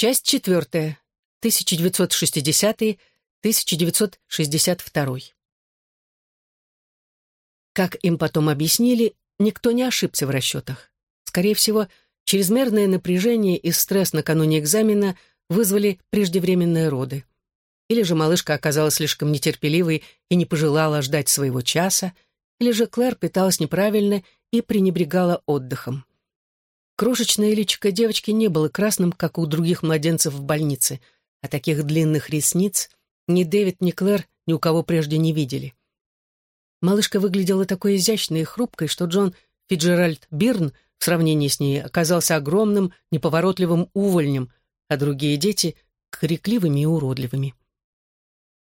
Часть четвертая. 1960-1962. Как им потом объяснили, никто не ошибся в расчетах. Скорее всего, чрезмерное напряжение и стресс накануне экзамена вызвали преждевременные роды. Или же малышка оказалась слишком нетерпеливой и не пожелала ждать своего часа, или же Клэр питалась неправильно и пренебрегала отдыхом. Крошечное личико девочки не было красным, как у других младенцев в больнице, а таких длинных ресниц ни Дэвид, ни Клэр ни у кого прежде не видели. Малышка выглядела такой изящной и хрупкой, что Джон Фиджеральд Бирн в сравнении с ней оказался огромным, неповоротливым увольнем, а другие дети — крикливыми и уродливыми.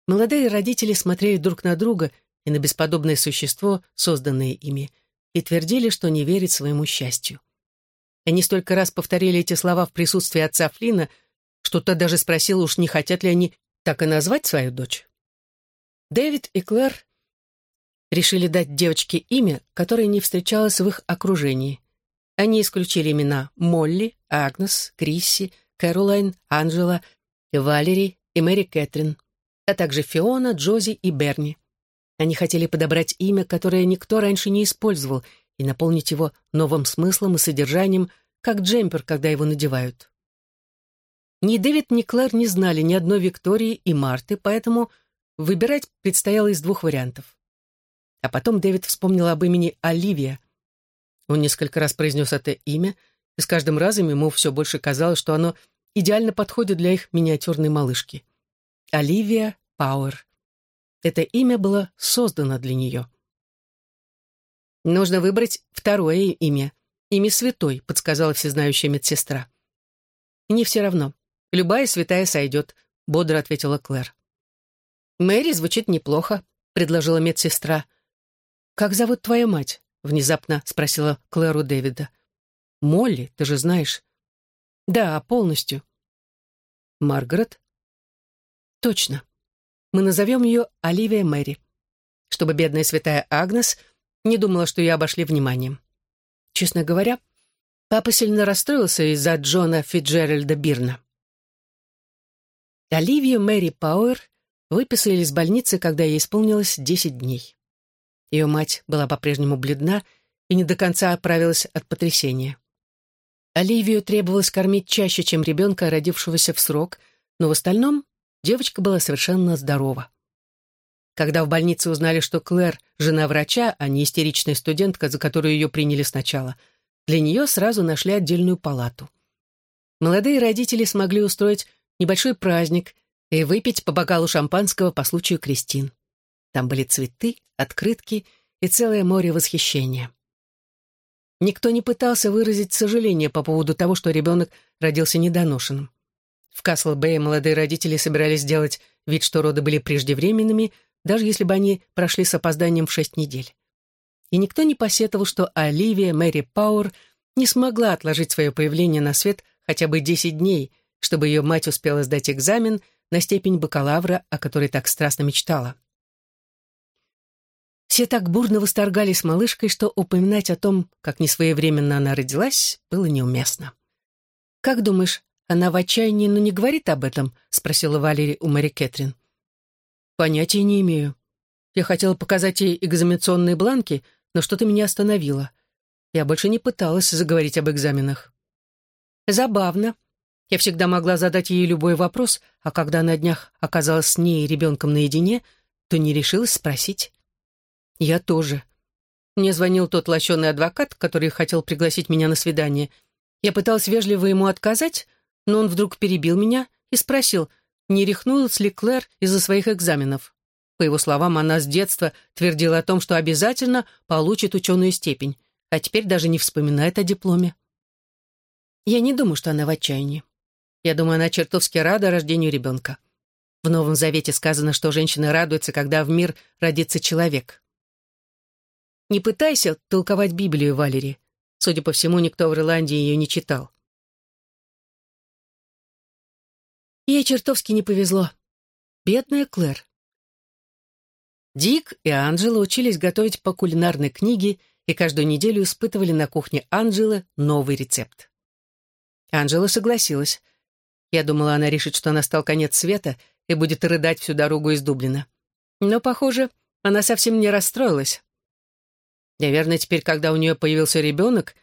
Молодые родители смотрели друг на друга и на бесподобное существо, созданное ими, и твердили, что не верят своему счастью. Они столько раз повторили эти слова в присутствии отца Флина, что тот даже спросил, уж не хотят ли они так и назвать свою дочь. Дэвид и Клэр решили дать девочке имя, которое не встречалось в их окружении. Они исключили имена Молли, Агнес, Крисси, Кэролайн, Анджела, Валери и Мэри Кэтрин, а также Фиона, Джози и Берни. Они хотели подобрать имя, которое никто раньше не использовал, и наполнить его новым смыслом и содержанием, как джемпер, когда его надевают. Ни Дэвид, ни Клэр не знали ни одной Виктории и Марты, поэтому выбирать предстояло из двух вариантов. А потом Дэвид вспомнил об имени Оливия. Он несколько раз произнес это имя, и с каждым разом ему все больше казалось, что оно идеально подходит для их миниатюрной малышки. Оливия Пауэр. Это имя было создано для нее. «Нужно выбрать второе имя. Имя святой», — подсказала всезнающая медсестра. «Не все равно. Любая святая сойдет», — бодро ответила Клэр. «Мэри звучит неплохо», — предложила медсестра. «Как зовут твою мать?» — внезапно спросила Клэру Дэвида. «Молли, ты же знаешь». «Да, полностью». «Маргарет?» «Точно. Мы назовем ее Оливия Мэри, чтобы бедная святая Агнес не думала, что ее обошли вниманием. Честно говоря, папа сильно расстроился из-за Джона Фиджеральда Бирна». Оливию Мэри Пауэр выписали из больницы, когда ей исполнилось 10 дней. Ее мать была по-прежнему бледна и не до конца оправилась от потрясения. Оливию требовалось кормить чаще, чем ребенка, родившегося в срок, но в остальном девочка была совершенно здорова. Когда в больнице узнали, что Клэр — жена врача, а не истеричная студентка, за которую ее приняли сначала, для нее сразу нашли отдельную палату. Молодые родители смогли устроить небольшой праздник и выпить по бокалу шампанского по случаю крестин. Там были цветы, открытки и целое море восхищения. Никто не пытался выразить сожаление по поводу того, что ребенок родился недоношенным. В Касл-Бэе молодые родители собирались сделать вид, что роды были преждевременными, даже если бы они прошли с опозданием в шесть недель. И никто не посетовал, что Оливия Мэри Пауэр не смогла отложить свое появление на свет хотя бы десять дней, чтобы ее мать успела сдать экзамен на степень бакалавра, о которой так страстно мечтала. Все так бурно восторгались малышкой, что упоминать о том, как несвоевременно она родилась, было неуместно. «Как думаешь, она в отчаянии, но не говорит об этом?» — спросила Валерия у Мэри Кэтрин. «Понятия не имею. Я хотела показать ей экзаменационные бланки, но что-то меня остановило. Я больше не пыталась заговорить об экзаменах». «Забавно. Я всегда могла задать ей любой вопрос, а когда на днях оказалась с ней и ребенком наедине, то не решилась спросить». «Я тоже». Мне звонил тот лощеный адвокат, который хотел пригласить меня на свидание. Я пыталась вежливо ему отказать, но он вдруг перебил меня и спросил, не рехнулась ли Клэр из-за своих экзаменов. По его словам, она с детства твердила о том, что обязательно получит ученую степень, а теперь даже не вспоминает о дипломе. Я не думаю, что она в отчаянии. Я думаю, она чертовски рада рождению ребенка. В Новом Завете сказано, что женщина радуется, когда в мир родится человек. Не пытайся толковать Библию, Валери. Судя по всему, никто в Ирландии ее не читал. Ей чертовски не повезло. Бедная Клэр. Дик и Анджела учились готовить по кулинарной книге и каждую неделю испытывали на кухне Анджелы новый рецепт. Анджела согласилась. Я думала, она решит, что настал конец света и будет рыдать всю дорогу из Дублина. Но, похоже, она совсем не расстроилась. Наверное, теперь, когда у нее появился ребенок,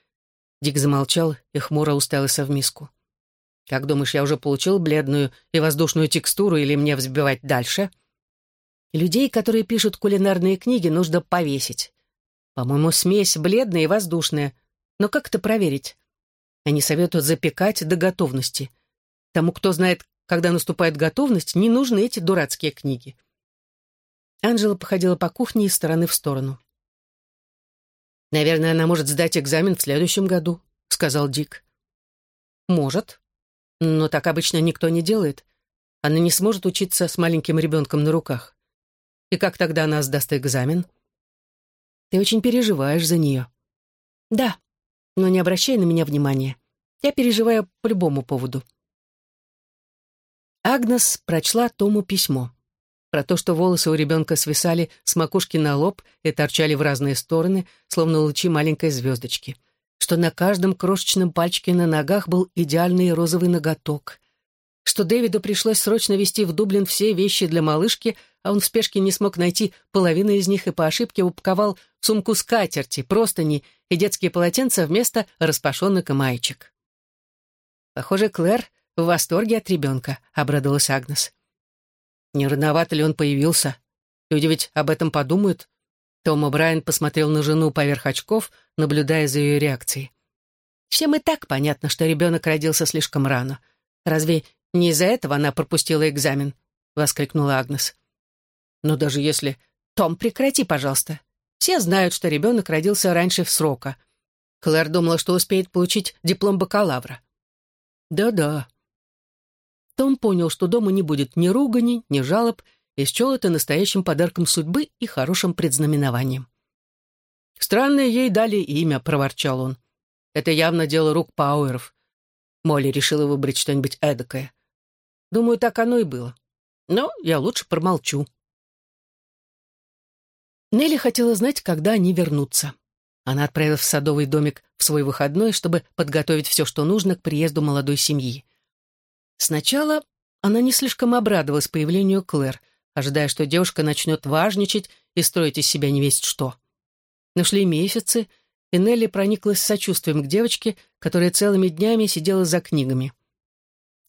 Дик замолчал и хмуро уставился в миску. «Как думаешь, я уже получил бледную и воздушную текстуру или мне взбивать дальше?» «Людей, которые пишут кулинарные книги, нужно повесить. По-моему, смесь бледная и воздушная. Но как это проверить? Они советуют запекать до готовности. Тому, кто знает, когда наступает готовность, не нужны эти дурацкие книги». Анжела походила по кухне из стороны в сторону. «Наверное, она может сдать экзамен в следующем году», — сказал Дик. «Может. Но так обычно никто не делает. Она не сможет учиться с маленьким ребенком на руках. И как тогда она сдаст экзамен?» «Ты очень переживаешь за нее». «Да, но не обращай на меня внимания. Я переживаю по любому поводу». Агнес прочла Тому письмо про то, что волосы у ребенка свисали с макушки на лоб и торчали в разные стороны, словно лучи маленькой звездочки, что на каждом крошечном пальчике на ногах был идеальный розовый ноготок, что Дэвиду пришлось срочно везти в Дублин все вещи для малышки, а он в спешке не смог найти половину из них и по ошибке упаковал в сумку скатерти, простыни и детские полотенца вместо распашонок и маечек. «Похоже, Клэр в восторге от ребенка», — обрадовалась Агнес. Не рановато ли он появился? Люди ведь об этом подумают. Том О'Брайен посмотрел на жену поверх очков, наблюдая за ее реакцией. Всем и так понятно, что ребенок родился слишком рано. Разве не из-за этого она пропустила экзамен? Воскликнула Агнес. Но даже если... Том, прекрати, пожалуйста. Все знают, что ребенок родился раньше срока. Клэр думала, что успеет получить диплом бакалавра. Да-да, том понял, что дома не будет ни ругани, ни жалоб, и счел это настоящим подарком судьбы и хорошим предзнаменованием. «Странное ей дали имя», — проворчал он. «Это явно дело рук Пауэров». Молли решила выбрать что-нибудь эдакое. Думаю, так оно и было. Но я лучше промолчу. Нелли хотела знать, когда они вернутся. Она отправилась в садовый домик в свой выходной, чтобы подготовить все, что нужно к приезду молодой семьи. Сначала она не слишком обрадовалась появлению Клэр, ожидая, что девушка начнет важничать и строить из себя невесть что. Но шли месяцы, и Нелли прониклась сочувствием к девочке, которая целыми днями сидела за книгами.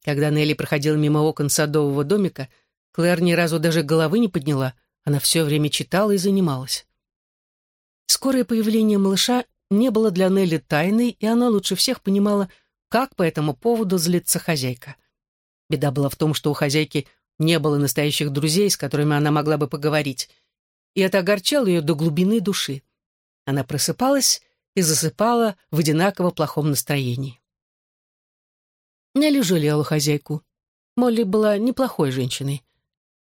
Когда Нелли проходила мимо окон садового домика, Клэр ни разу даже головы не подняла, она все время читала и занималась. Скорое появление малыша не было для Нелли тайной, и она лучше всех понимала, как по этому поводу злится хозяйка — Беда была в том, что у хозяйки не было настоящих друзей, с которыми она могла бы поговорить, и это огорчало ее до глубины души. Она просыпалась и засыпала в одинаково плохом настроении. Нелли жалела хозяйку. Молли была неплохой женщиной.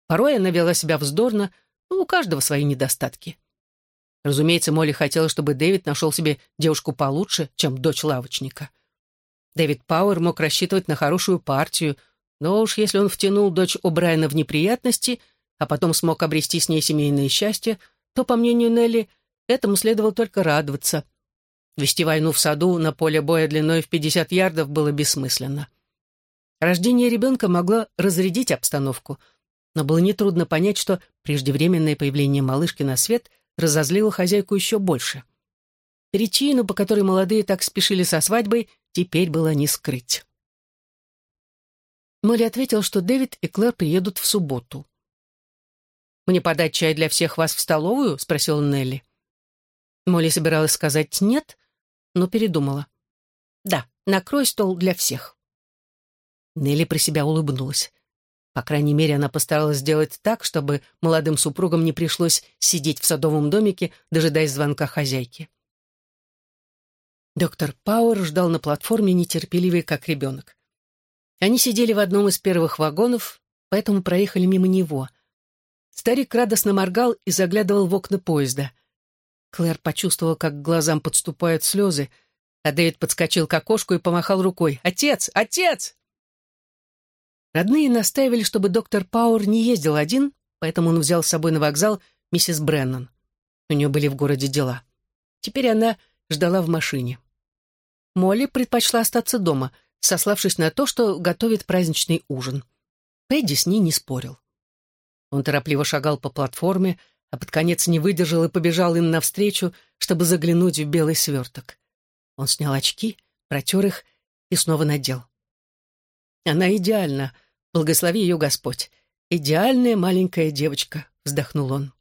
Порой она вела себя вздорно, но у каждого свои недостатки. Разумеется, Молли хотела, чтобы Дэвид нашел себе девушку получше, чем дочь лавочника. Дэвид Пауэр мог рассчитывать на хорошую партию, но уж если он втянул дочь О'Брайена в неприятности, а потом смог обрести с ней семейное счастье, то, по мнению Нелли, этому следовало только радоваться. Вести войну в саду на поле боя длиной в 50 ярдов было бессмысленно. Рождение ребенка могло разрядить обстановку, но было нетрудно понять, что преждевременное появление малышки на свет разозлило хозяйку еще больше. Причину, по которой молодые так спешили со свадьбой, теперь было не скрыть. Молли ответил, что Дэвид и Клэр приедут в субботу. «Мне подать чай для всех вас в столовую?» — спросила Нелли. Молли собиралась сказать «нет», но передумала. «Да, накрой стол для всех». Нелли про себя улыбнулась. По крайней мере, она постаралась сделать так, чтобы молодым супругам не пришлось сидеть в садовом домике, дожидаясь звонка хозяйки. Доктор Пауэр ждал на платформе, нетерпеливый, как ребенок. Они сидели в одном из первых вагонов, поэтому проехали мимо него. Старик радостно моргал и заглядывал в окна поезда. Клэр почувствовал, как к глазам подступают слезы, а Дэвид подскочил к окошку и помахал рукой. «Отец! Отец!» Родные настаивали, чтобы доктор Пауэр не ездил один, поэтому он взял с собой на вокзал миссис Бреннан. У нее были в городе дела. Теперь она ждала в машине. Молли предпочла остаться дома — сославшись на то, что готовит праздничный ужин. Пэдди с ней не спорил. Он торопливо шагал по платформе, а под конец не выдержал и побежал им навстречу, чтобы заглянуть в белый сверток. Он снял очки, протер их и снова надел. «Она идеальна, благослови ее Господь. Идеальная маленькая девочка», — вздохнул он.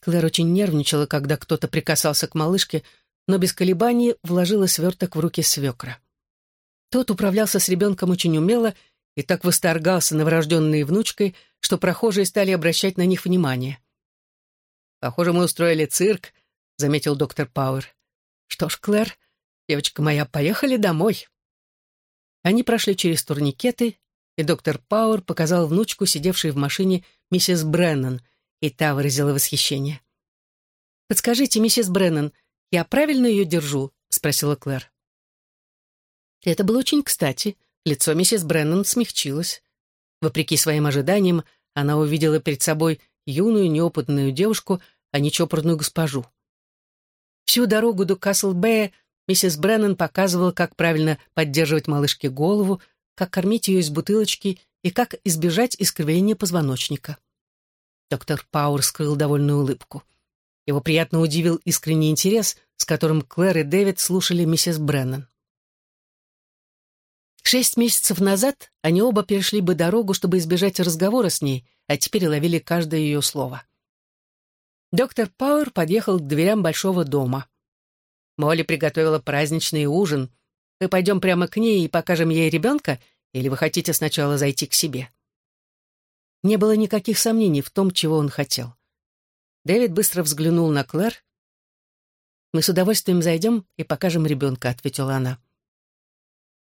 Клэр очень нервничала, когда кто-то прикасался к малышке, но без колебаний вложила сверток в руки свекра. Тот управлялся с ребенком очень умело и так восторгался новорожденной внучкой, что прохожие стали обращать на них внимание. «Похоже, мы устроили цирк», — заметил доктор Пауэр. «Что ж, Клэр, девочка моя, поехали домой». Они прошли через турникеты, и доктор Пауэр показал внучку, сидевшей в машине, миссис Бреннан, и та выразила восхищение. «Подскажите, миссис Бреннан, я правильно ее держу?» — спросила Клэр. Это было очень кстати. Лицо миссис Бреннан смягчилось. Вопреки своим ожиданиям, она увидела перед собой юную неопытную девушку, а не чопорную госпожу. Всю дорогу до Каслбэя миссис Бреннан показывала, как правильно поддерживать малышке голову, как кормить ее из бутылочки и как избежать искривления позвоночника. Доктор Пауэр скрыл довольную улыбку. Его приятно удивил искренний интерес, с которым Клэр и Дэвид слушали миссис Бреннан. Шесть месяцев назад они оба перешли бы дорогу, чтобы избежать разговора с ней, а теперь ловили каждое ее слово. Доктор Пауэр подъехал к дверям большого дома. Молли приготовила праздничный ужин. Мы пойдем прямо к ней и покажем ей ребенка, или вы хотите сначала зайти к себе? Не было никаких сомнений в том, чего он хотел. Дэвид быстро взглянул на Клэр. «Мы с удовольствием зайдем и покажем ребенка», — ответила она.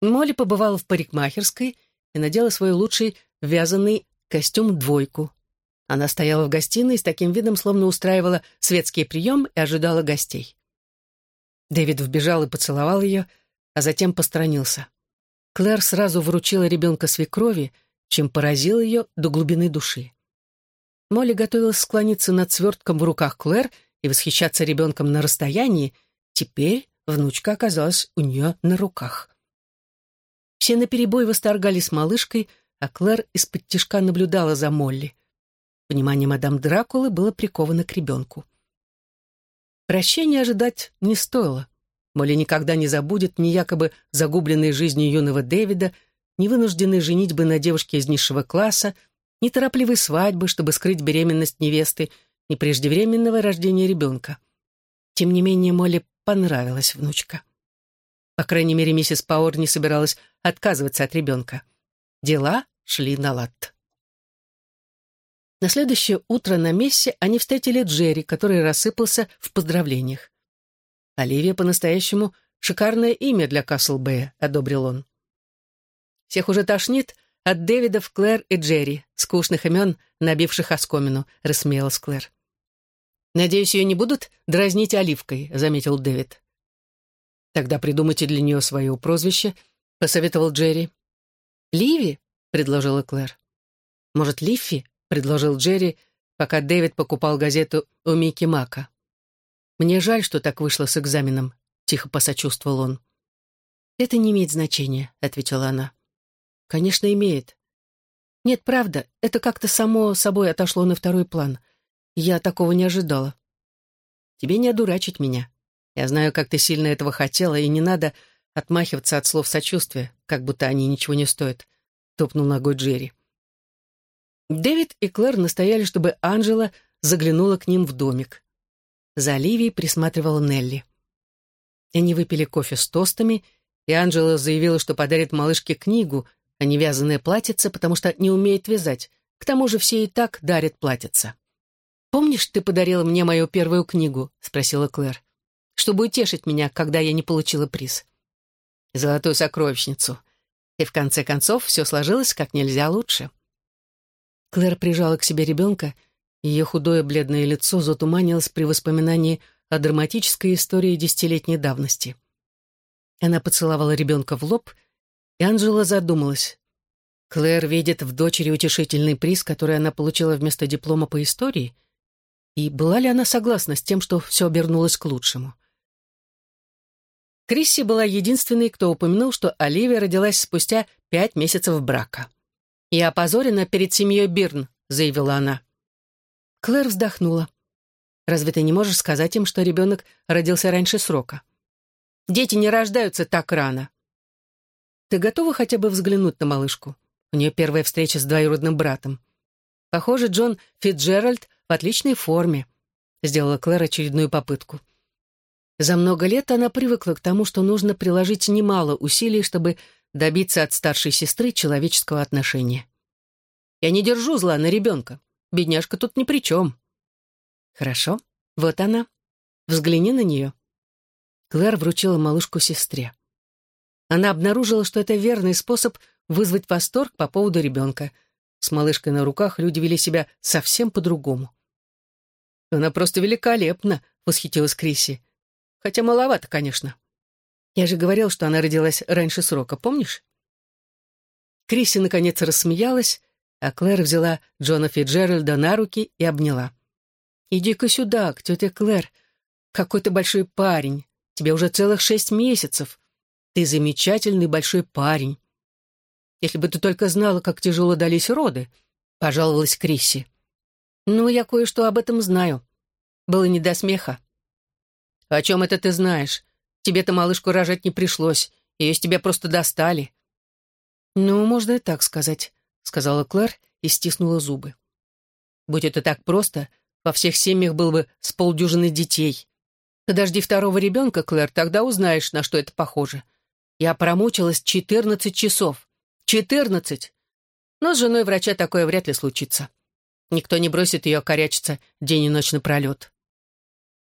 Молли побывала в парикмахерской и надела свой лучший вязаный костюм-двойку. Она стояла в гостиной с таким видом, словно устраивала светский прием и ожидала гостей. Дэвид вбежал и поцеловал ее, а затем посторонился. Клэр сразу вручила ребенка свекрови, чем поразил ее до глубины души. Молли готовилась склониться над свертком в руках Клэр и восхищаться ребенком на расстоянии, теперь внучка оказалась у нее на руках. Все наперебой восторгались малышкой, а Клэр из-под тишка наблюдала за Молли. Внимание мадам Дракулы было приковано к ребенку. Прощения ожидать не стоило. Молли никогда не забудет ни якобы загубленной жизни юного Дэвида, ни вынужденной женитьбы на девушке из низшего класса, ни торопливой свадьбы, чтобы скрыть беременность невесты, ни преждевременного рождения ребенка. Тем не менее, Молли понравилась внучка. По крайней мере, миссис Пауэр не собиралась отказываться от ребенка. Дела шли на лад. На следующее утро на мессе они встретили Джерри, который рассыпался в поздравлениях. «Оливия по-настоящему шикарное имя для Каслбэя», — одобрил он. «Всех уже тошнит от Дэвидов, Клэр и Джерри, скучных имен, набивших оскомину», — рассмеялась Клэр. «Надеюсь, ее не будут дразнить оливкой», — заметил Дэвид. «Тогда придумайте для нее свое прозвище», — посоветовал Джерри. «Ливи?» — предложила Клэр. «Может, Лиффи?» — предложил Джерри, пока Дэвид покупал газету у Микки Мака. «Мне жаль, что так вышло с экзаменом», — тихо посочувствовал он. «Это не имеет значения», — ответила она. «Конечно, имеет. Нет, правда, это как-то само собой отошло на второй план. Я такого не ожидала. Тебе не одурачить меня. Я знаю, как ты сильно этого хотела, и не надо отмахиваться от слов сочувствия, как будто они ничего не стоят», — топнул ногой Джерри. Дэвид и Клэр настояли, чтобы Анжела заглянула к ним в домик. За Оливией присматривала Нелли. Они выпили кофе с тостами, и Анжела заявила, что подарит малышке книгу, а не вязаное платьице, потому что не умеет вязать. К тому же все и так дарят платьица. «Помнишь, ты подарила мне мою первую книгу?» — спросила Клэр чтобы утешить меня, когда я не получила приз. Золотую сокровищницу. И в конце концов все сложилось как нельзя лучше. Клэр прижала к себе ребенка, ее худое бледное лицо затуманилось при воспоминании о драматической истории десятилетней давности. Она поцеловала ребенка в лоб, и Анжела задумалась. Клэр видит в дочери утешительный приз, который она получила вместо диплома по истории, и была ли она согласна с тем, что все обернулось к лучшему? Крисси была единственной, кто упомянул, что Оливия родилась спустя пять месяцев брака. «Я опозорена перед семьей Бирн», — заявила она. Клэр вздохнула. «Разве ты не можешь сказать им, что ребенок родился раньше срока? Дети не рождаются так рано». «Ты готова хотя бы взглянуть на малышку? У нее первая встреча с двоюродным братом. Похоже, Джон Фитджеральд в отличной форме», — сделала Клэр очередную попытку. За много лет она привыкла к тому, что нужно приложить немало усилий, чтобы добиться от старшей сестры человеческого отношения. «Я не держу зла на ребенка. Бедняжка тут ни при чем». «Хорошо, вот она. Взгляни на нее». Клэр вручила малышку сестре. Она обнаружила, что это верный способ вызвать восторг по поводу ребенка. С малышкой на руках люди вели себя совсем по-другому. «Она просто великолепна», — восхитилась Крисси. «Хотя маловато, конечно. Я же говорил, что она родилась раньше срока, помнишь?» Крисси наконец рассмеялась, а Клэр взяла Джона Фиджеральда на руки и обняла. «Иди-ка сюда, к тете Клэр. Какой ты большой парень. Тебе уже целых шесть месяцев. Ты замечательный большой парень. Если бы ты только знала, как тяжело дались роды», — пожаловалась Крисси. «Ну, я кое-что об этом знаю. Было не до смеха». «О чем это ты знаешь? Тебе-то малышку рожать не пришлось. Ее с тебя просто достали». «Ну, можно и так сказать», — сказала Клэр и стиснула зубы. «Будь это так просто, во всех семьях было бы с полдюжины детей. Подожди второго ребенка, Клэр, тогда узнаешь, на что это похоже. Я промучилась четырнадцать часов. Четырнадцать! Но с женой врача такое вряд ли случится. Никто не бросит ее корячиться день и ночь напролет.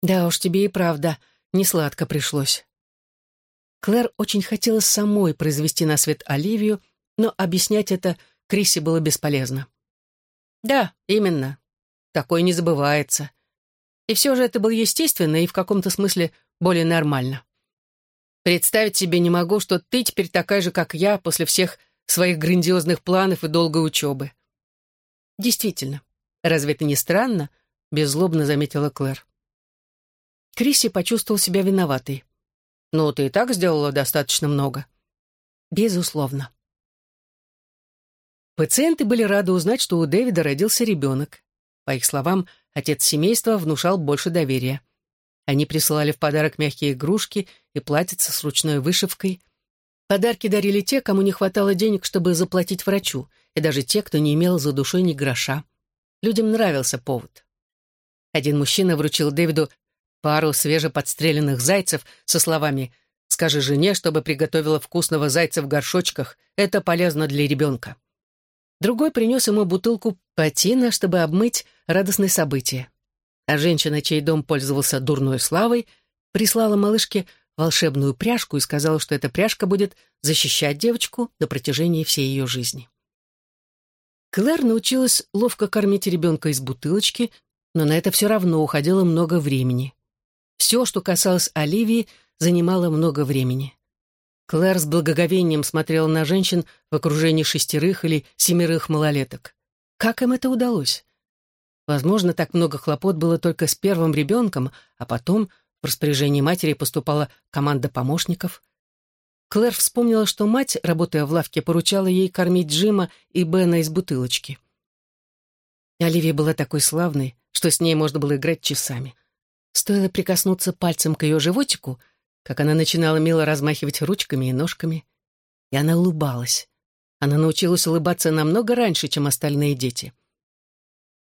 Да уж, тебе и правда, не сладко пришлось. Клэр очень хотела самой произвести на свет Оливию, но объяснять это Крисси было бесполезно. Да, именно. Такое не забывается. И все же это было естественно и в каком-то смысле более нормально. Представить себе не могу, что ты теперь такая же, как я, после всех своих грандиозных планов и долгой учебы. Действительно, разве это не странно? Беззлобно заметила Клэр. Крисси почувствовал себя виноватой. «Ну, ты и так сделала достаточно много». «Безусловно». Пациенты были рады узнать, что у Дэвида родился ребенок. По их словам, отец семейства внушал больше доверия. Они присылали в подарок мягкие игрушки и платьица с ручной вышивкой. Подарки дарили те, кому не хватало денег, чтобы заплатить врачу, и даже те, кто не имел за душой ни гроша. Людям нравился повод. Один мужчина вручил Дэвиду пару свежеподстреленных зайцев со словами «Скажи жене, чтобы приготовила вкусного зайца в горшочках, это полезно для ребенка». Другой принес ему бутылку патина, чтобы обмыть радостное событие. А женщина, чей дом пользовался дурной славой, прислала малышке волшебную пряжку и сказала, что эта пряжка будет защищать девочку на протяжении всей ее жизни. Клэр научилась ловко кормить ребенка из бутылочки, но на это все равно уходило много времени. Все, что касалось Оливии, занимало много времени. Клэр с благоговением смотрела на женщин в окружении шестерых или семерых малолеток. Как им это удалось? Возможно, так много хлопот было только с первым ребенком, а потом в распоряжении матери поступала команда помощников. Клэр вспомнила, что мать, работая в лавке, поручала ей кормить Джима и Бена из бутылочки. Оливия была такой славной, что с ней можно было играть часами. Стоило прикоснуться пальцем к ее животику, как она начинала мило размахивать ручками и ножками. И она улыбалась. Она научилась улыбаться намного раньше, чем остальные дети.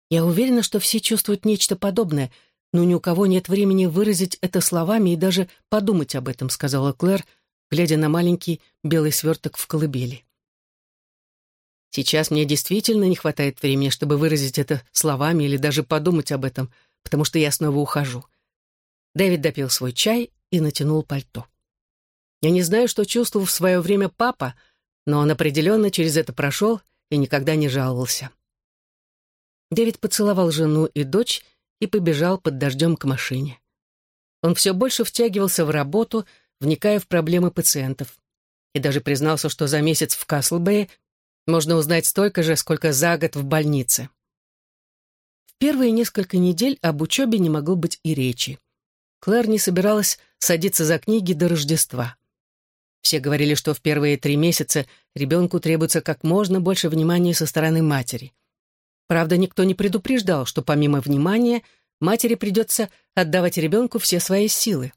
Я уверена, что все чувствуют нечто подобное, но ни у кого нет времени выразить это словами и даже подумать об этом, сказала Клэр, глядя на маленький белый сверток в колыбели. Сейчас мне действительно не хватает времени, чтобы выразить это словами или даже подумать об этом, потому что я снова ухожу. Дэвид допил свой чай и натянул пальто. Я не знаю, что чувствовал в свое время папа, но он определенно через это прошел и никогда не жаловался. Дэвид поцеловал жену и дочь и побежал под дождем к машине. Он все больше втягивался в работу, вникая в проблемы пациентов. И даже признался, что за месяц в Каслбэе можно узнать столько же, сколько за год в больнице. Первые несколько недель об учебе не могло быть и речи. Клэр не собиралась садиться за книги до Рождества. Все говорили, что в первые три месяца ребенку требуется как можно больше внимания со стороны матери. Правда, никто не предупреждал, что помимо внимания матери придется отдавать ребенку все свои силы.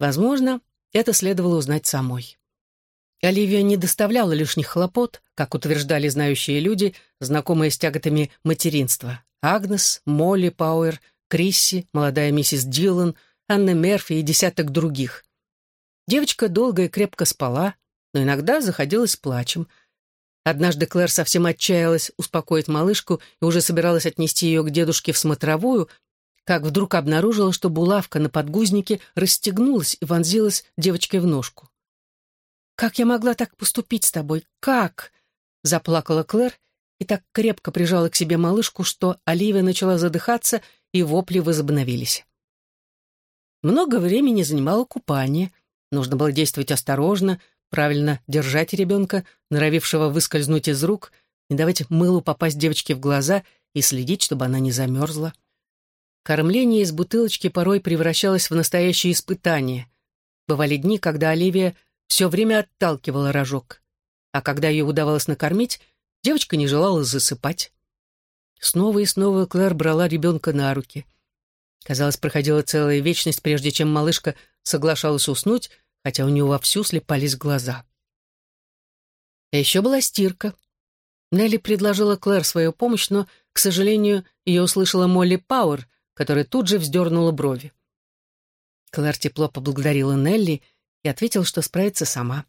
Возможно, это следовало узнать самой. Оливия не доставляла лишних хлопот, как утверждали знающие люди, знакомые с тяготами материнства. Агнес, Молли Пауэр, Крисси, молодая миссис Дилан, Анна Мерфи и десяток других. Девочка долго и крепко спала, но иногда заходилась плачем. Однажды Клэр совсем отчаялась успокоить малышку и уже собиралась отнести ее к дедушке в смотровую, как вдруг обнаружила, что булавка на подгузнике расстегнулась и вонзилась девочке в ножку. «Как я могла так поступить с тобой? Как?» — заплакала Клэр и так крепко прижала к себе малышку, что Оливия начала задыхаться, и вопли возобновились. Много времени занимало купание. Нужно было действовать осторожно, правильно держать ребенка, норовившего выскользнуть из рук, не давать мылу попасть девочке в глаза и следить, чтобы она не замерзла. Кормление из бутылочки порой превращалось в настоящее испытание. Бывали дни, когда Оливия все время отталкивала рожок. А когда ее удавалось накормить, девочка не желала засыпать. Снова и снова Клэр брала ребенка на руки. Казалось, проходила целая вечность, прежде чем малышка соглашалась уснуть, хотя у нее вовсю слепались глаза. А еще была стирка. Нелли предложила Клэр свою помощь, но, к сожалению, ее услышала Молли Пауэр, которая тут же вздернула брови. Клэр тепло поблагодарила Нелли и ответила, что справится сама.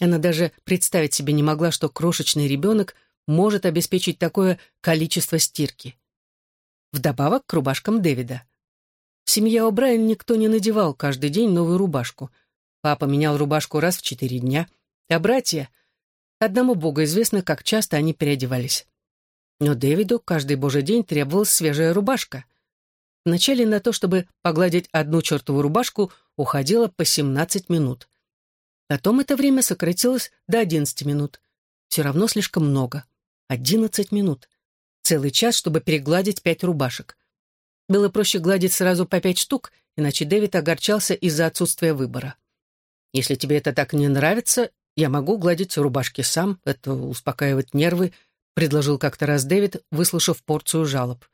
Она даже представить себе не могла, что крошечный ребенок может обеспечить такое количество стирки. Вдобавок к рубашкам Дэвида. В семье О'Брайен никто не надевал каждый день новую рубашку. Папа менял рубашку раз в четыре дня, а братья... Одному богу известно, как часто они переодевались. Но Дэвиду каждый божий день требовалась свежая рубашка. Вначале на то, чтобы погладить одну чертову рубашку, уходило по 17 минут. Потом это время сократилось до 11 минут. Все равно слишком много. 11 минут. Целый час, чтобы перегладить пять рубашек. Было проще гладить сразу по пять штук, иначе Дэвид огорчался из-за отсутствия выбора. «Если тебе это так не нравится, я могу гладить рубашки сам, это успокаивает нервы», предложил как-то раз Дэвид, выслушав порцию жалоб.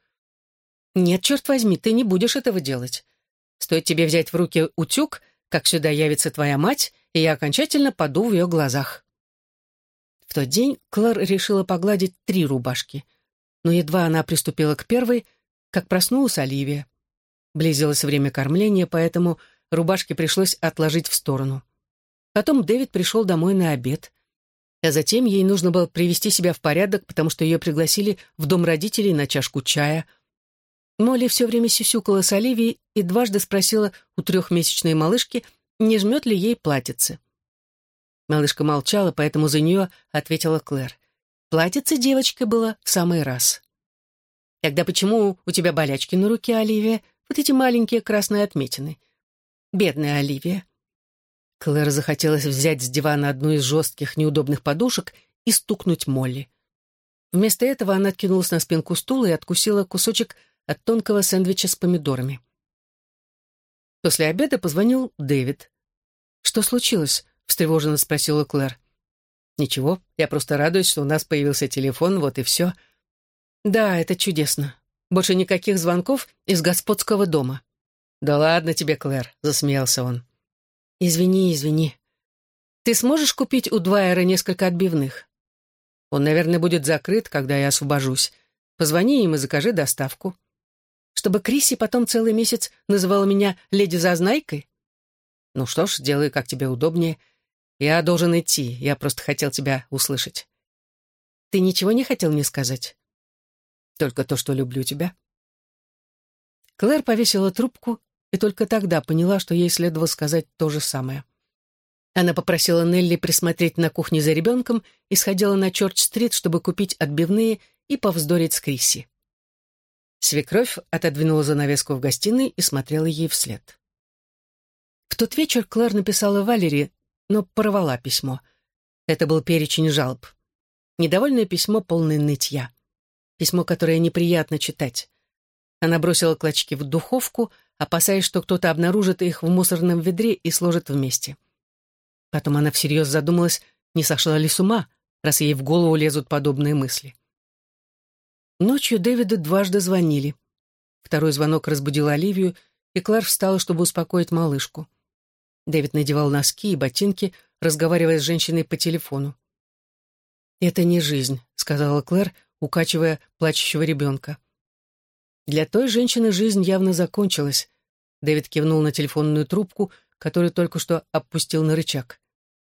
«Нет, черт возьми, ты не будешь этого делать. Стоит тебе взять в руки утюг, как сюда явится твоя мать, и я окончательно паду в ее глазах». В тот день Клэр решила погладить три рубашки. Но едва она приступила к первой, как проснулась Оливия. Близилось время кормления, поэтому рубашки пришлось отложить в сторону. Потом Дэвид пришел домой на обед. А затем ей нужно было привести себя в порядок, потому что ее пригласили в дом родителей на чашку чая — Молли все время сюсюкала с Оливией и дважды спросила у трехмесячной малышки, не жмет ли ей платьице. Малышка молчала, поэтому за нее ответила Клэр. Платьице девочка было в самый раз. «Тогда почему у тебя болячки на руке, Оливия? Вот эти маленькие красные отметины. Бедная Оливия». Клэр захотелось взять с дивана одну из жестких неудобных подушек и стукнуть Молли. Вместо этого она откинулась на спинку стула и откусила кусочек от тонкого сэндвича с помидорами. После обеда позвонил Дэвид. «Что случилось?» — встревоженно спросила Клэр. «Ничего, я просто радуюсь, что у нас появился телефон, вот и все». «Да, это чудесно. Больше никаких звонков из господского дома». «Да ладно тебе, Клэр», — засмеялся он. «Извини, извини. Ты сможешь купить у Двайера несколько отбивных?» «Он, наверное, будет закрыт, когда я освобожусь. Позвони им и закажи доставку» чтобы Крисси потом целый месяц называла меня леди Зазнайкой? Ну что ж, делай, как тебе удобнее. Я должен идти, я просто хотел тебя услышать. Ты ничего не хотел мне сказать? Только то, что люблю тебя. Клэр повесила трубку и только тогда поняла, что ей следовало сказать то же самое. Она попросила Нелли присмотреть на кухне за ребенком и сходила на Чорч-стрит, чтобы купить отбивные и повздорить с Крисси. Свекровь отодвинула занавеску в гостиной и смотрела ей вслед. В тот вечер Клэр написала Валери, но порвала письмо. Это был перечень жалоб. Недовольное письмо, полное нытья. Письмо, которое неприятно читать. Она бросила клочки в духовку, опасаясь, что кто-то обнаружит их в мусорном ведре и сложит вместе. Потом она всерьез задумалась, не сошла ли с ума, раз ей в голову лезут подобные мысли. Ночью Дэвиду дважды звонили. Второй звонок разбудил Оливию, и Клэр встала, чтобы успокоить малышку. Дэвид надевал носки и ботинки, разговаривая с женщиной по телефону. «Это не жизнь», — сказала Клэр, укачивая плачущего ребенка. Для той женщины жизнь явно закончилась. Дэвид кивнул на телефонную трубку, которую только что опустил на рычаг.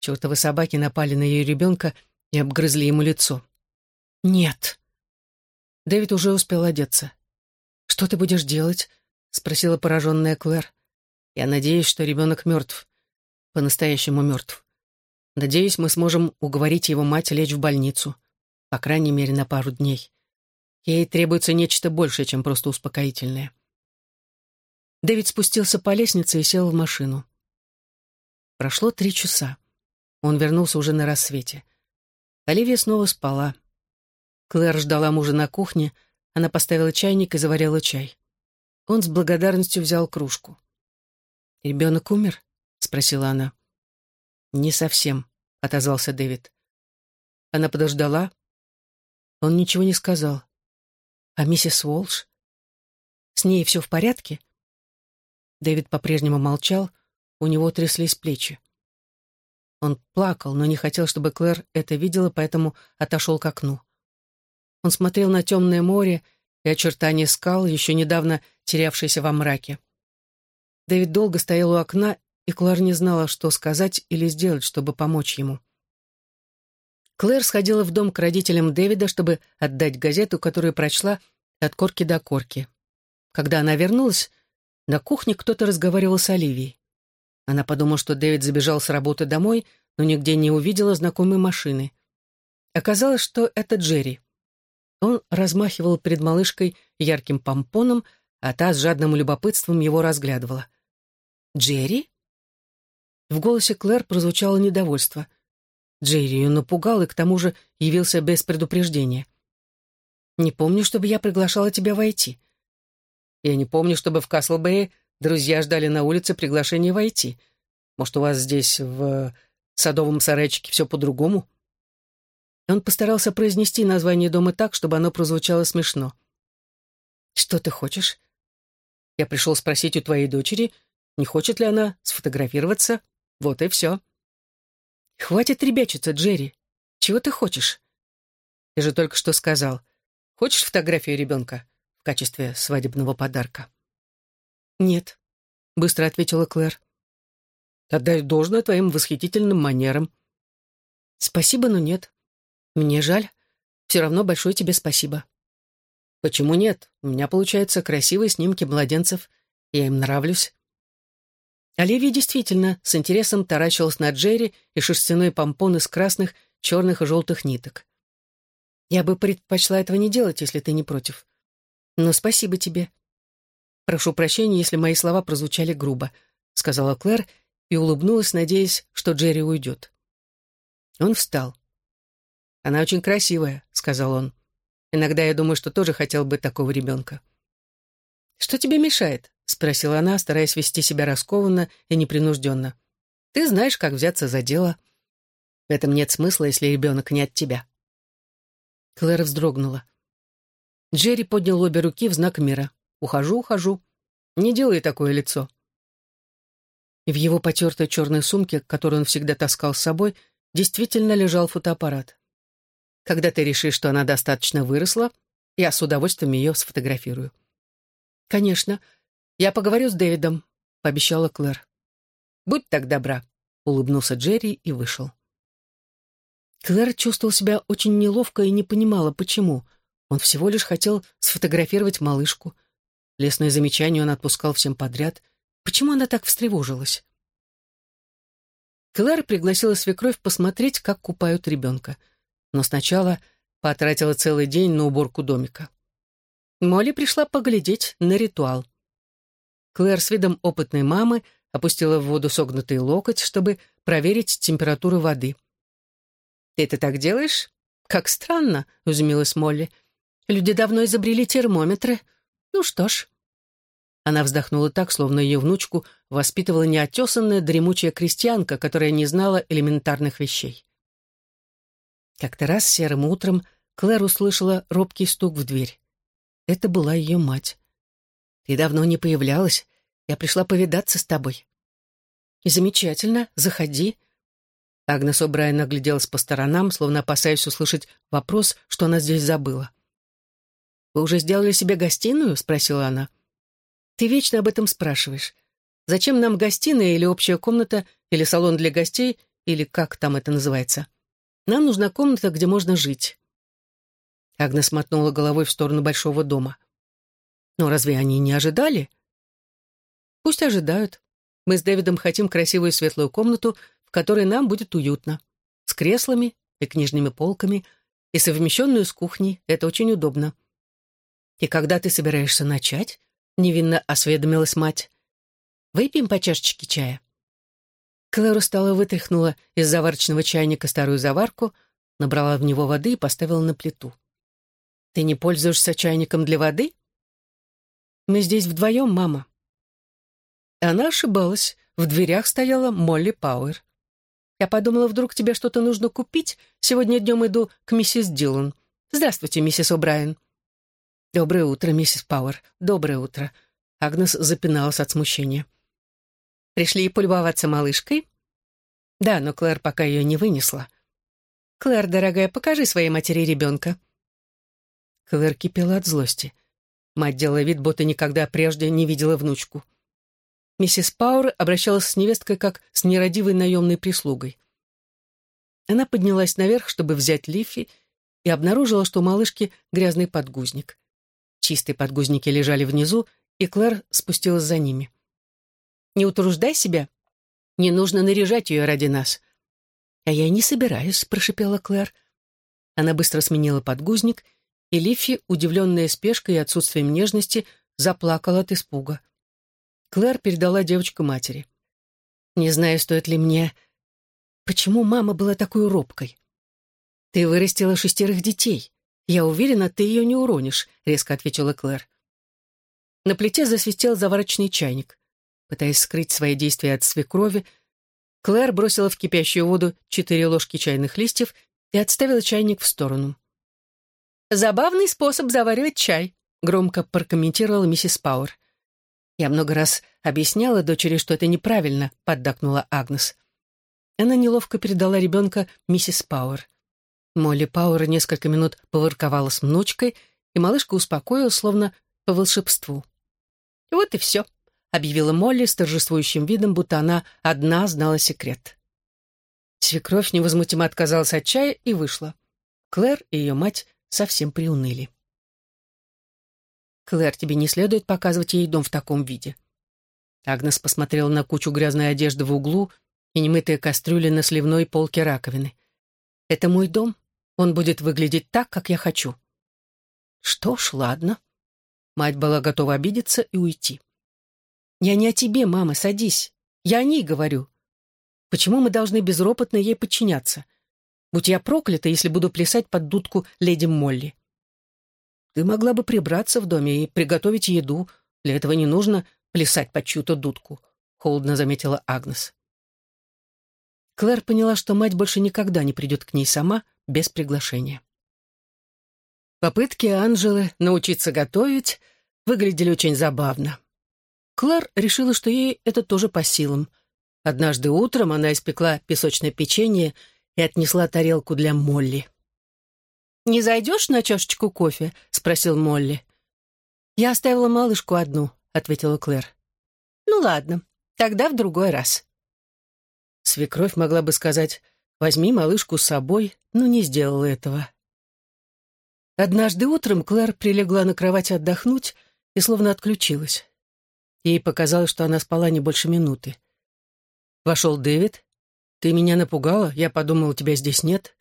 Чертовы собаки напали на ее ребенка и обгрызли ему лицо. «Нет». Дэвид уже успел одеться. «Что ты будешь делать?» — спросила пораженная Клэр. «Я надеюсь, что ребенок мертв. По-настоящему мертв. Надеюсь, мы сможем уговорить его мать лечь в больницу. По крайней мере, на пару дней. Ей требуется нечто большее, чем просто успокоительное». Дэвид спустился по лестнице и сел в машину. Прошло три часа. Он вернулся уже на рассвете. Оливия снова спала. Клэр ждала мужа на кухне, она поставила чайник и заварила чай. Он с благодарностью взял кружку. «Ребенок умер?» — спросила она. «Не совсем», — отозвался Дэвид. Она подождала. Он ничего не сказал. «А миссис Уолш? С ней все в порядке?» Дэвид по-прежнему молчал, у него тряслись плечи. Он плакал, но не хотел, чтобы Клэр это видела, поэтому отошел к окну. Он смотрел на темное море и очертания скал, еще недавно терявшиеся во мраке. Дэвид долго стоял у окна, и Клэр не знала, что сказать или сделать, чтобы помочь ему. Клэр сходила в дом к родителям Дэвида, чтобы отдать газету, которую прочла от корки до корки. Когда она вернулась, на кухне кто-то разговаривал с Оливией. Она подумала, что Дэвид забежал с работы домой, но нигде не увидела знакомой машины. Оказалось, что это Джерри. Он размахивал перед малышкой ярким помпоном, а та с жадным любопытством его разглядывала. «Джерри?» В голосе Клэр прозвучало недовольство. Джерри ее напугал и к тому же явился без предупреждения. «Не помню, чтобы я приглашала тебя войти. Я не помню, чтобы в Каслбэе друзья ждали на улице приглашения войти. Может, у вас здесь, в садовом сарайчике, все по-другому?» Он постарался произнести название дома так, чтобы оно прозвучало смешно. «Что ты хочешь?» «Я пришел спросить у твоей дочери, не хочет ли она сфотографироваться. Вот и все». «Хватит ребячиться, Джерри. Чего ты хочешь?» «Ты же только что сказал. Хочешь фотографию ребенка в качестве свадебного подарка?» «Нет», — быстро ответила Клэр. «Отдай должное твоим восхитительным манерам». «Спасибо, но нет. Мне жаль. Все равно большое тебе спасибо. Почему нет? У меня получаются красивые снимки младенцев. Я им нравлюсь. Оливия действительно с интересом таращилась на Джерри и шерстяной помпон из красных, черных и желтых ниток. Я бы предпочла этого не делать, если ты не против. Но спасибо тебе. Прошу прощения, если мои слова прозвучали грубо, сказала Клэр и улыбнулась, надеясь, что Джерри уйдет. Он встал. «Она очень красивая», — сказал он. «Иногда я думаю, что тоже хотел бы такого ребенка». «Что тебе мешает?» — спросила она, стараясь вести себя раскованно и непринужденно. «Ты знаешь, как взяться за дело. В этом нет смысла, если ребенок не от тебя». Клэр вздрогнула. Джерри поднял обе руки в знак мира. «Ухожу, ухожу. Не делай такое лицо». В его потертой черной сумке, которую он всегда таскал с собой, действительно лежал фотоаппарат. Когда ты решишь, что она достаточно выросла, я с удовольствием ее сфотографирую». «Конечно. Я поговорю с Дэвидом», — пообещала Клэр. «Будь так добра», — улыбнулся Джерри и вышел. Клэр чувствовал себя очень неловко и не понимала, почему. Он всего лишь хотел сфотографировать малышку. Лесные замечания он отпускал всем подряд. Почему она так встревожилась? Клэр пригласила свекровь посмотреть, как купают ребенка — но сначала потратила целый день на уборку домика. Молли пришла поглядеть на ритуал. Клэр с видом опытной мамы опустила в воду согнутый локоть, чтобы проверить температуру воды. «Ты это так делаешь? Как странно», — изумилась Молли. «Люди давно изобрели термометры. Ну что ж. Она вздохнула так, словно ее внучку воспитывала неотесанная дремучая крестьянка, которая не знала элементарных вещей. Как-то раз серым утром Клэр услышала робкий стук в дверь. Это была ее мать. «Ты давно не появлялась. Я пришла повидаться с тобой». «Замечательно. Заходи». Агнес О'Брайен огляделась по сторонам, словно опасаясь услышать вопрос, что она здесь забыла. «Вы уже сделали себе гостиную?» — спросила она. «Ты вечно об этом спрашиваешь. Зачем нам гостиная или общая комната, или салон для гостей, или как там это называется? Нам нужна комната, где можно жить. Агнес мотнула головой в сторону большого дома. «Но разве они не ожидали?» «Пусть ожидают. Мы с Дэвидом хотим красивую светлую комнату, в которой нам будет уютно. С креслами и книжными полками, и совмещенную с кухней. Это очень удобно». «И когда ты собираешься начать?» — невинно осведомилась мать. «Выпьем по чашечке чая». Клэр устало вытряхнула из заварочного чайника старую заварку, набрала в него воды и поставила на плиту. Ты не пользуешься чайником для воды? Мы здесь вдвоем, мама. Она ошибалась. В дверях стояла Молли Пауэр. Я подумала, вдруг тебе что-то нужно купить. Сегодня днем иду к миссис Дилан. Здравствуйте, миссис О'Брайен. Доброе утро, миссис Пауэр. Доброе утро. Агнес запиналась от смущения. Пришли полюбоваться малышкой? Да, но Клэр пока ее не вынесла. Клэр, дорогая, покажи своей матери ребенка. Клэр кипела от злости. Мать делала вид, будто никогда прежде не видела внучку. Миссис Пауэр обращалась с невесткой как с нерадивой наемной прислугой. Она поднялась наверх, чтобы взять Лифи, и обнаружила, что у малышки грязный подгузник. Чистые подгузники лежали внизу, и Клэр спустилась за ними. «Не утруждай себя. Не нужно наряжать ее ради нас». «А я не собираюсь», — прошипела Клэр. Она быстро сменила подгузник — и Лифи, удивленная спешкой и отсутствием нежности, заплакала от испуга. Клэр передала девочку матери. «Не знаю, стоит ли мне... Почему мама была такой робкой?» «Ты вырастила шестерых детей. Я уверена, ты ее не уронишь», — резко ответила Клэр. На плите засвистел заварочный чайник. Пытаясь скрыть свои действия от свекрови, Клэр бросила в кипящую воду четыре ложки чайных листьев и отставила чайник в сторону. «Забавный способ заваривать чай», — громко прокомментировала миссис Пауэр. «Я много раз объясняла дочери, что это неправильно», — поддакнула Агнес. Она неловко передала ребенка миссис Пауэр. Молли Пауэр несколько минут поворковала с внучкой, и малышка успокоилась, словно по волшебству. «Вот и все», — объявила Молли с торжествующим видом, будто она одна знала секрет. Свекровь невозмутимо отказалась от чая и вышла. Клэр и ее мать совсем приуныли. «Клэр, тебе не следует показывать ей дом в таком виде». Агнес посмотрела на кучу грязной одежды в углу и немытые кастрюли на сливной полке раковины. «Это мой дом. Он будет выглядеть так, как я хочу». «Что ж, ладно». Мать была готова обидеться и уйти. «Я не о тебе, мама, садись. Я о ней говорю. Почему мы должны безропотно ей подчиняться? Будь я проклята, если буду плясать под дудку леди Молли. Ты могла бы прибраться в доме и приготовить еду. Для этого не нужно плясать под чью-то дудку», — холодно заметила Агнес. Клэр поняла, что мать больше никогда не придет к ней сама, без приглашения. Попытки Анжелы научиться готовить выглядели очень забавно. Клэр решила, что ей это тоже по силам. Однажды утром она испекла песочное печенье и отнесла тарелку для Молли. «Не зайдешь на чашечку кофе?» — спросил Молли. «Я оставила малышку одну», — ответила Клэр. «Ну ладно, тогда в другой раз». Свекровь могла бы сказать «возьми малышку с собой», но не сделала этого. Однажды утром Клэр прилегла на кровать отдохнуть и словно отключилась. Ей показалось, что она спала не больше минуты. Вошел Дэвид, «Ты меня напугала? Я подумал, тебя здесь нет».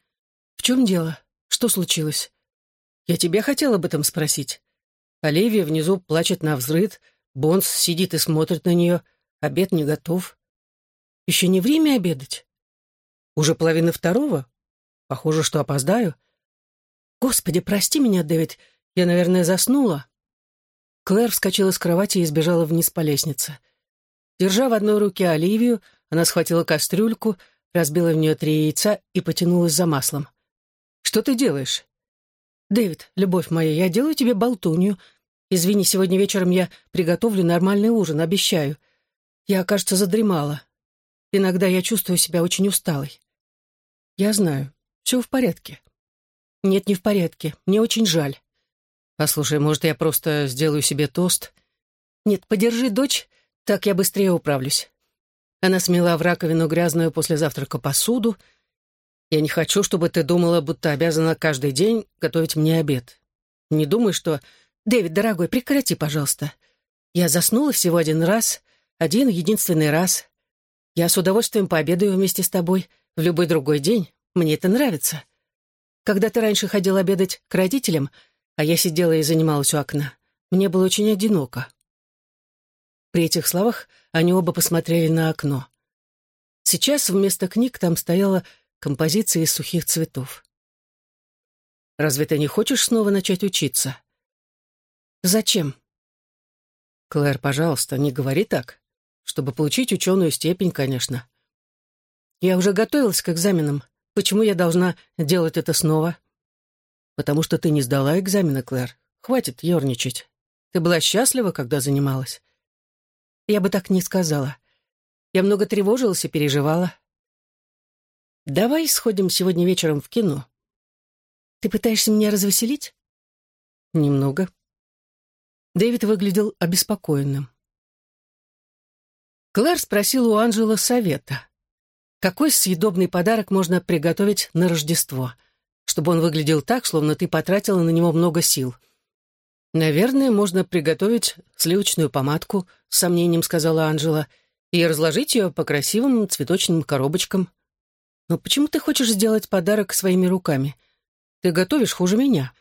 «В чем дело? Что случилось?» «Я тебя хотел об этом спросить». Оливия внизу плачет на взрыд, Бонс сидит и смотрит на нее, обед не готов. «Еще не время обедать?» «Уже половина второго? Похоже, что опоздаю». «Господи, прости меня, Дэвид, я, наверное, заснула». Клэр вскочила с кровати и сбежала вниз по лестнице. Держа в одной руке Оливию, она схватила кастрюльку, разбила в нее три яйца и потянулась за маслом. «Что ты делаешь?» «Дэвид, любовь моя, я делаю тебе болтунью. Извини, сегодня вечером я приготовлю нормальный ужин, обещаю. Я, кажется, задремала. Иногда я чувствую себя очень усталой». «Я знаю. Все в порядке». «Нет, не в порядке. Мне очень жаль». «Послушай, может, я просто сделаю себе тост?» «Нет, подержи дочь, так я быстрее управлюсь». Она смела в раковину грязную после завтрака посуду. «Я не хочу, чтобы ты думала, будто обязана каждый день готовить мне обед. Не думай, что... Дэвид, дорогой, прекрати, пожалуйста. Я заснула всего один раз, один единственный раз. Я с удовольствием пообедаю вместе с тобой в любой другой день. Мне это нравится. Когда ты раньше ходил обедать к родителям, а я сидела и занималась у окна. Мне было очень одиноко. При этих словах они оба посмотрели на окно. Сейчас вместо книг там стояла композиция из сухих цветов. «Разве ты не хочешь снова начать учиться?» «Зачем?» «Клэр, пожалуйста, не говори так. Чтобы получить ученую степень, конечно». «Я уже готовилась к экзаменам. Почему я должна делать это снова?» Потому что ты не сдала экзамены, Клэр. Хватит ерничать. Ты была счастлива, когда занималась?» «Я бы так не сказала. Я много тревожилась и переживала. Давай сходим сегодня вечером в кино. Ты пытаешься меня развеселить?» «Немного». Дэвид выглядел обеспокоенным. Клэр спросила у Анжела совета. Какой съедобный подарок можно приготовить на Рождество — чтобы он выглядел так, словно ты потратила на него много сил. «Наверное, можно приготовить сливочную помадку», — с сомнением сказала Анжела, «и разложить ее по красивым цветочным коробочкам. Но почему ты хочешь сделать подарок своими руками? Ты готовишь хуже меня.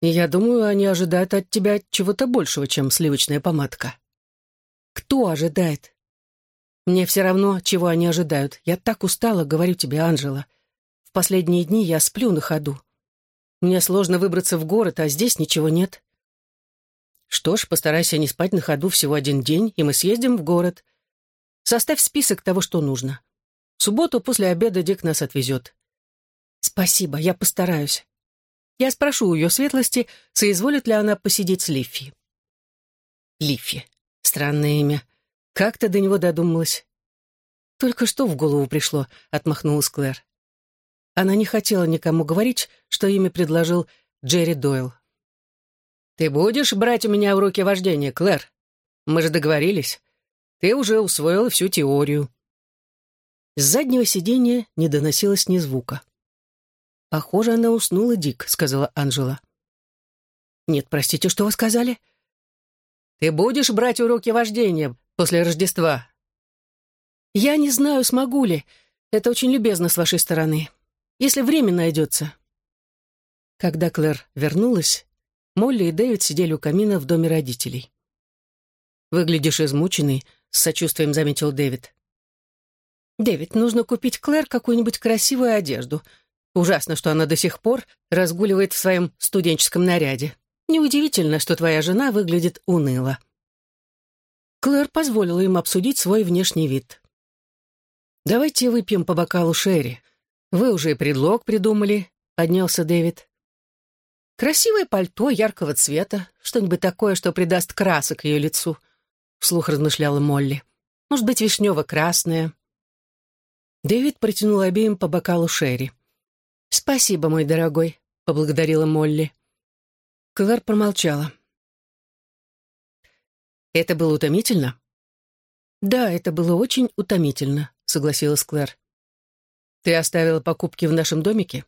И я думаю, они ожидают от тебя чего-то большего, чем сливочная помадка». «Кто ожидает?» «Мне все равно, чего они ожидают. Я так устала, говорю тебе, Анжела. В последние дни я сплю на ходу. Мне сложно выбраться в город, а здесь ничего нет. Что ж, постарайся не спать на ходу всего один день, и мы съездим в город. Составь список того, что нужно. В субботу после обеда Дик нас отвезет. Спасибо, я постараюсь. Я спрошу у ее светлости, соизволит ли она посидеть с Лиффи. Лиффи. Странное имя. Как ты до него додумалась? Только что в голову пришло, отмахнулась Клэр. Она не хотела никому говорить, что имя предложил Джерри Дойл. «Ты будешь брать у меня в руки вождение, Клэр? Мы же договорились. Ты уже усвоила всю теорию». С заднего сиденья не доносилось ни звука. «Похоже, она уснула, Дик», — сказала Анжела. «Нет, простите, что вы сказали?» «Ты будешь брать уроки вождения после Рождества?» «Я не знаю, смогу ли. Это очень любезно с вашей стороны если время найдется». Когда Клэр вернулась, Молли и Дэвид сидели у камина в доме родителей. «Выглядишь измученный», — с сочувствием заметил Дэвид. «Дэвид, нужно купить Клэр какую-нибудь красивую одежду. Ужасно, что она до сих пор разгуливает в своем студенческом наряде. Неудивительно, что твоя жена выглядит уныло». Клэр позволила им обсудить свой внешний вид. «Давайте выпьем по бокалу Шерри. «Вы уже и предлог придумали», — поднялся Дэвид. «Красивое пальто яркого цвета, что-нибудь такое, что придаст красок ее лицу», — вслух размышляла Молли. «Может быть, вишнево-красное». Дэвид протянул обеим по бокалу Шерри. «Спасибо, мой дорогой», — поблагодарила Молли. Клэр промолчала. «Это было утомительно?» «Да, это было очень утомительно», — согласилась Клэр. Ты оставила покупки в нашем домике?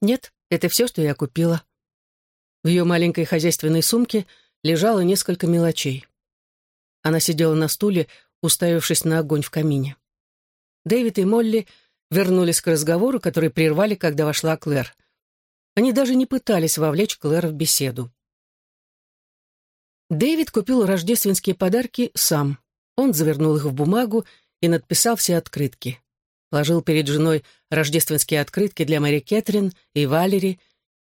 Нет, это все, что я купила. В ее маленькой хозяйственной сумке лежало несколько мелочей. Она сидела на стуле, уставившись на огонь в камине. Дэвид и Молли вернулись к разговору, который прервали, когда вошла Клэр. Они даже не пытались вовлечь Клэр в беседу. Дэвид купил рождественские подарки сам. Он завернул их в бумагу и надписал все открытки положил перед женой рождественские открытки для Мэри Кэтрин и Валери,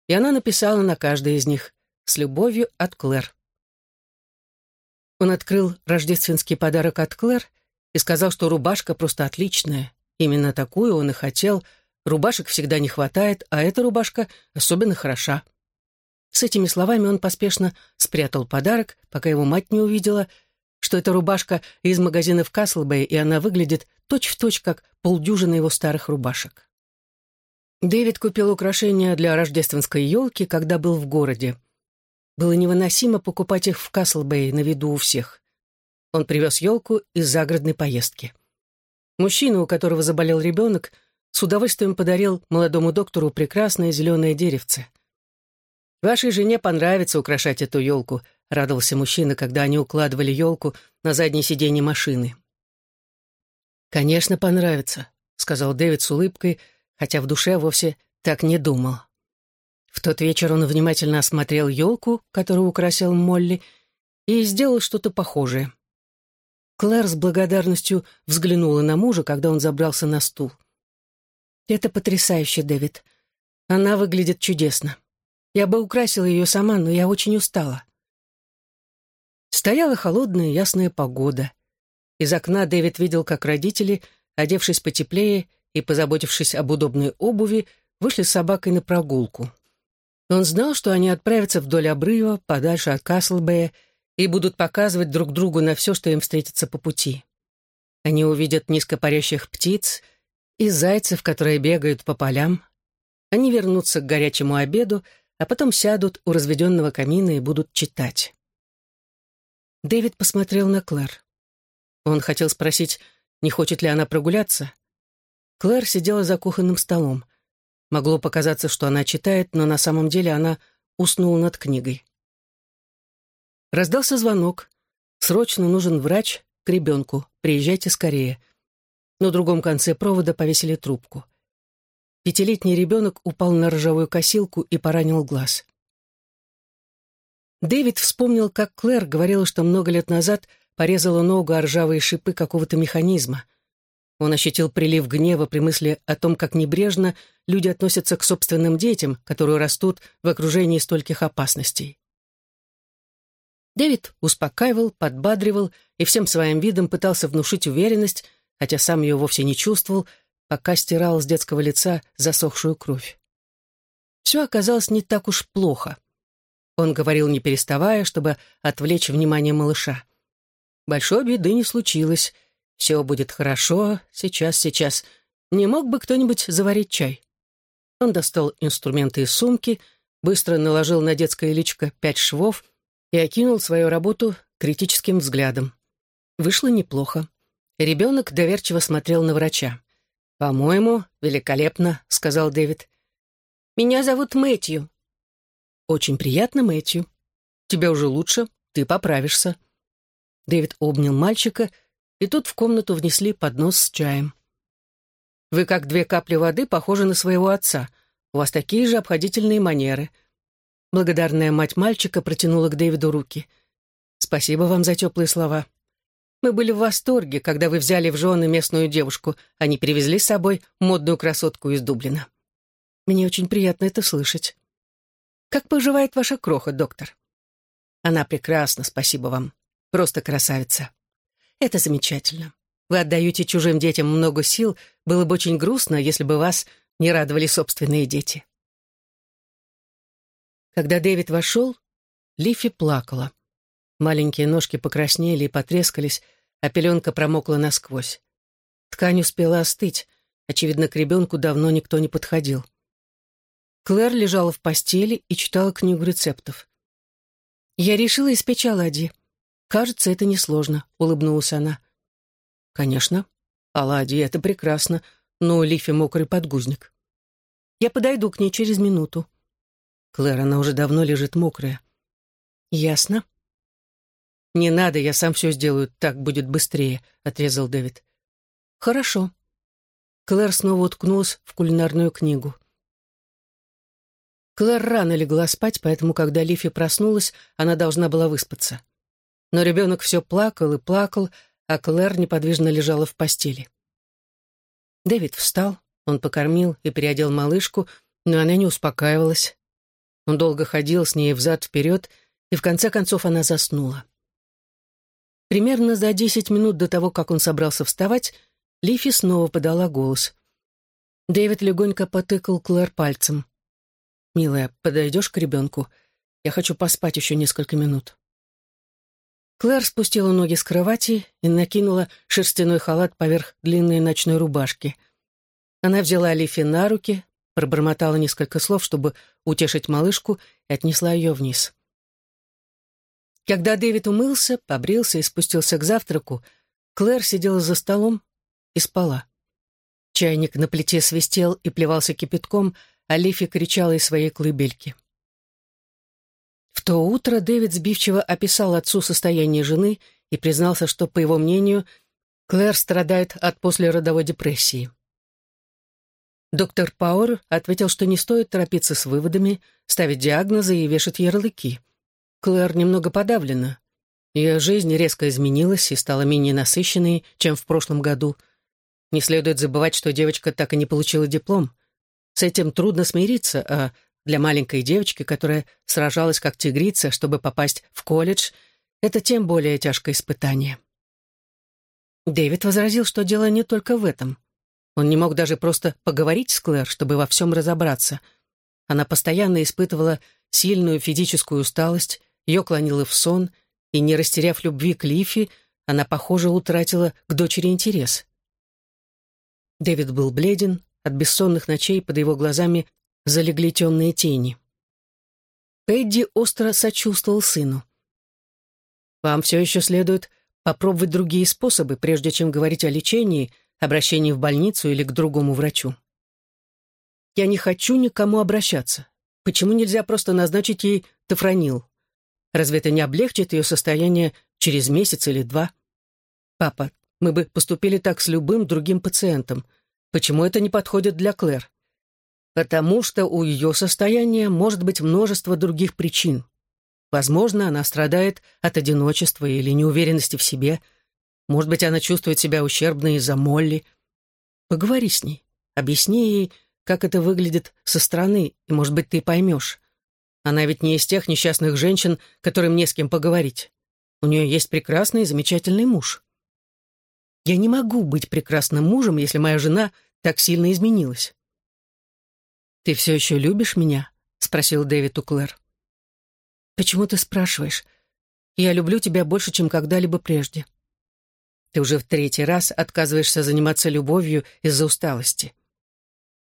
и она написала на каждой из них «С любовью от Клэр». Он открыл рождественский подарок от Клэр и сказал, что рубашка просто отличная. Именно такую он и хотел. Рубашек всегда не хватает, а эта рубашка особенно хороша. С этими словами он поспешно спрятал подарок, пока его мать не увидела, что это рубашка из магазина в Каслбэй, и она выглядит точь-в-точь, точь, как полдюжины его старых рубашек. Дэвид купил украшения для рождественской елки, когда был в городе. Было невыносимо покупать их в Каслбэй на виду у всех. Он привез елку из загородной поездки. Мужчина, у которого заболел ребенок, с удовольствием подарил молодому доктору прекрасное зеленое деревце. «Вашей жене понравится украшать эту елку», — радовался мужчина, когда они укладывали елку на заднее сиденье машины. «Конечно, понравится», — сказал Дэвид с улыбкой, хотя в душе вовсе так не думал. В тот вечер он внимательно осмотрел елку, которую украсил Молли, и сделал что-то похожее. Клэр с благодарностью взглянула на мужа, когда он забрался на стул. «Это потрясающе, Дэвид. Она выглядит чудесно. Я бы украсила ее сама, но я очень устала». Стояла холодная ясная погода. Из окна Дэвид видел, как родители, одевшись потеплее и позаботившись об удобной обуви, вышли с собакой на прогулку. Он знал, что они отправятся вдоль обрыва, подальше от Каслбэя, и будут показывать друг другу на все, что им встретится по пути. Они увидят низкопарящих птиц и зайцев, которые бегают по полям. Они вернутся к горячему обеду, а потом сядут у разведенного камина и будут читать. Дэвид посмотрел на Клэр. Он хотел спросить, не хочет ли она прогуляться. Клэр сидела за кухонным столом. Могло показаться, что она читает, но на самом деле она уснула над книгой. Раздался звонок. «Срочно нужен врач к ребенку. Приезжайте скорее». На другом конце провода повесили трубку. Пятилетний ребенок упал на ржавую косилку и поранил глаз. Дэвид вспомнил, как Клэр говорила, что много лет назад порезала ногу о ржавые шипы какого-то механизма. Он ощутил прилив гнева при мысли о том, как небрежно люди относятся к собственным детям, которые растут в окружении стольких опасностей. Дэвид успокаивал, подбадривал и всем своим видом пытался внушить уверенность, хотя сам ее вовсе не чувствовал, пока стирал с детского лица засохшую кровь. Все оказалось не так уж плохо. Он говорил, не переставая, чтобы отвлечь внимание малыша. Большой беды не случилось. Все будет хорошо. Сейчас, сейчас. Не мог бы кто-нибудь заварить чай? Он достал инструменты из сумки, быстро наложил на детское личико пять швов — и окинул свою работу критическим взглядом. Вышло неплохо. Ребенок доверчиво смотрел на врача. «По-моему, великолепно», — сказал Дэвид. «Меня зовут Мэтью». «Очень приятно, Мэтью. Тебе уже лучше, ты поправишься». Дэвид обнял мальчика, и тут в комнату внесли поднос с чаем. «Вы, как две капли воды, похожи на своего отца. У вас такие же обходительные манеры», Благодарная мать мальчика протянула к Дэвиду руки. «Спасибо вам за теплые слова. Мы были в восторге, когда вы взяли в жены местную девушку, а не привезли с собой модную красотку из Дублина. Мне очень приятно это слышать. Как поживает ваша кроха, доктор?» «Она прекрасна, спасибо вам. Просто красавица. Это замечательно. Вы отдаете чужим детям много сил, было бы очень грустно, если бы вас не радовали собственные дети». Когда Дэвид вошел, Лифи плакала. Маленькие ножки покраснели и потрескались, а пеленка промокла насквозь. Ткань успела остыть. Очевидно, к ребенку давно никто не подходил. Клэр лежала в постели и читала книгу рецептов. «Я решила испечь оладьи. Кажется, это несложно», — улыбнулась она. «Конечно. Оладьи — это прекрасно, но Лифи мокрый подгузник. Я подойду к ней через минуту». Клэр, она уже давно лежит мокрая. Ясно. Не надо, я сам все сделаю, так будет быстрее, отрезал Дэвид. Хорошо. Клэр снова уткнулась в кулинарную книгу. Клэр рано легла спать, поэтому, когда Лифи проснулась, она должна была выспаться. Но ребенок все плакал и плакал, а Клэр неподвижно лежала в постели. Дэвид встал, он покормил и переодел малышку, но она не успокаивалась. Он долго ходил с ней взад-вперед, и в конце концов она заснула. Примерно за десять минут до того, как он собрался вставать, Лифи снова подала голос. Дэвид легонько потыкал Клэр пальцем. «Милая, подойдешь к ребенку? Я хочу поспать еще несколько минут». Клэр спустила ноги с кровати и накинула шерстяной халат поверх длинной ночной рубашки. Она взяла Лифи на руки, пробормотала несколько слов, чтобы утешить малышку, и отнесла ее вниз. Когда Дэвид умылся, побрился и спустился к завтраку, Клэр сидела за столом и спала. Чайник на плите свистел и плевался кипятком, а Лифи кричала из своей клыбельки. В то утро Дэвид сбивчиво описал отцу состояние жены и признался, что, по его мнению, Клэр страдает от послеродовой депрессии. Доктор Пауэр ответил, что не стоит торопиться с выводами, ставить диагнозы и вешать ярлыки. Клэр немного подавлена. Ее жизнь резко изменилась и стала менее насыщенной, чем в прошлом году. Не следует забывать, что девочка так и не получила диплом. С этим трудно смириться, а для маленькой девочки, которая сражалась как тигрица, чтобы попасть в колледж, это тем более тяжкое испытание. Дэвид возразил, что дело не только в этом. Он не мог даже просто поговорить с Клэр, чтобы во всем разобраться. Она постоянно испытывала сильную физическую усталость, ее клонило в сон, и, не растеряв любви к Лифи, она, похоже, утратила к дочери интерес. Дэвид был бледен, от бессонных ночей под его глазами залегли темные тени. Пэдди остро сочувствовал сыну. «Вам все еще следует попробовать другие способы, прежде чем говорить о лечении, обращении в больницу или к другому врачу. Я не хочу никому обращаться. Почему нельзя просто назначить ей тофронил? Разве это не облегчит ее состояние через месяц или два? Папа, мы бы поступили так с любым другим пациентом. Почему это не подходит для Клэр? Потому что у ее состояния может быть множество других причин. Возможно, она страдает от одиночества или неуверенности в себе. Может быть, она чувствует себя ущербной из-за Молли. Поговори с ней, объясни ей, как это выглядит со стороны, и, может быть, ты поймешь. Она ведь не из тех несчастных женщин, которым не с кем поговорить. У нее есть прекрасный и замечательный муж. Я не могу быть прекрасным мужем, если моя жена так сильно изменилась. «Ты все еще любишь меня?» — спросил Дэвид у Клэр. «Почему ты спрашиваешь? Я люблю тебя больше, чем когда-либо прежде. Ты уже в третий раз отказываешься заниматься любовью из-за усталости.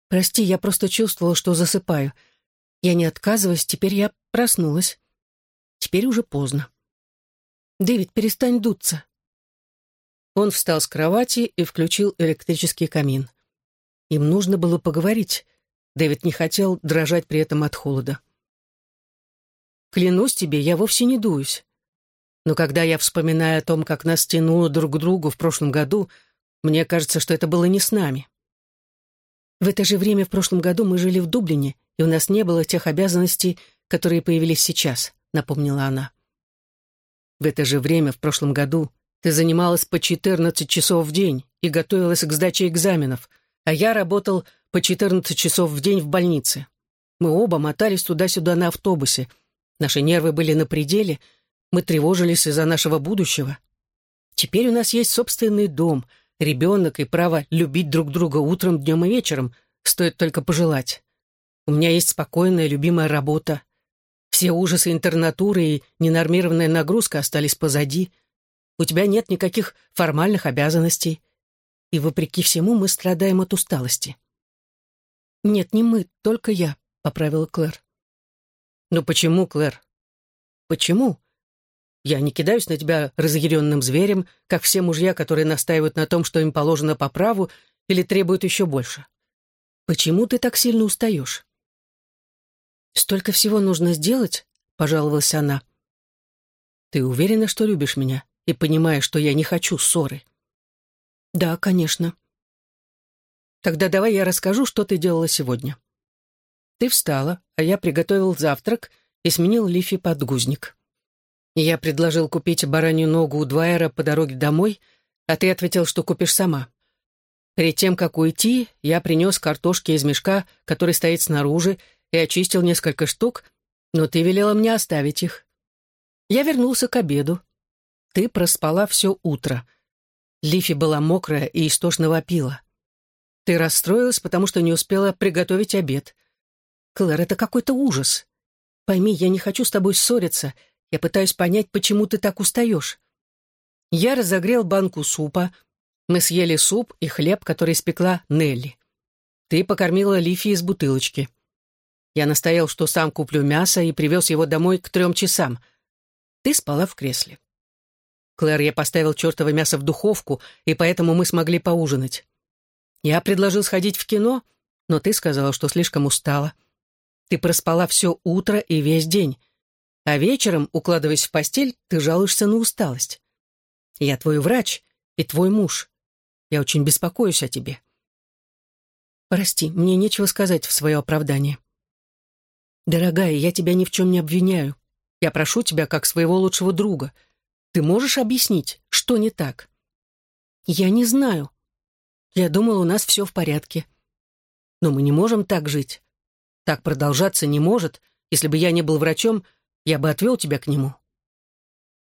Прости, я просто чувствовала, что засыпаю. Я не отказываюсь, теперь я проснулась. Теперь уже поздно. Дэвид, перестань дуться». Он встал с кровати и включил электрический камин. Им нужно было поговорить, Дэвид не хотел дрожать при этом от холода. «Клянусь тебе, я вовсе не дуюсь. Но когда я вспоминаю о том, как нас тянуло друг к другу в прошлом году, мне кажется, что это было не с нами. В это же время в прошлом году мы жили в Дублине, и у нас не было тех обязанностей, которые появились сейчас», — напомнила она. «В это же время в прошлом году ты занималась по 14 часов в день и готовилась к сдаче экзаменов, а я работал по 14 часов в день в больнице. Мы оба мотались туда-сюда на автобусе. Наши нервы были на пределе, мы тревожились из-за нашего будущего. Теперь у нас есть собственный дом, ребенок и право любить друг друга утром, днем и вечером, стоит только пожелать. У меня есть спокойная, любимая работа. Все ужасы интернатуры и ненормированная нагрузка остались позади. У тебя нет никаких формальных обязанностей. И вопреки всему мы страдаем от усталости. «Нет, не мы, только я», — поправила Клэр. «Но почему, Клэр? Почему? Я не кидаюсь на тебя разъяренным зверем, как все мужья, которые настаивают на том, что им положено по праву, или требуют еще больше. Почему ты так сильно устаешь?» «Столько всего нужно сделать», — пожаловалась она. «Ты уверена, что любишь меня и понимаешь, что я не хочу ссоры?» «Да, конечно», Тогда давай я расскажу, что ты делала сегодня. Ты встала, а я приготовил завтрак и сменил Лифи подгузник. Я предложил купить баранью ногу у Двайера по дороге домой, а ты ответил, что купишь сама. Перед тем, как уйти, я принес картошки из мешка, который стоит снаружи, и очистил несколько штук, но ты велела мне оставить их. Я вернулся к обеду. Ты проспала все утро. Лифи была мокрая и истошно вопила. Ты расстроилась, потому что не успела приготовить обед. Клэр, это какой-то ужас. Пойми, я не хочу с тобой ссориться. Я пытаюсь понять, почему ты так устаешь. Я разогрел банку супа. Мы съели суп и хлеб, который испекла Нелли. Ты покормила Лифи из бутылочки. Я настоял, что сам куплю мясо и привез его домой к трем часам. Ты спала в кресле. Клэр, я поставил чертово мясо в духовку, и поэтому мы смогли поужинать. Я предложил сходить в кино, но ты сказала, что слишком устала. Ты проспала все утро и весь день. А вечером, укладываясь в постель, ты жалуешься на усталость. Я твой врач и твой муж. Я очень беспокоюсь о тебе. Прости, мне нечего сказать в свое оправдание. Дорогая, я тебя ни в чем не обвиняю. Я прошу тебя как своего лучшего друга. Ты можешь объяснить, что не так? Я не знаю, я думала, у нас все в порядке. Но мы не можем так жить. Так продолжаться не может. Если бы я не был врачом, я бы отвел тебя к нему».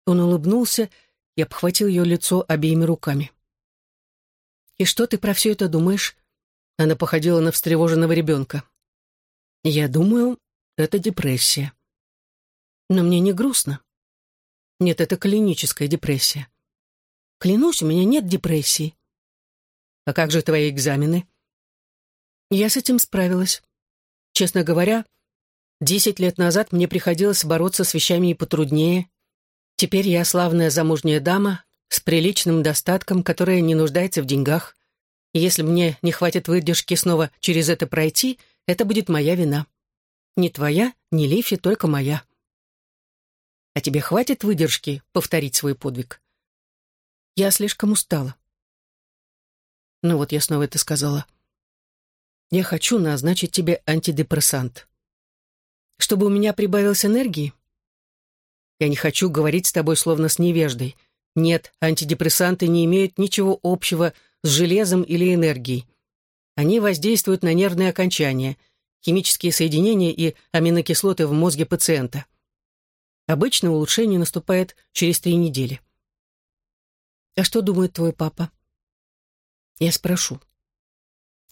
Он улыбнулся и обхватил ее лицо обеими руками. «И что ты про все это думаешь?» Она походила на встревоженного ребенка. «Я думаю, это депрессия. Но мне не грустно. Нет, это клиническая депрессия. Клянусь, у меня нет депрессии. А как же твои экзамены? Я с этим справилась. Честно говоря, десять лет назад мне приходилось бороться с вещами и потруднее. Теперь я славная замужняя дама с приличным достатком, которая не нуждается в деньгах. И если мне не хватит выдержки снова через это пройти, это будет моя вина. Не твоя, не Лифи, только моя. А тебе хватит выдержки повторить свой подвиг? Я слишком устала. Ну вот я снова это сказала. Я хочу назначить тебе антидепрессант. Чтобы у меня прибавилось энергии? Я не хочу говорить с тобой словно с невеждой. Нет, антидепрессанты не имеют ничего общего с железом или энергией. Они воздействуют на нервные окончания, химические соединения и аминокислоты в мозге пациента. Обычно улучшение наступает через три недели. А что думает твой папа? Я спрошу.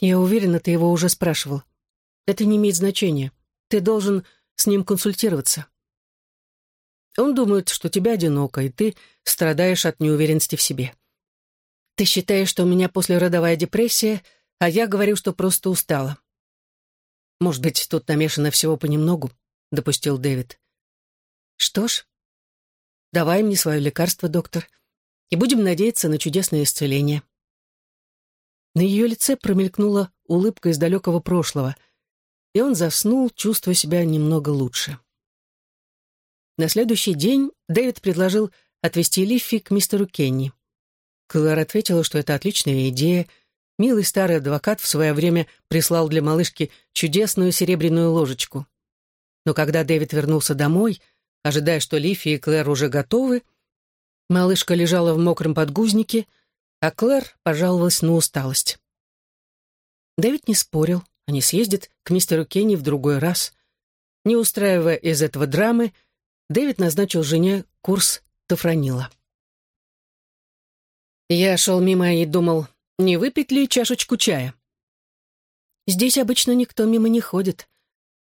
Я уверена, ты его уже спрашивал. Это не имеет значения. Ты должен с ним консультироваться. Он думает, что тебя одиноко, и ты страдаешь от неуверенности в себе. Ты считаешь, что у меня послеродовая депрессия, а я говорю, что просто устала. Может быть, тут намешано всего понемногу, — допустил Дэвид. Что ж, давай мне свое лекарство, доктор, и будем надеяться на чудесное исцеление. На ее лице промелькнула улыбка из далекого прошлого, и он заснул, чувствуя себя немного лучше. На следующий день Дэвид предложил отвезти Лиффи к мистеру Кенни. Клэр ответила, что это отличная идея. Милый старый адвокат в свое время прислал для малышки чудесную серебряную ложечку. Но когда Дэвид вернулся домой, ожидая, что Лиффи и Клэр уже готовы, малышка лежала в мокром подгузнике — а Клэр пожаловалась на усталость. Дэвид не спорил, они съездят к мистеру Кенни в другой раз. Не устраивая из этого драмы, Дэвид назначил жене курс тофранила. Я шел мимо и думал, не выпить ли чашечку чая? «Здесь обычно никто мимо не ходит,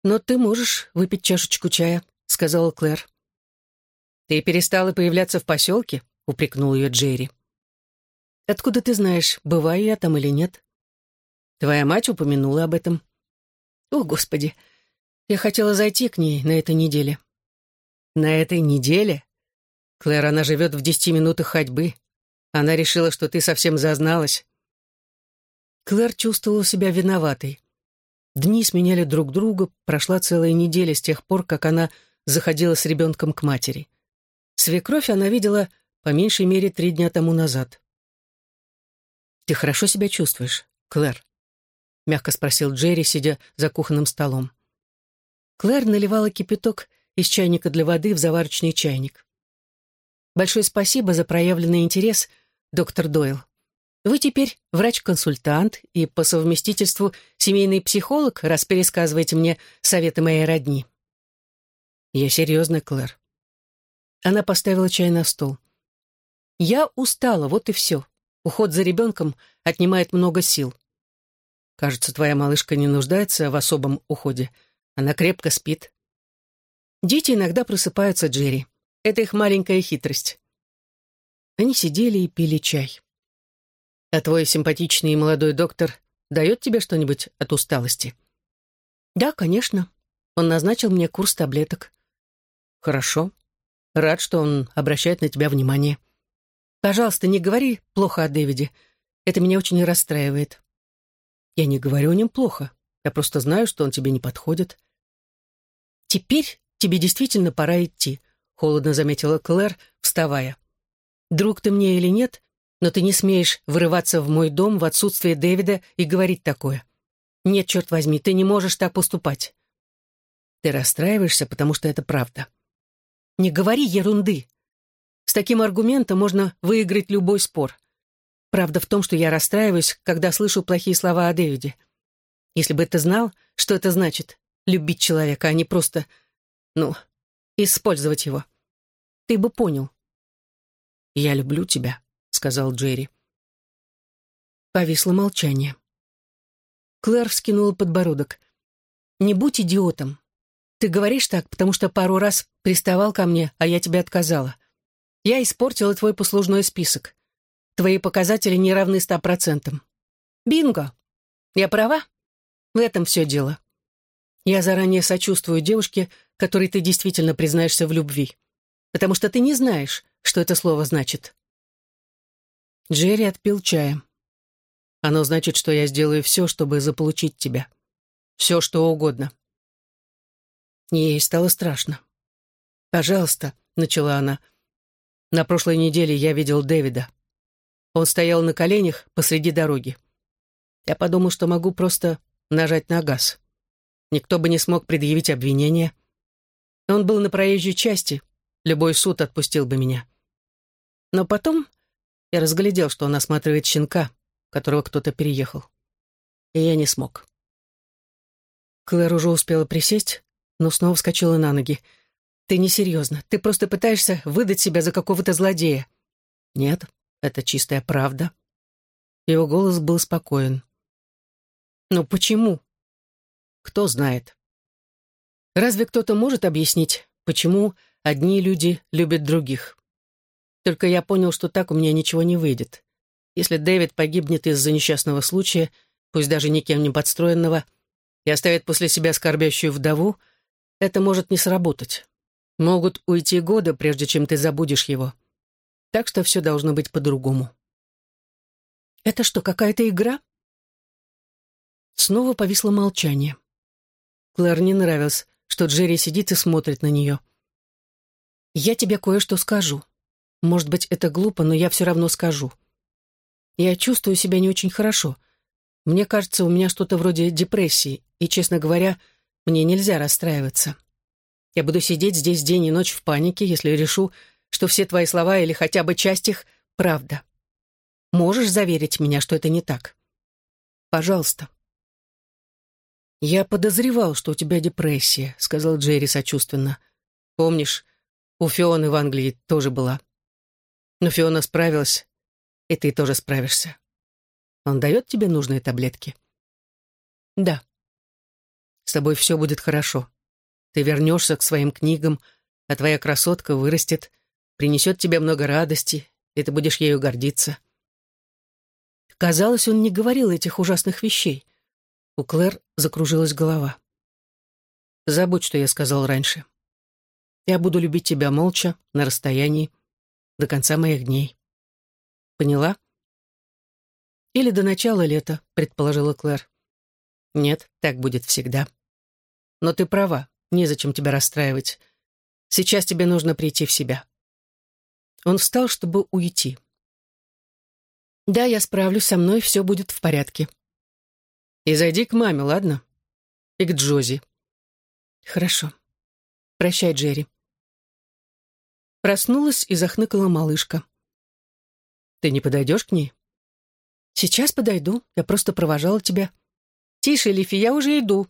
но ты можешь выпить чашечку чая», — сказала Клэр. «Ты перестала появляться в поселке?» — упрекнул ее Джерри. Откуда ты знаешь, бываю я там или нет? Твоя мать упомянула об этом. О, Господи, я хотела зайти к ней на этой неделе. На этой неделе? Клэр, она живет в десяти минутах ходьбы. Она решила, что ты совсем зазналась. Клэр чувствовала себя виноватой. Дни сменяли друг друга, прошла целая неделя с тех пор, как она заходила с ребенком к матери. Свекровь она видела по меньшей мере три дня тому назад. «Ты хорошо себя чувствуешь, Клэр?» — мягко спросил Джерри, сидя за кухонным столом. Клэр наливала кипяток из чайника для воды в заварочный чайник. «Большое спасибо за проявленный интерес, доктор Дойл. Вы теперь врач-консультант и по совместительству семейный психолог, раз пересказываете мне советы моей родни». «Я серьезно, Клэр». Она поставила чай на стол. Я устала, вот и все. Уход за ребенком отнимает много сил. Кажется, твоя малышка не нуждается в особом уходе. Она крепко спит. Дети иногда просыпаются, Джерри. Это их маленькая хитрость. Они сидели и пили чай. А твой симпатичный молодой доктор дает тебе что-нибудь от усталости? Да, конечно. Он назначил мне курс таблеток. Хорошо. Рад, что он обращает на тебя внимание. Пожалуйста, не говори плохо о Дэвиде. Это меня очень расстраивает. Я не говорю о нем плохо. Я просто знаю, что он тебе не подходит. Теперь тебе действительно пора идти, холодно заметила Клэр, вставая. Друг ты мне или нет, но ты не смеешь вырываться в мой дом в отсутствие Дэвида и говорить такое. Нет, черт возьми, ты не можешь так поступать. Ты расстраиваешься, потому что это правда. Не говори ерунды. С таким аргументом можно выиграть любой спор. Правда в том, что я расстраиваюсь, когда слышу плохие слова о Дэвиде. Если бы ты знал, что это значит — любить человека, а не просто, ну, использовать его. Ты бы понял. «Я люблю тебя», — сказал Джерри. Повисло молчание. Клэр вскинула подбородок. «Не будь идиотом. Ты говоришь так, потому что пару раз приставал ко мне, а я тебе отказала. Я испортила твой послужной список. Твои показатели не равны ста процентам. Бинго! Я права? В этом все дело. Я заранее сочувствую девушке, которой ты действительно признаешься в любви, потому что ты не знаешь, что это слово значит. Джерри отпил чая. Оно значит, что я сделаю все, чтобы заполучить тебя. Все, что угодно. Ей стало страшно. «Пожалуйста», — начала она. «На прошлой неделе я видел Дэвида. Он стоял на коленях посреди дороги. Я подумал, что могу просто нажать на газ. Никто бы не смог предъявить обвинение. Он был на проезжей части, любой суд отпустил бы меня. Но потом я разглядел, что он осматривает щенка, которого кто-то переехал. И я не смог. Клэр уже успела присесть, но снова вскочила на ноги. «Ты несерьезно. Ты просто пытаешься выдать себя за какого-то злодея». «Нет, это чистая правда». Его голос был спокоен. «Но почему?» «Кто знает». «Разве кто-то может объяснить, почему одни люди любят других?» Только я понял, что так у меня ничего не выйдет. Если Дэвид погибнет из-за несчастного случая, пусть даже никем не подстроенного, и оставит после себя скорбящую вдову, это может не сработать. Могут уйти годы, прежде чем ты забудешь его. Так что все должно быть по-другому. «Это что, какая-то игра?» Снова повисло молчание. Клэр не нравилось, что Джерри сидит и смотрит на нее. «Я тебе кое-что скажу. Может быть, это глупо, но я все равно скажу. Я чувствую себя не очень хорошо. Мне кажется, у меня что-то вроде депрессии, и, честно говоря, мне нельзя расстраиваться. Я буду сидеть здесь день и ночь в панике, если решу, что все твои слова или хотя бы часть их — правда. Можешь заверить меня, что это не так? Пожалуйста. «Я подозревал, что у тебя депрессия», — сказал Джерри сочувственно. «Помнишь, у Фионы в Англии тоже была. Но Фиона справилась, и ты тоже справишься. Он дает тебе нужные таблетки? Да. С тобой все будет хорошо. Ты вернешься к своим книгам, а твоя красотка вырастет, принесет тебе много радости, и ты будешь ею гордиться. Казалось, он не говорил этих ужасных вещей. У Клэр закружилась голова. Забудь, что я сказал раньше. Я буду любить тебя молча, на расстоянии, до конца моих дней. Поняла? Или до начала лета, предположила Клэр. Нет, так будет всегда. Но ты права, незачем тебя расстраивать. Сейчас тебе нужно прийти в себя. Он встал, чтобы уйти. Да, я справлюсь, со мной все будет в порядке. И зайди к маме, ладно? И к Джози. Хорошо. Прощай, Джерри. Проснулась и захныкала малышка. «Ты не подойдешь к ней?» «Сейчас подойду. Я просто провожала тебя». «Тише, Лифи, я уже иду».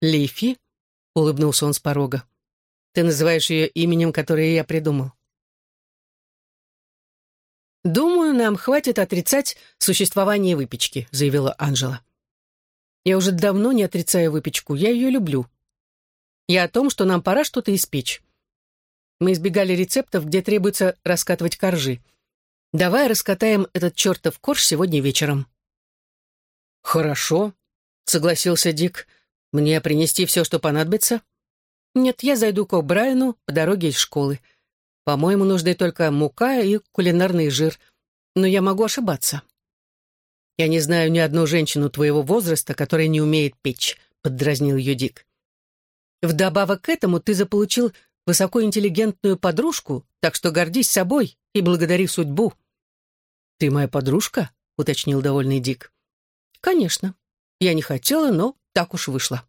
«Лифи?» — улыбнулся он с порога. «Ты называешь ее именем, которое я придумал». «Думаю, нам хватит отрицать существование выпечки», — заявила Анжела. «Я уже давно не отрицаю выпечку, я ее люблю. Я о том, что нам пора что-то испечь. Мы избегали рецептов, где требуется раскатывать коржи. Давай раскатаем этот чертов корж сегодня вечером». «Хорошо», — согласился Дик. «Мне принести все, что понадобится?» «Нет, я зайду к О'Брайену по дороге из школы. По-моему, нужны только мука и кулинарный жир. Но я могу ошибаться». «Я не знаю ни одну женщину твоего возраста, которая не умеет печь», — поддразнил ее Дик. «Вдобавок к этому ты заполучил высокоинтеллигентную подружку, так что гордись собой и благодари судьбу». «Ты моя подружка?» — уточнил довольный Дик. «Конечно. Я не хотела, но так уж вышло».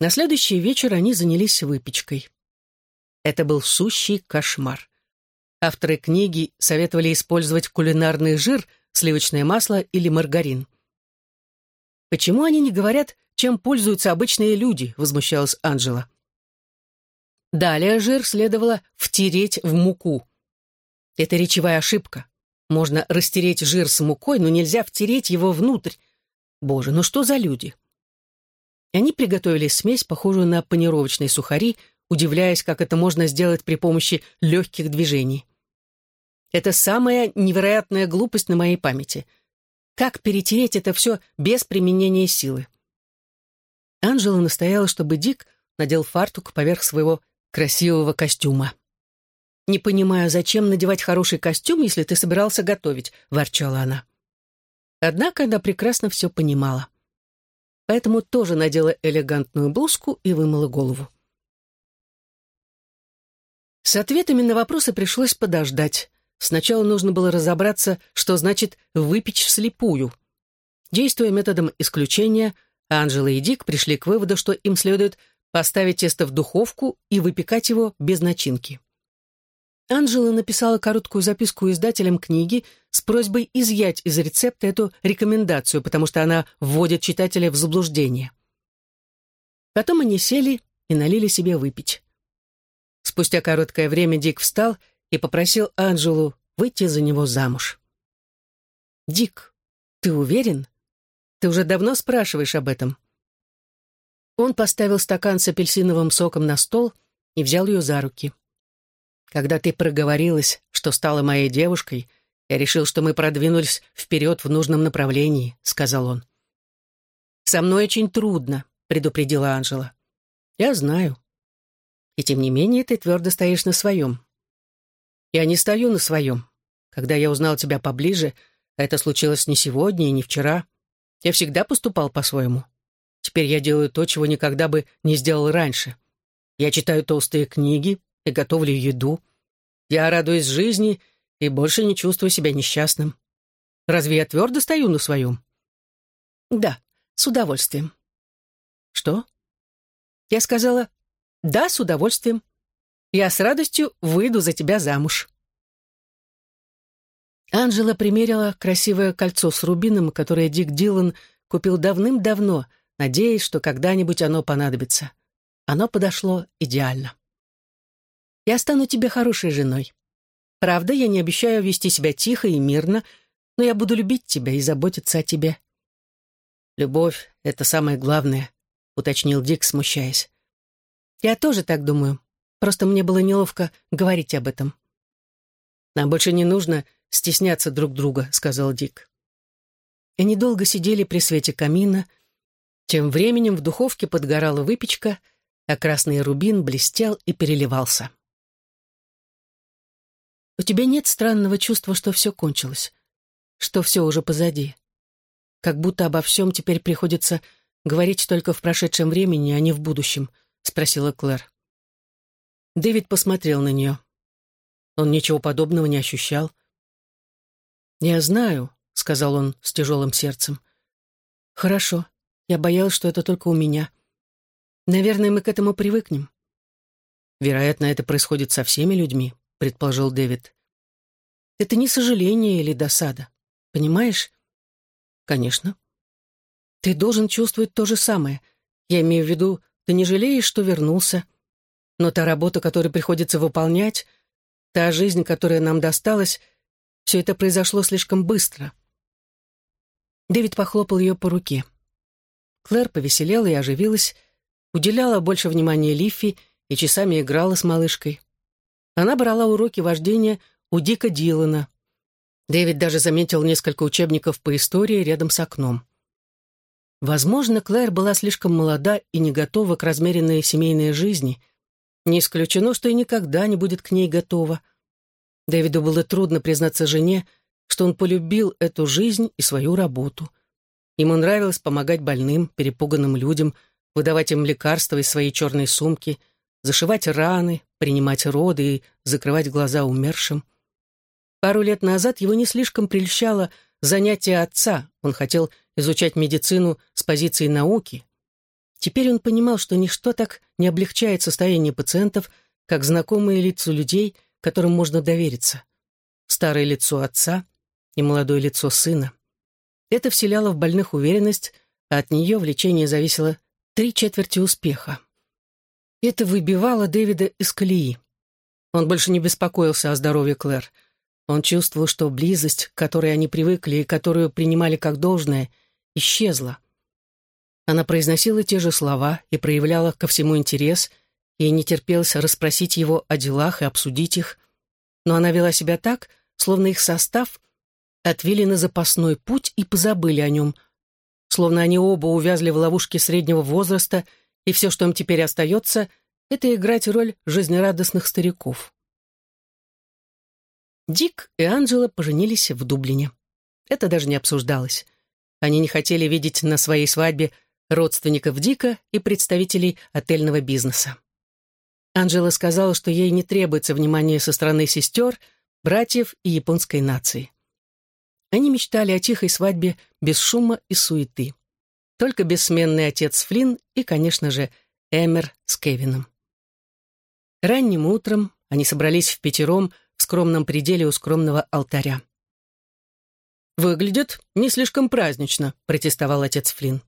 На следующий вечер они занялись выпечкой. Это был сущий кошмар. Авторы книги советовали использовать кулинарный жир, сливочное масло или маргарин. «Почему они не говорят, чем пользуются обычные люди?» — возмущалась Анжела. Далее жир следовало втереть в муку. Это речевая ошибка. Можно растереть жир с мукой, но нельзя втереть его внутрь. Боже, ну что за люди? Они приготовили смесь, похожую на панировочные сухари, удивляясь, как это можно сделать при помощи легких движений. Это самая невероятная глупость на моей памяти. Как перетереть это все без применения силы? Анжела настояла, чтобы Дик надел фартук поверх своего красивого костюма. «Не понимаю, зачем надевать хороший костюм, если ты собирался готовить?» — ворчала она. Однако она прекрасно все понимала. Поэтому тоже надела элегантную блузку и вымыла голову. С ответами на вопросы пришлось подождать. Сначала нужно было разобраться, что значит «выпечь вслепую». Действуя методом исключения, Анжела и Дик пришли к выводу, что им следует поставить тесто в духовку и выпекать его без начинки. Анжела написала короткую записку издателям книги с просьбой изъять из рецепта эту рекомендацию, потому что она вводит читателя в заблуждение. Потом они сели и налили себе выпить. Спустя короткое время Дик встал и попросил Анжелу выйти за него замуж. «Дик, ты уверен? Ты уже давно спрашиваешь об этом?» Он поставил стакан с апельсиновым соком на стол и взял ее за руки. «Когда ты проговорилась, что стала моей девушкой, я решил, что мы продвинулись вперед в нужном направлении», — сказал он. «Со мной очень трудно», — предупредила Анжела. «Я знаю. И тем не менее ты твердо стоишь на своем. Я не стою на своем. Когда я узнал тебя поближе, это случилось не сегодня и не вчера, я всегда поступал по-своему. Теперь я делаю то, чего никогда бы не сделал раньше. Я читаю толстые книги и готовлю еду. Я радуюсь жизни и больше не чувствую себя несчастным. Разве я твердо стою на своем? Да, с удовольствием. Что? Я сказала, «Да, с удовольствием. Я с радостью выйду за тебя замуж». Анжела примерила красивое кольцо с рубином, которое Дик Дилан купил давным-давно, надеясь, что когда-нибудь оно понадобится. Оно подошло идеально. «Я стану тебе хорошей женой. Правда, я не обещаю вести себя тихо и мирно, но я буду любить тебя и заботиться о тебе». «Любовь — это самое главное», — уточнил Дик, смущаясь. Я тоже так думаю. Просто мне было неловко говорить об этом. Нам больше не нужно стесняться друг друга, сказал Дик. И недолго сидели при свете камина. Тем временем в духовке подгорала выпечка, а красный рубин блестел и переливался. У тебя нет странного чувства, что все кончилось, что все уже позади. Как будто обо всем теперь приходится говорить только в прошедшем времени, а не в будущем —— спросила Клэр. Дэвид посмотрел на нее. Он ничего подобного не ощущал. «Я знаю», — сказал он с тяжелым сердцем. «Хорошо. Я боялась, что это только у меня. Наверное, мы к этому привыкнем». «Вероятно, это происходит со всеми людьми», — предположил Дэвид. «Это не сожаление или досада. Понимаешь?» «Конечно». «Ты должен чувствовать то же самое. Я имею в виду ты не жалеешь, что вернулся? Но та работа, которую приходится выполнять, та жизнь, которая нам досталась, Все это произошло слишком быстро. Дэвид похлопал ее по руке. Клэр повеселела и оживилась, уделяла больше внимания Лиффи и часами играла с малышкой. Она брала уроки вождения у Дика Дилана. Дэвид даже заметил несколько учебников по истории рядом с окном. Возможно, Клэр была слишком молода и не готова к размеренной семейной жизни. Не исключено, что и никогда не будет к ней готова. Дэвиду было трудно признаться жене, что он полюбил эту жизнь и свою работу. Ему нравилось помогать больным, перепуганным людям, выдавать им лекарства из своей черной сумки, зашивать раны, принимать роды и закрывать глаза умершим. Пару лет назад его не слишком прельщало занятие отца, он хотел изучать медицину с позиции науки. Теперь он понимал, что ничто так не облегчает состояние пациентов, как знакомые лица людей, которым можно довериться. Старое лицо отца и молодое лицо сына. Это вселяло в больных уверенность, а от нее в лечении зависело три четверти успеха. Это выбивало Дэвида из колеи. Он больше не беспокоился о здоровье Клэр. Он чувствовал, что близость, к которой они привыкли и которую принимали как должное, исчезла. Она произносила те же слова и проявляла ко всему интерес, ей не терпелось расспросить его о делах и обсудить их, но она вела себя так, словно их состав отвели на запасной путь и позабыли о нем, словно они оба увязли в ловушке среднего возраста, и все, что им теперь остается, это играть роль жизнерадостных стариков. Дик и Анджела поженились в Дублине. Это даже не обсуждалось. Они не хотели видеть на своей свадьбе родственников Дика и представителей отельного бизнеса. Анджела сказала, что ей не требуется внимания со стороны сестер, братьев и японской нации. Они мечтали о тихой свадьбе без шума и суеты. Только бессменный отец Флинн и, конечно же, Эмер с Кевином. Ранним утром они собрались в пятером в скромном пределе у скромного алтаря. «Выглядит не слишком празднично», — протестовал отец Флинн.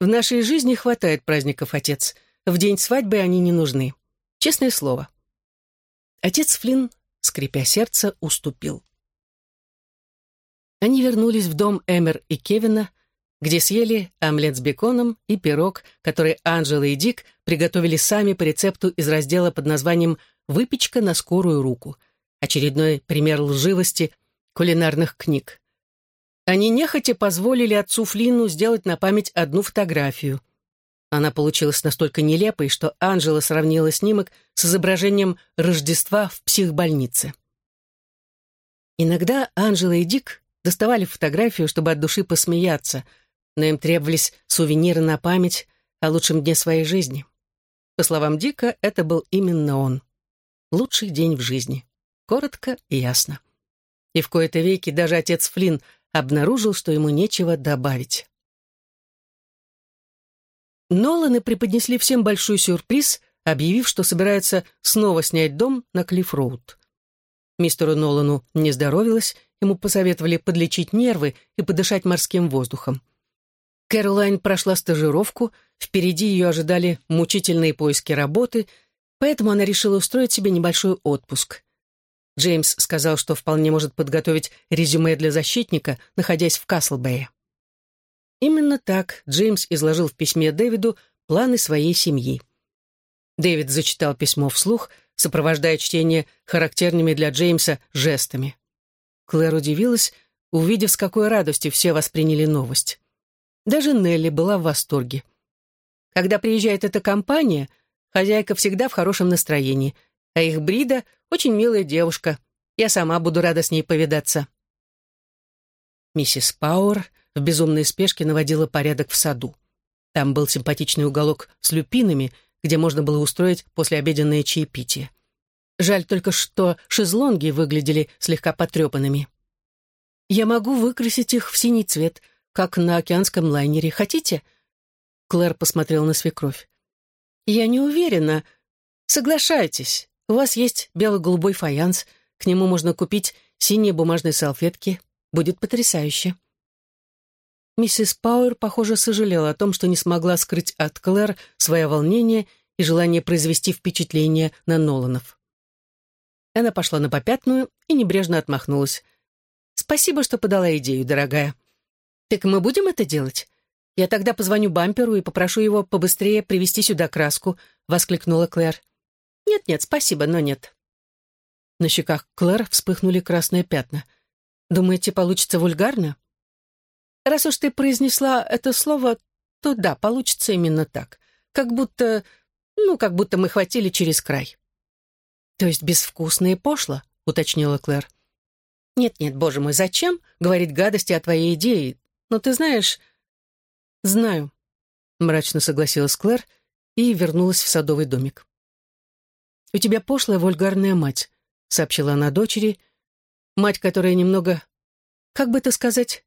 «В нашей жизни хватает праздников, отец. В день свадьбы они не нужны. Честное слово». Отец Флинн, скрипя сердце, уступил. Они вернулись в дом Эмер и Кевина, где съели омлет с беконом и пирог, который Анжела и Дик приготовили сами по рецепту из раздела под названием «Выпечка на скорую руку», очередной пример лживости кулинарных книг. Они нехотя позволили отцу Флину сделать на память одну фотографию. Она получилась настолько нелепой, что Анжела сравнила снимок с изображением Рождества в психбольнице. Иногда Анжела и Дик доставали фотографию, чтобы от души посмеяться, но им требовались сувениры на память о лучшем дне своей жизни. По словам Дика, это был именно он. Лучший день в жизни. Коротко и ясно. И в кои-то веки даже отец Флинн обнаружил, что ему нечего добавить. Ноланы преподнесли всем большой сюрприз, объявив, что собираются снова снять дом на Клифф-Роуд. Мистеру Нолану не здоровилось, ему посоветовали подлечить нервы и подышать морским воздухом. Кэролайн прошла стажировку, впереди ее ожидали мучительные поиски работы, поэтому она решила устроить себе небольшой отпуск. Джеймс сказал, что вполне может подготовить резюме для защитника, находясь в Каслбэе. Именно так Джеймс изложил в письме Дэвиду планы своей семьи. Дэвид зачитал письмо вслух, сопровождая чтение характерными для Джеймса жестами. Клэр удивилась, увидев, с какой радостью все восприняли новость. Даже Нелли была в восторге. Когда приезжает эта компания, хозяйка всегда в хорошем настроении, а их Брида — очень милая девушка. Я сама буду рада с ней повидаться. Миссис Пауэр в безумной спешке наводила порядок в саду. Там был симпатичный уголок с люпинами, где можно было устроить послеобеденное чаепитие. Жаль только, что шезлонги выглядели слегка потрепанными. «Я могу выкрасить их в синий цвет, как на океанском лайнере. Хотите?» Клэр посмотрел на свекровь. «Я не уверена. Соглашайтесь. У вас есть бело-голубой фаянс. К нему можно купить синие бумажные салфетки. Будет потрясающе». Миссис Пауэр, похоже, сожалела о том, что не смогла скрыть от Клэр свое волнение и желание произвести впечатление на Ноланов. Она пошла на попятную и небрежно отмахнулась. «Спасибо, что подала идею, дорогая. Так мы будем это делать? Я тогда позвоню бамперу и попрошу его побыстрее привезти сюда краску», — воскликнула Клэр. «Нет-нет, спасибо, но нет». На щеках Клэр вспыхнули красные пятна. «Думаете, получится вульгарно?» «Раз уж ты произнесла это слово, то да, получится именно так. Как будто... ну, как будто мы хватили через край». «То есть безвкусно и пошло?» — уточнила Клэр. «Нет-нет, боже мой, зачем говорить гадости о твоей идее? Но ты знаешь...» «Знаю», — мрачно согласилась Клэр и вернулась в садовый домик. «У тебя пошлая вульгарная мать», — сообщила она дочери, мать, которая немного, как бы это сказать,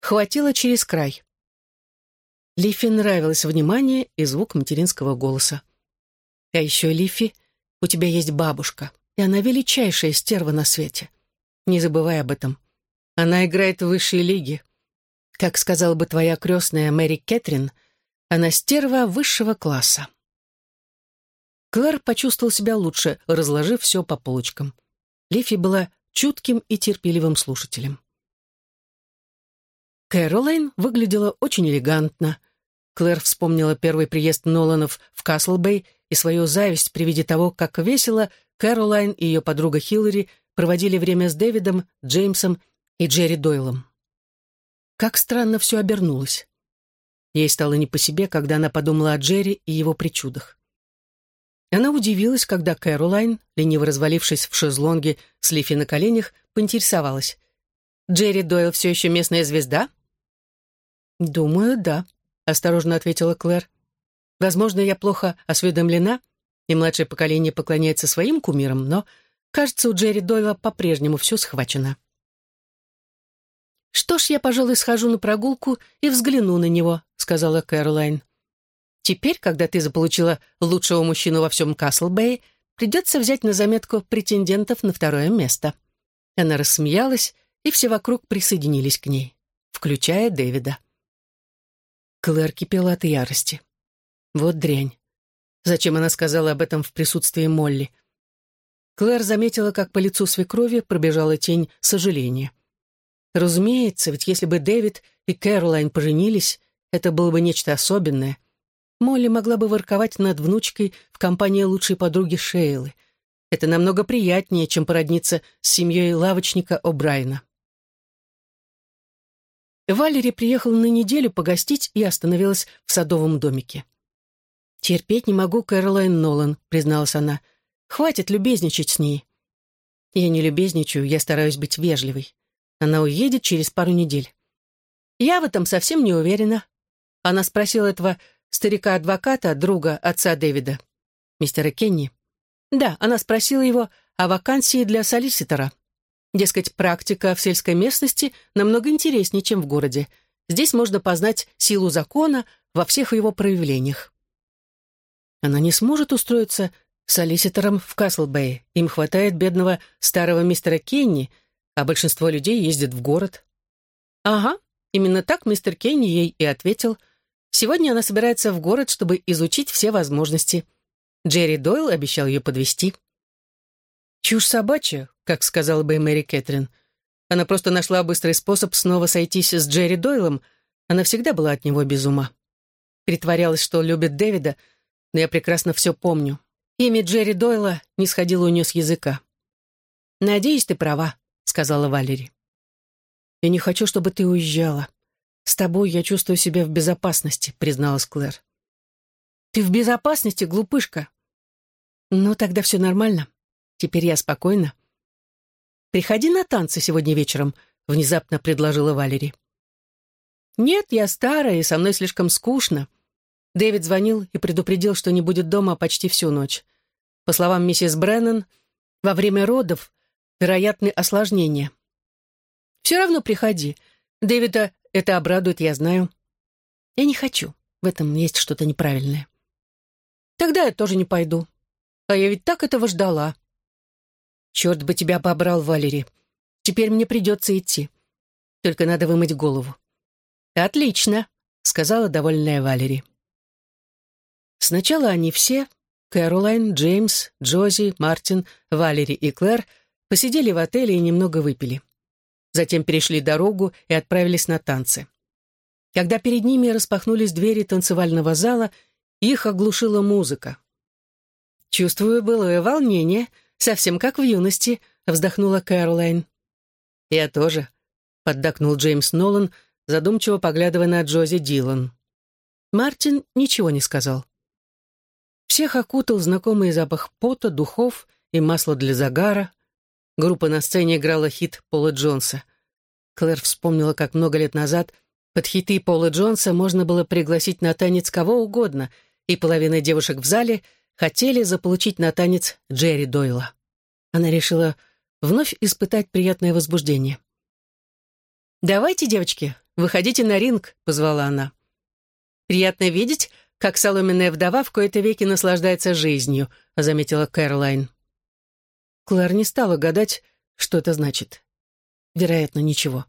хватила через край. Лифи нравилось внимание и звук материнского голоса. А еще Лифи — у тебя есть бабушка, и она величайшая стерва на свете. Не забывай об этом. Она играет в высшей лиге. Как сказала бы твоя крестная Мэри Кэтрин, она стерва высшего класса. Клэр почувствовал себя лучше, разложив все по полочкам. Лифи была чутким и терпеливым слушателем. Кэролайн выглядела очень элегантно. Клэр вспомнила первый приезд Ноланов в Каслбей и свою зависть при виде того, как весело Кэролайн и ее подруга Хиллари проводили время с Дэвидом, Джеймсом и Джерри Дойлом. Как странно все обернулось. Ей стало не по себе, когда она подумала о Джерри и его причудах. Она удивилась, когда Кэролайн, лениво развалившись в шезлонге с Лифи на коленях, поинтересовалась. «Джерри Дойл все еще местная звезда?» «Думаю, да», — осторожно ответила Клэр. Возможно, я плохо осведомлена, и младшее поколение поклоняется своим кумирам, но, кажется, у Джерри Дойла по-прежнему все схвачено. «Что ж, я, пожалуй, схожу на прогулку и взгляну на него», — сказала Кэролайн. «Теперь, когда ты заполучила лучшего мужчину во всем Каслбэе, придется взять на заметку претендентов на второе место». Она рассмеялась, и все вокруг присоединились к ней, включая Дэвида. Клэр кипела от ярости. Вот дрянь. Зачем она сказала об этом в присутствии Молли? Клэр заметила, как по лицу свекрови пробежала тень сожаления. Разумеется, ведь если бы Дэвид и Кэролайн поженились, это было бы нечто особенное. Молли могла бы ворковать над внучкой в компании лучшей подруги Шейлы. Это намного приятнее, чем породниться с семьей лавочника О'Брайена. Валери приехала на неделю погостить и остановилась в садовом домике. «Терпеть не могу Кэролайн Нолан», — призналась она. «Хватит любезничать с ней». «Я не любезничаю, я стараюсь быть вежливой. Она уедет через пару недель». «Я в этом совсем не уверена». Она спросила этого старика-адвоката, друга отца Дэвида, мистера Кенни. Да, она спросила его о вакансии для солиситора. Дескать, практика в сельской местности намного интереснее, чем в городе. Здесь можно познать силу закона во всех его проявлениях. Она не сможет устроиться солиситором в Каслбэй. Им хватает бедного старого мистера Кенни, а большинство людей ездит в город. Ага, именно так мистер Кенни ей и ответил. Сегодня она собирается в город, чтобы изучить все возможности. Джерри Дойл обещал ее подвести. Чушь собачья, как сказала бы Мэри Кэтрин. Она просто нашла быстрый способ снова сойтись с Джерри Дойлом. Она всегда была от него без ума. Притворялась, что любит Дэвида, но я прекрасно все помню. Имя Джерри Дойла не сходило у нее с языка. «Надеюсь, ты права», — сказала Валери. «Я не хочу, чтобы ты уезжала. С тобой я чувствую себя в безопасности», — призналась Клэр. «Ты в безопасности, глупышка?» «Ну, тогда все нормально. Теперь я спокойна». «Приходи на танцы сегодня вечером», — внезапно предложила Валери. «Нет, я старая, и со мной слишком скучно. Дэвид звонил и предупредил, что не будет дома почти всю ночь. По словам миссис Бреннан, во время родов вероятны осложнения. «Все равно приходи. Дэвида это обрадует, я знаю». «Я не хочу. В этом есть что-то неправильное». «Тогда я тоже не пойду. А я ведь так этого ждала». «Черт бы тебя побрал, Валери. Теперь мне придется идти. Только надо вымыть голову». «Отлично», — сказала довольная Валери. Сначала они все, Кэролайн, Джеймс, Джози, Мартин, Валери и Клэр посидели в отеле и немного выпили. Затем перешли дорогу и отправились на танцы. Когда перед ними распахнулись двери танцевального зала, их оглушила музыка. «Чувствую былое волнение, совсем как в юности», — вздохнула Кэролайн. «Я тоже», — поддакнул Джеймс Нолан, задумчиво поглядывая на Джози Дилан. Мартин ничего не сказал. Всех окутал знакомый запах пота, духов и масла для загара. Группа на сцене играла хит Пола Джонса. Клэр вспомнила, как много лет назад под хиты Пола Джонса можно было пригласить на танец кого угодно, и половина девушек в зале хотели заполучить на танец Джерри Дойла. Она решила вновь испытать приятное возбуждение. «Давайте, девочки, выходите на ринг», — позвала она. «Приятно видеть, как соломенная вдова в кои-то веки наслаждается жизнью», — заметила Кэролайн. Клэр не стала гадать, что это значит. Вероятно, ничего.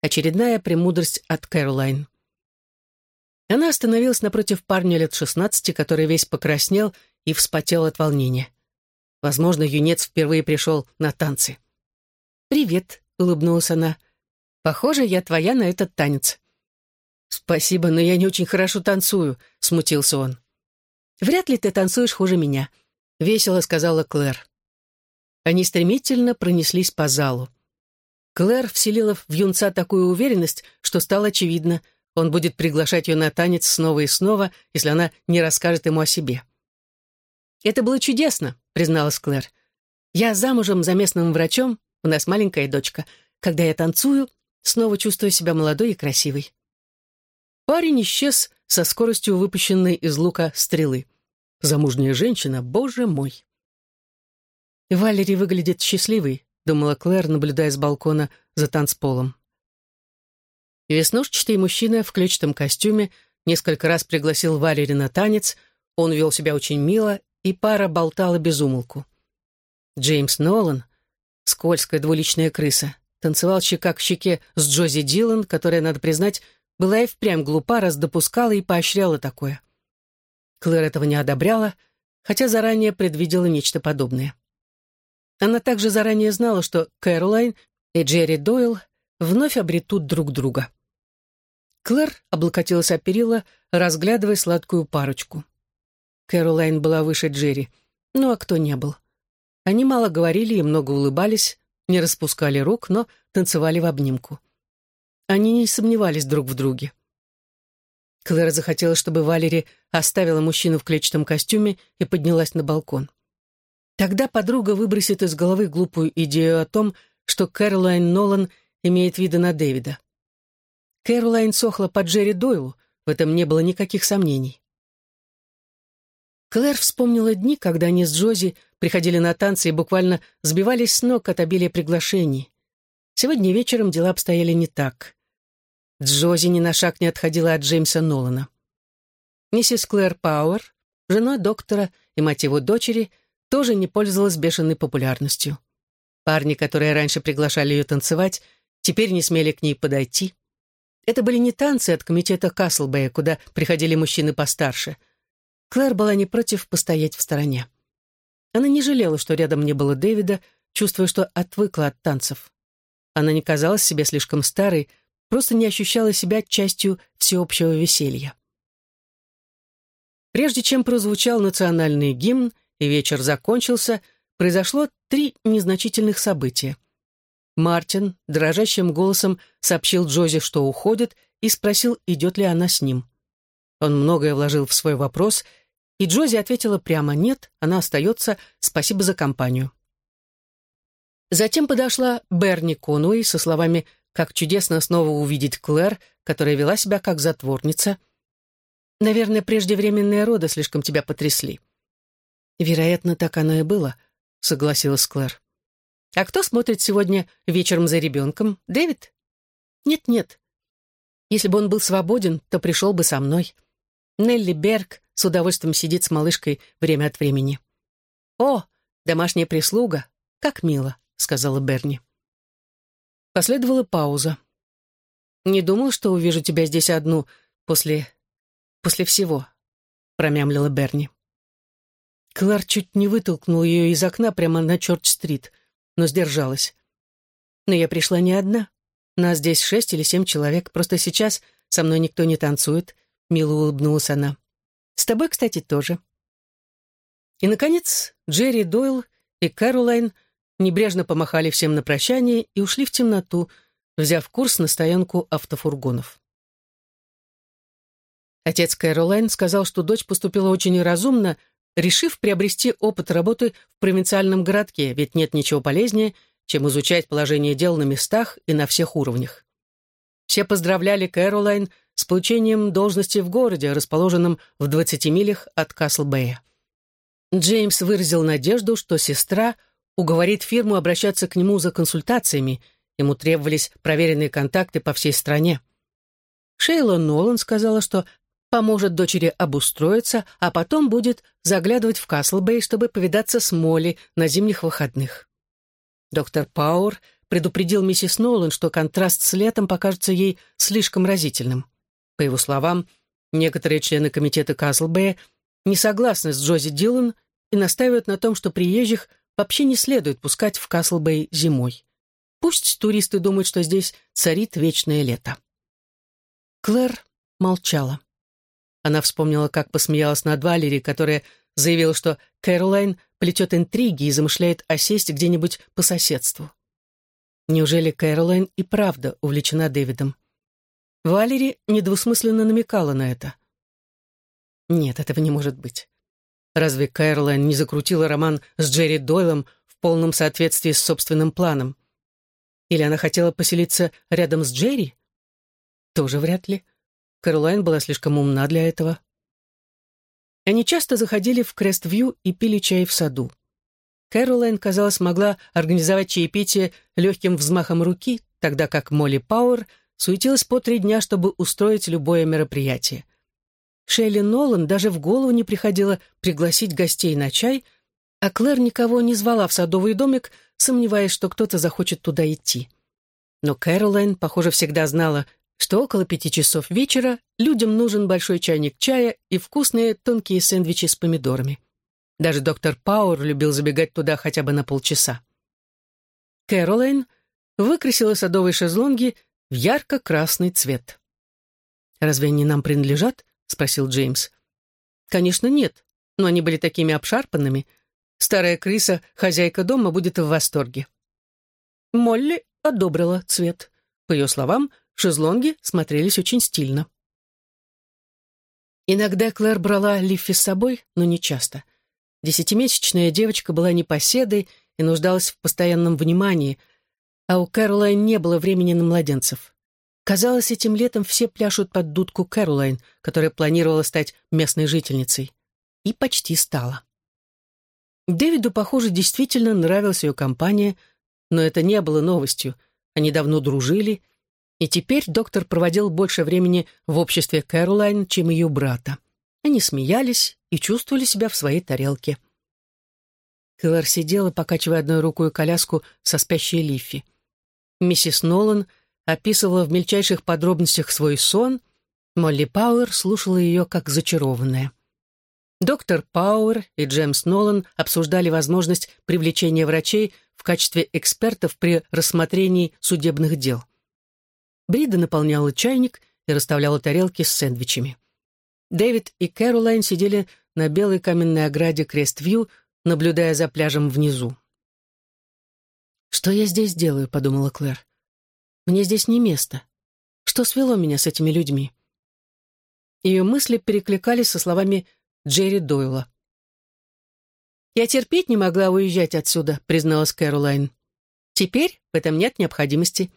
Очередная премудрость от Кэролайн. Она остановилась напротив парня лет шестнадцати, который весь покраснел и вспотел от волнения. Возможно, юнец впервые пришел на танцы. «Привет», — улыбнулась она. «Похоже, я твоя на этот танец». «Спасибо, но я не очень хорошо танцую», — смутился он. «Вряд ли ты танцуешь хуже меня», — весело сказала Клэр. Они стремительно пронеслись по залу. Клэр вселила в юнца такую уверенность, что стало очевидно, он будет приглашать ее на танец снова и снова, если она не расскажет ему о себе. «Это было чудесно», — призналась Клэр. «Я замужем за местным врачом, у нас маленькая дочка. Когда я танцую, снова чувствую себя молодой и красивой». Парень исчез со скоростью выпущенной из лука стрелы. Замужняя женщина, боже мой. «Валери выглядит счастливой», — думала Клэр, наблюдая с балкона за танцполом. Веснушчатый мужчина в клетчатом костюме несколько раз пригласил Валери на танец, он вел себя очень мило, и пара болтала без умолку. Джеймс Нолан, скользкая двуличная крыса, танцевал щека к щеке с Джози Дилан, которая, надо признать, была и впрямь глупа, раз допускала и поощряла такое. Клэр этого не одобряла, хотя заранее предвидела нечто подобное. Она также заранее знала, что Кэролайн и Джерри Дойл вновь обретут друг друга. Клэр облокотилась о перила, разглядывая сладкую парочку. Кэролайн была выше Джерри, ну а кто не был. Они мало говорили и много улыбались, не распускали рук, но танцевали в обнимку. Они не сомневались друг в друге. Клэр захотела, чтобы Валери оставила мужчину в клетчатом костюме и поднялась на балкон. Тогда подруга выбросит из головы глупую идею о том, что Кэролайн Нолан имеет виды на Дэвида. Кэролайн сохла по Джерри Дойлу, в этом не было никаких сомнений. Клэр вспомнила дни, когда они с Джози приходили на танцы и буквально сбивались с ног от обилия приглашений. Сегодня вечером дела обстояли не так. Джози ни на шаг не отходила от Джеймса Нолана. Миссис Клэр Пауэр, жена доктора и мать его дочери, тоже не пользовалась бешеной популярностью. Парни, которые раньше приглашали ее танцевать, теперь не смели к ней подойти. Это были не танцы от комитета Каслбэя, куда приходили мужчины постарше. Клэр была не против постоять в стороне. Она не жалела, что рядом не было Дэвида, чувствуя, что отвыкла от танцев. Она не казалась себе слишком старой, просто не ощущала себя частью всеобщего веселья. Прежде чем прозвучал национальный гимн и вечер закончился, произошло три незначительных события. Мартин дрожащим голосом сообщил Джози, что уходит, и спросил, идет ли она с ним. Он многое вложил в свой вопрос, и Джози ответила прямо «нет, она остается, спасибо за компанию». Затем подошла Берни Конуэй со словами «Как чудесно снова увидеть Клэр, которая вела себя как затворница». «Наверное, преждевременные роды слишком тебя потрясли». «Вероятно, так оно и было», — согласилась Клэр. «А кто смотрит сегодня вечером за ребенком? Дэвид?» «Нет-нет. Если бы он был свободен, то пришел бы со мной. Нелли Берг с удовольствием сидит с малышкой время от времени». «О, домашняя прислуга! Как мило!» — сказала Берни. Последовала пауза. «Не думал, что увижу тебя здесь одну после... после всего», — промямлила Берни. Клар чуть не вытолкнул ее из окна прямо на Чорч-стрит, но сдержалась. Но я пришла не одна. Нас здесь шесть или семь человек, просто сейчас со мной никто не танцует, — мило улыбнулась она. С тобой, кстати, тоже. И, наконец, Джерри Дойл и Кэролайн небрежно помахали всем на прощание и ушли в темноту, взяв курс на стоянку автофургонов. Отец Кэролайн сказал, что дочь поступила очень разумно, решив приобрести опыт работы в провинциальном городке, ведь нет ничего полезнее, чем изучать положение дел на местах и на всех уровнях. Все поздравляли Кэролайн с получением должности в городе, расположенном в 20 милях от Каслбэя. Джеймс выразил надежду, что сестра уговорит фирму обращаться к нему за консультациями, ему требовались проверенные контакты по всей стране. Шейла Нолан сказала, что поможет дочери обустроиться, а потом будет заглядывать в Каслбэй, чтобы повидаться с Молли на зимних выходных. Доктор Пауэр предупредил миссис Нолан, что контраст с летом покажется ей слишком разительным. По его словам, некоторые члены комитета Каслбэя не согласны с Джози Дилан и настаивают на том, что приезжих вообще не следует пускать в Каслбэй зимой. Пусть туристы думают, что здесь царит вечное лето. Клэр молчала. Она вспомнила, как посмеялась над Валери, которая заявила, что Кэролайн плетет интриги и замышляет осесть где-нибудь по соседству. Неужели Кэролайн и правда увлечена Дэвидом? Валери недвусмысленно намекала на это. Нет, этого не может быть. Разве Кэролайн не закрутила роман с Джерри Дойлом в полном соответствии с собственным планом? Или она хотела поселиться рядом с Джерри? Тоже вряд ли. Кэролайн была слишком умна для этого. Они часто заходили в Крест-Вью и пили чай в саду. Кэролайн, казалось, могла организовать чаепитие легким взмахом руки, тогда как Молли Пауэр суетилась по три дня, чтобы устроить любое мероприятие. Шелли Нолан даже в голову не приходило пригласить гостей на чай, а Клэр никого не звала в садовый домик, сомневаясь, что кто-то захочет туда идти. Но Кэролайн, похоже, всегда знала, что около пяти часов вечера людям нужен большой чайник чая и вкусные тонкие сэндвичи с помидорами. Даже доктор Пауэр любил забегать туда хотя бы на полчаса. Кэролайн выкрасила садовые шезлонги в ярко-красный цвет. «Разве они нам принадлежат?» — спросил Джеймс. «Конечно, нет, но они были такими обшарпанными. Старая крыса, хозяйка дома, будет в восторге». Молли одобрила цвет. По ее словам, Шезлонги смотрелись очень стильно. Иногда Клэр брала Лиффи с собой, но не часто. Десятимесячная девочка была непоседой и нуждалась в постоянном внимании, а у Кэролайн не было времени на младенцев. Казалось, этим летом все пляшут под дудку Кэролайн, которая планировала стать местной жительницей. И почти стала. Дэвиду, похоже, действительно нравилась ее компания, но это не было новостью. Они давно дружили — и теперь доктор проводил больше времени в обществе Кэролайн, чем ее брата. Они смеялись и чувствовали себя в своей тарелке. Клэр сидела, покачивая одной рукой коляску со спящей Лиффи. Миссис Нолан описывала в мельчайших подробностях свой сон, Молли Пауэр слушала ее как зачарованная. Доктор Пауэр и Джеймс Нолан обсуждали возможность привлечения врачей в качестве экспертов при рассмотрении судебных дел. Брида наполняла чайник и расставляла тарелки с сэндвичами. Дэвид и Кэролайн сидели на белой каменной ограде Крест-Вью, наблюдая за пляжем внизу. «Что я здесь делаю?» — подумала Клэр. «Мне здесь не место. Что свело меня с этими людьми?» Ее мысли перекликались со словами Джерри Дойла. «Я терпеть не могла уезжать отсюда», — призналась Кэролайн. «Теперь в этом нет необходимости.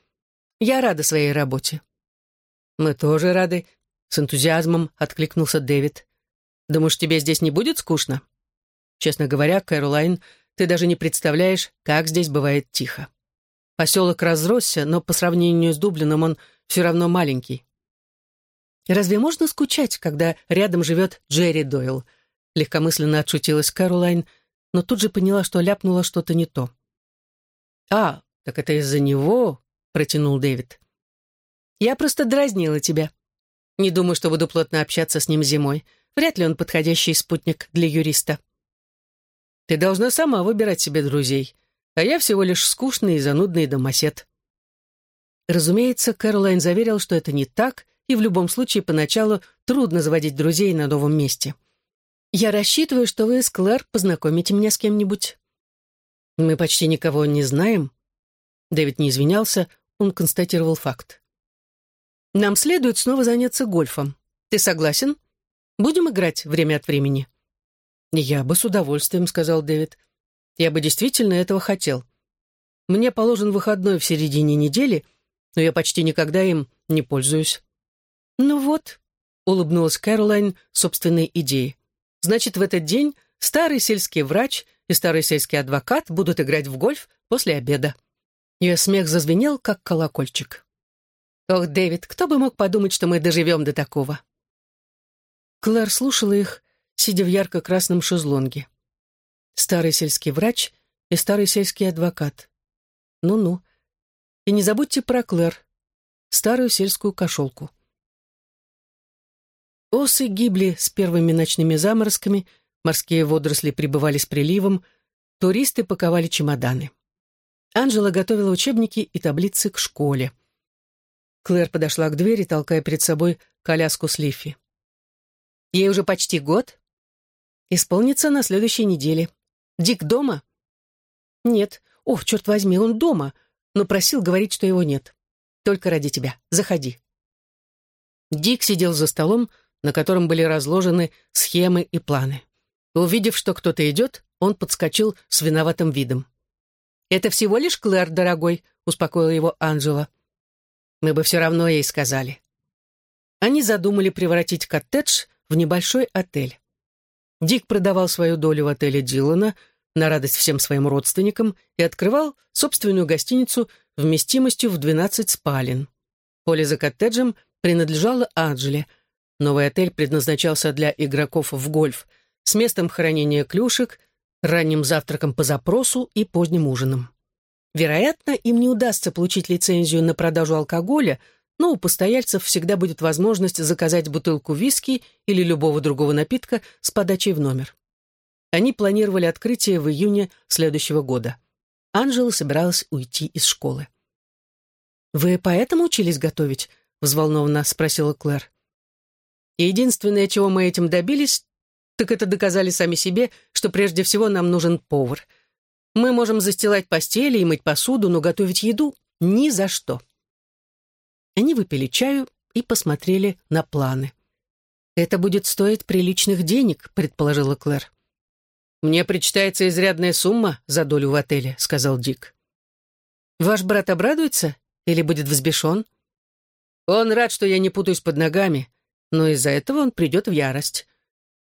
Я рада своей работе». «Мы тоже рады», — с энтузиазмом откликнулся Дэвид. «Думаешь, тебе здесь не будет скучно?» «Честно говоря, Кэролайн, ты даже не представляешь, как здесь бывает тихо. Поселок разросся, но по сравнению с Дублином он все равно маленький». «Разве можно скучать, когда рядом живет Джерри Дойл?» Легкомысленно отшутилась Кэролайн, но тут же поняла, что ляпнула что-то не то. «А, так это из-за него?» Протянул Дэвид. «Я просто дразнила тебя. Не думаю, что буду плотно общаться с ним зимой. Вряд ли он подходящий спутник для юриста». Ты должна сама выбирать себе друзей, а я всего лишь скучный и занудный домосед». Разумеется, Кэролайн заверил, что это не так, и в любом случае поначалу трудно заводить друзей на новом месте. «Я рассчитываю, что вы с Клэр познакомите меня с кем-нибудь». «Мы почти никого не знаем». Дэвид не извинялся, он констатировал факт. «Нам следует снова заняться гольфом. Ты согласен? Будем играть время от времени?» «Я бы с удовольствием», — сказал Дэвид. «Я бы действительно этого хотел. Мне положен выходной в середине недели, но я почти никогда им не пользуюсь». «Ну вот», — улыбнулась Кэролайн собственной идеей. «Значит, в этот день старый сельский врач и старый сельский адвокат будут играть в гольф после обеда». Ее смех зазвенел, как колокольчик. «Ох, Дэвид, кто бы мог подумать, что мы доживем до такого?» Клэр слушала их, сидя в ярко-красном шезлонге. Старый сельский врач и старый сельский адвокат. Ну-ну. И не забудьте про Клэр, старую сельскую кошелку. Осы гибли с первыми ночными заморозками, морские водоросли прибывали с приливом, туристы паковали чемоданы. Анжела готовила учебники и таблицы к школе. Клэр подошла к двери, толкая перед собой коляску с Лифи. «Ей уже почти год?» Исполнится на следующей неделе. Дик дома? Нет. Ох, черт возьми, он дома, но просил говорить, что его нет. Только ради тебя. Заходи. Дик сидел за столом, на котором были разложены схемы и планы. Увидев, что кто-то идет, он подскочил с виноватым видом. «Это всего лишь Клэр, дорогой», — успокоила его Анжела. «Мы бы все равно ей сказали». Они задумали превратить коттедж в небольшой отель. Дик продавал свою долю в отеле Дилана на радость всем своим родственникам и открывал собственную гостиницу вместимостью в 12 спален. Поле за коттеджем принадлежало Анджеле. Новый отель предназначался для игроков в гольф с местом хранения клюшек, ранним завтраком по запросу и поздним ужином. Вероятно, им не удастся получить лицензию на продажу алкоголя – но у постояльцев всегда будет возможность заказать бутылку виски или любого другого напитка с подачей в номер. Они планировали открытие в июне следующего года. Анжела собиралась уйти из школы. «Вы поэтому учились готовить?» — взволнованно спросила Клэр. «Единственное, чего мы этим добились, так это доказали сами себе, что прежде всего нам нужен повар. Мы можем застилать постели и мыть посуду, но готовить еду — ни за что». Они выпили чаю и посмотрели на планы. «Это будет стоить приличных денег», — предположила Клэр. «Мне причитается изрядная сумма за долю в отеле», — сказал Дик. «Ваш брат обрадуется или будет взбешен?» «Он рад, что я не путаюсь под ногами, но из-за этого он придет в ярость.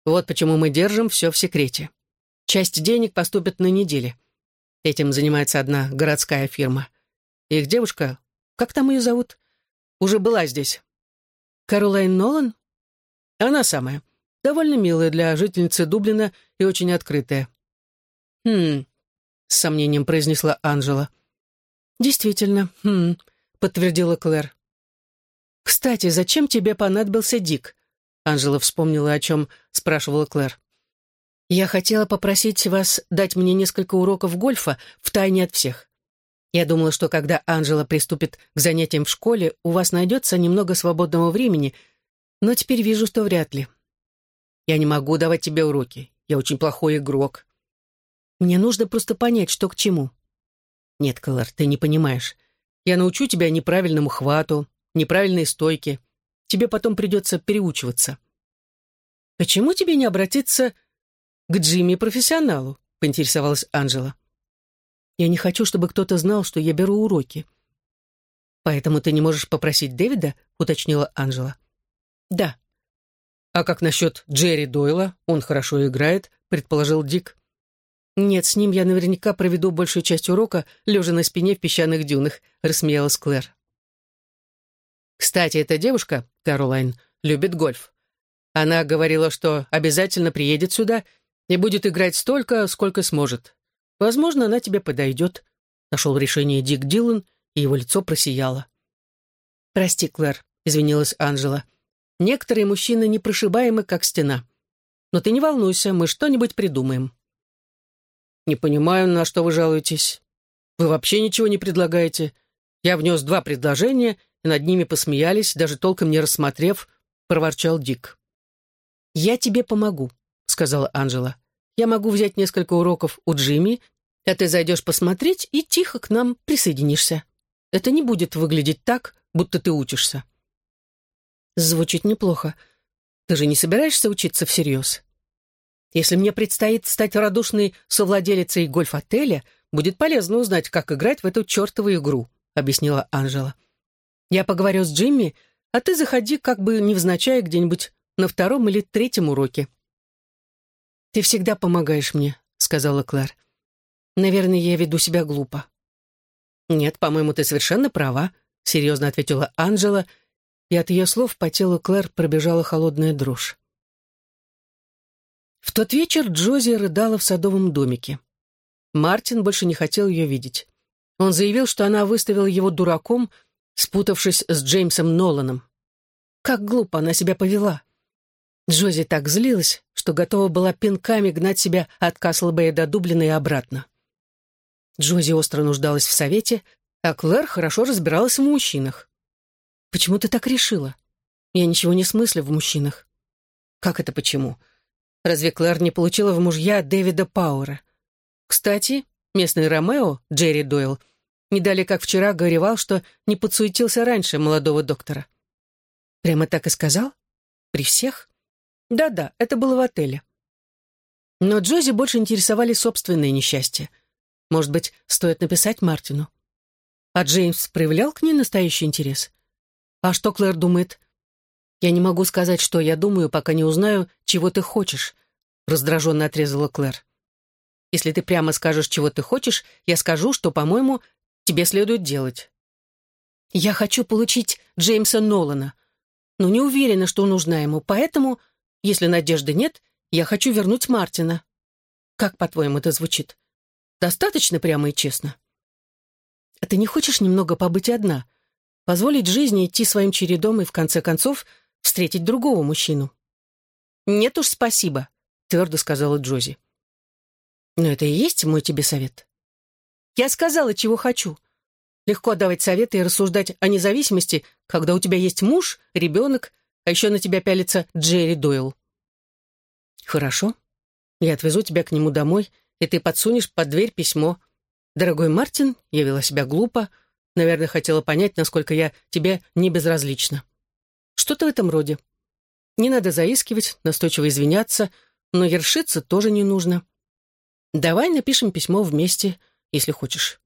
Вот почему мы держим все в секрете. Часть денег поступит на неделе. Этим занимается одна городская фирма. Их девушка, как там ее зовут? Уже была здесь. Каролайн Нолан? Она самая. Довольно милая для жительницы Дублина и очень открытая. «Хм», — с сомнением произнесла Анжела. «Действительно, хм», — подтвердила Клэр. «Кстати, зачем тебе понадобился Дик?» Анжела вспомнила, о чем спрашивала Клэр. «Я хотела попросить вас дать мне несколько уроков гольфа в тайне от всех. Я думала, что когда Анжела приступит к занятиям в школе, у вас найдется немного свободного времени, но теперь вижу, что вряд ли. Я не могу давать тебе уроки. Я очень плохой игрок. Мне нужно просто понять, что к чему. Нет, Клэр, ты не понимаешь. Я научу тебя неправильному хвату, неправильной стойке. Тебе потом придется переучиваться. Почему тебе не обратиться к Джимми-профессионалу? Поинтересовалась Анжела. Я не хочу, чтобы кто-то знал, что я беру уроки». «Поэтому ты не можешь попросить Дэвида?» — уточнила Анжела. «Да». «А как насчет Джерри Дойла? Он хорошо играет», — предположил Дик. «Нет, с ним я наверняка проведу большую часть урока, лежа на спине в песчаных дюнах», — рассмеялась Клэр. «Кстати, эта девушка, Каролайн, любит гольф. Она говорила, что обязательно приедет сюда и будет играть столько, сколько сможет. Возможно, она тебе подойдет», — нашел решение Дик Дилан, и его лицо просияло. «Прости, Клэр», — извинилась Анжела. «Некоторые мужчины непрошибаемы, как стена. Но ты не волнуйся, мы что-нибудь придумаем». «Не понимаю, на что вы жалуетесь. Вы вообще ничего не предлагаете. Я внес два предложения, и над ними посмеялись, даже толком не рассмотрев», — проворчал Дик. «Я тебе помогу», — сказала Анжела. «Я могу взять несколько уроков у Джимми, а ты зайдешь посмотреть и тихо к нам присоединишься. Это не будет выглядеть так, будто ты учишься». Звучит неплохо. Ты же не собираешься учиться всерьез? Если мне предстоит стать радушной совладелицей гольф-отеля, будет полезно узнать, как играть в эту чертову игру», — объяснила Анжела. «Я поговорю с Джимми, а ты заходи как бы невзначай где-нибудь на втором или третьем уроке». «Ты всегда помогаешь мне», — сказала Клэр. «Наверное, я веду себя глупо». «Нет, по-моему, ты совершенно права», — серьезно ответила Анжела, и от ее слов по телу Клэр пробежала холодная дрожь. В тот вечер Джози рыдала в садовом домике. Мартин больше не хотел ее видеть. Он заявил, что она выставила его дураком, спутавшись с Джеймсом Ноланом. Как глупо она себя повела. Джози так злилась, что готова была пинками гнать себя от Каслбэя до Дублина и обратно. Джози остро нуждалась в совете, а Клэр хорошо разбиралась в мужчинах. «Почему ты так решила? Я ничего не смыслю в мужчинах». «Как это почему? Разве Клэр не получила в мужья Дэвида Пауэра? Кстати, местный Ромео, Джерри Дойл, не дали как вчера горевал, что не подсуетился раньше молодого доктора. Прямо так и сказал? При всех? Да-да, это было в отеле. Но Джози больше интересовали собственные несчастья. Может быть, стоит написать Мартину? А Джеймс проявлял к ней настоящий интерес? А что Клэр думает? «Я не могу сказать, что я думаю, пока не узнаю, чего ты хочешь», — раздраженно отрезала Клэр. «Если ты прямо скажешь, чего ты хочешь, я скажу, что, по-моему, тебе следует делать». «Я хочу получить Джеймса Нолана, но не уверена, что нужна ему, поэтому, если надежды нет, я хочу вернуть Мартина». «Как, по-твоему, это звучит? Достаточно прямо и честно?» «А ты не хочешь немного побыть одна?» позволить жизни идти своим чередом и, в конце концов, встретить другого мужчину. «Нет уж, спасибо», — твердо сказала Джози. «Но это и есть мой тебе совет». «Я сказала, чего хочу. Легко давать советы и рассуждать о независимости, когда у тебя есть муж, ребенок, а еще на тебя пялится Джерри Дойл». «Хорошо. Я отвезу тебя к нему домой, и ты подсунешь под дверь письмо. Дорогой Мартин, я вела себя глупо, наверное, хотела понять, насколько я тебе не безразлична». Что-то в этом роде. Не надо заискивать, настойчиво извиняться, но ершиться тоже не нужно. Давай напишем письмо вместе, если хочешь.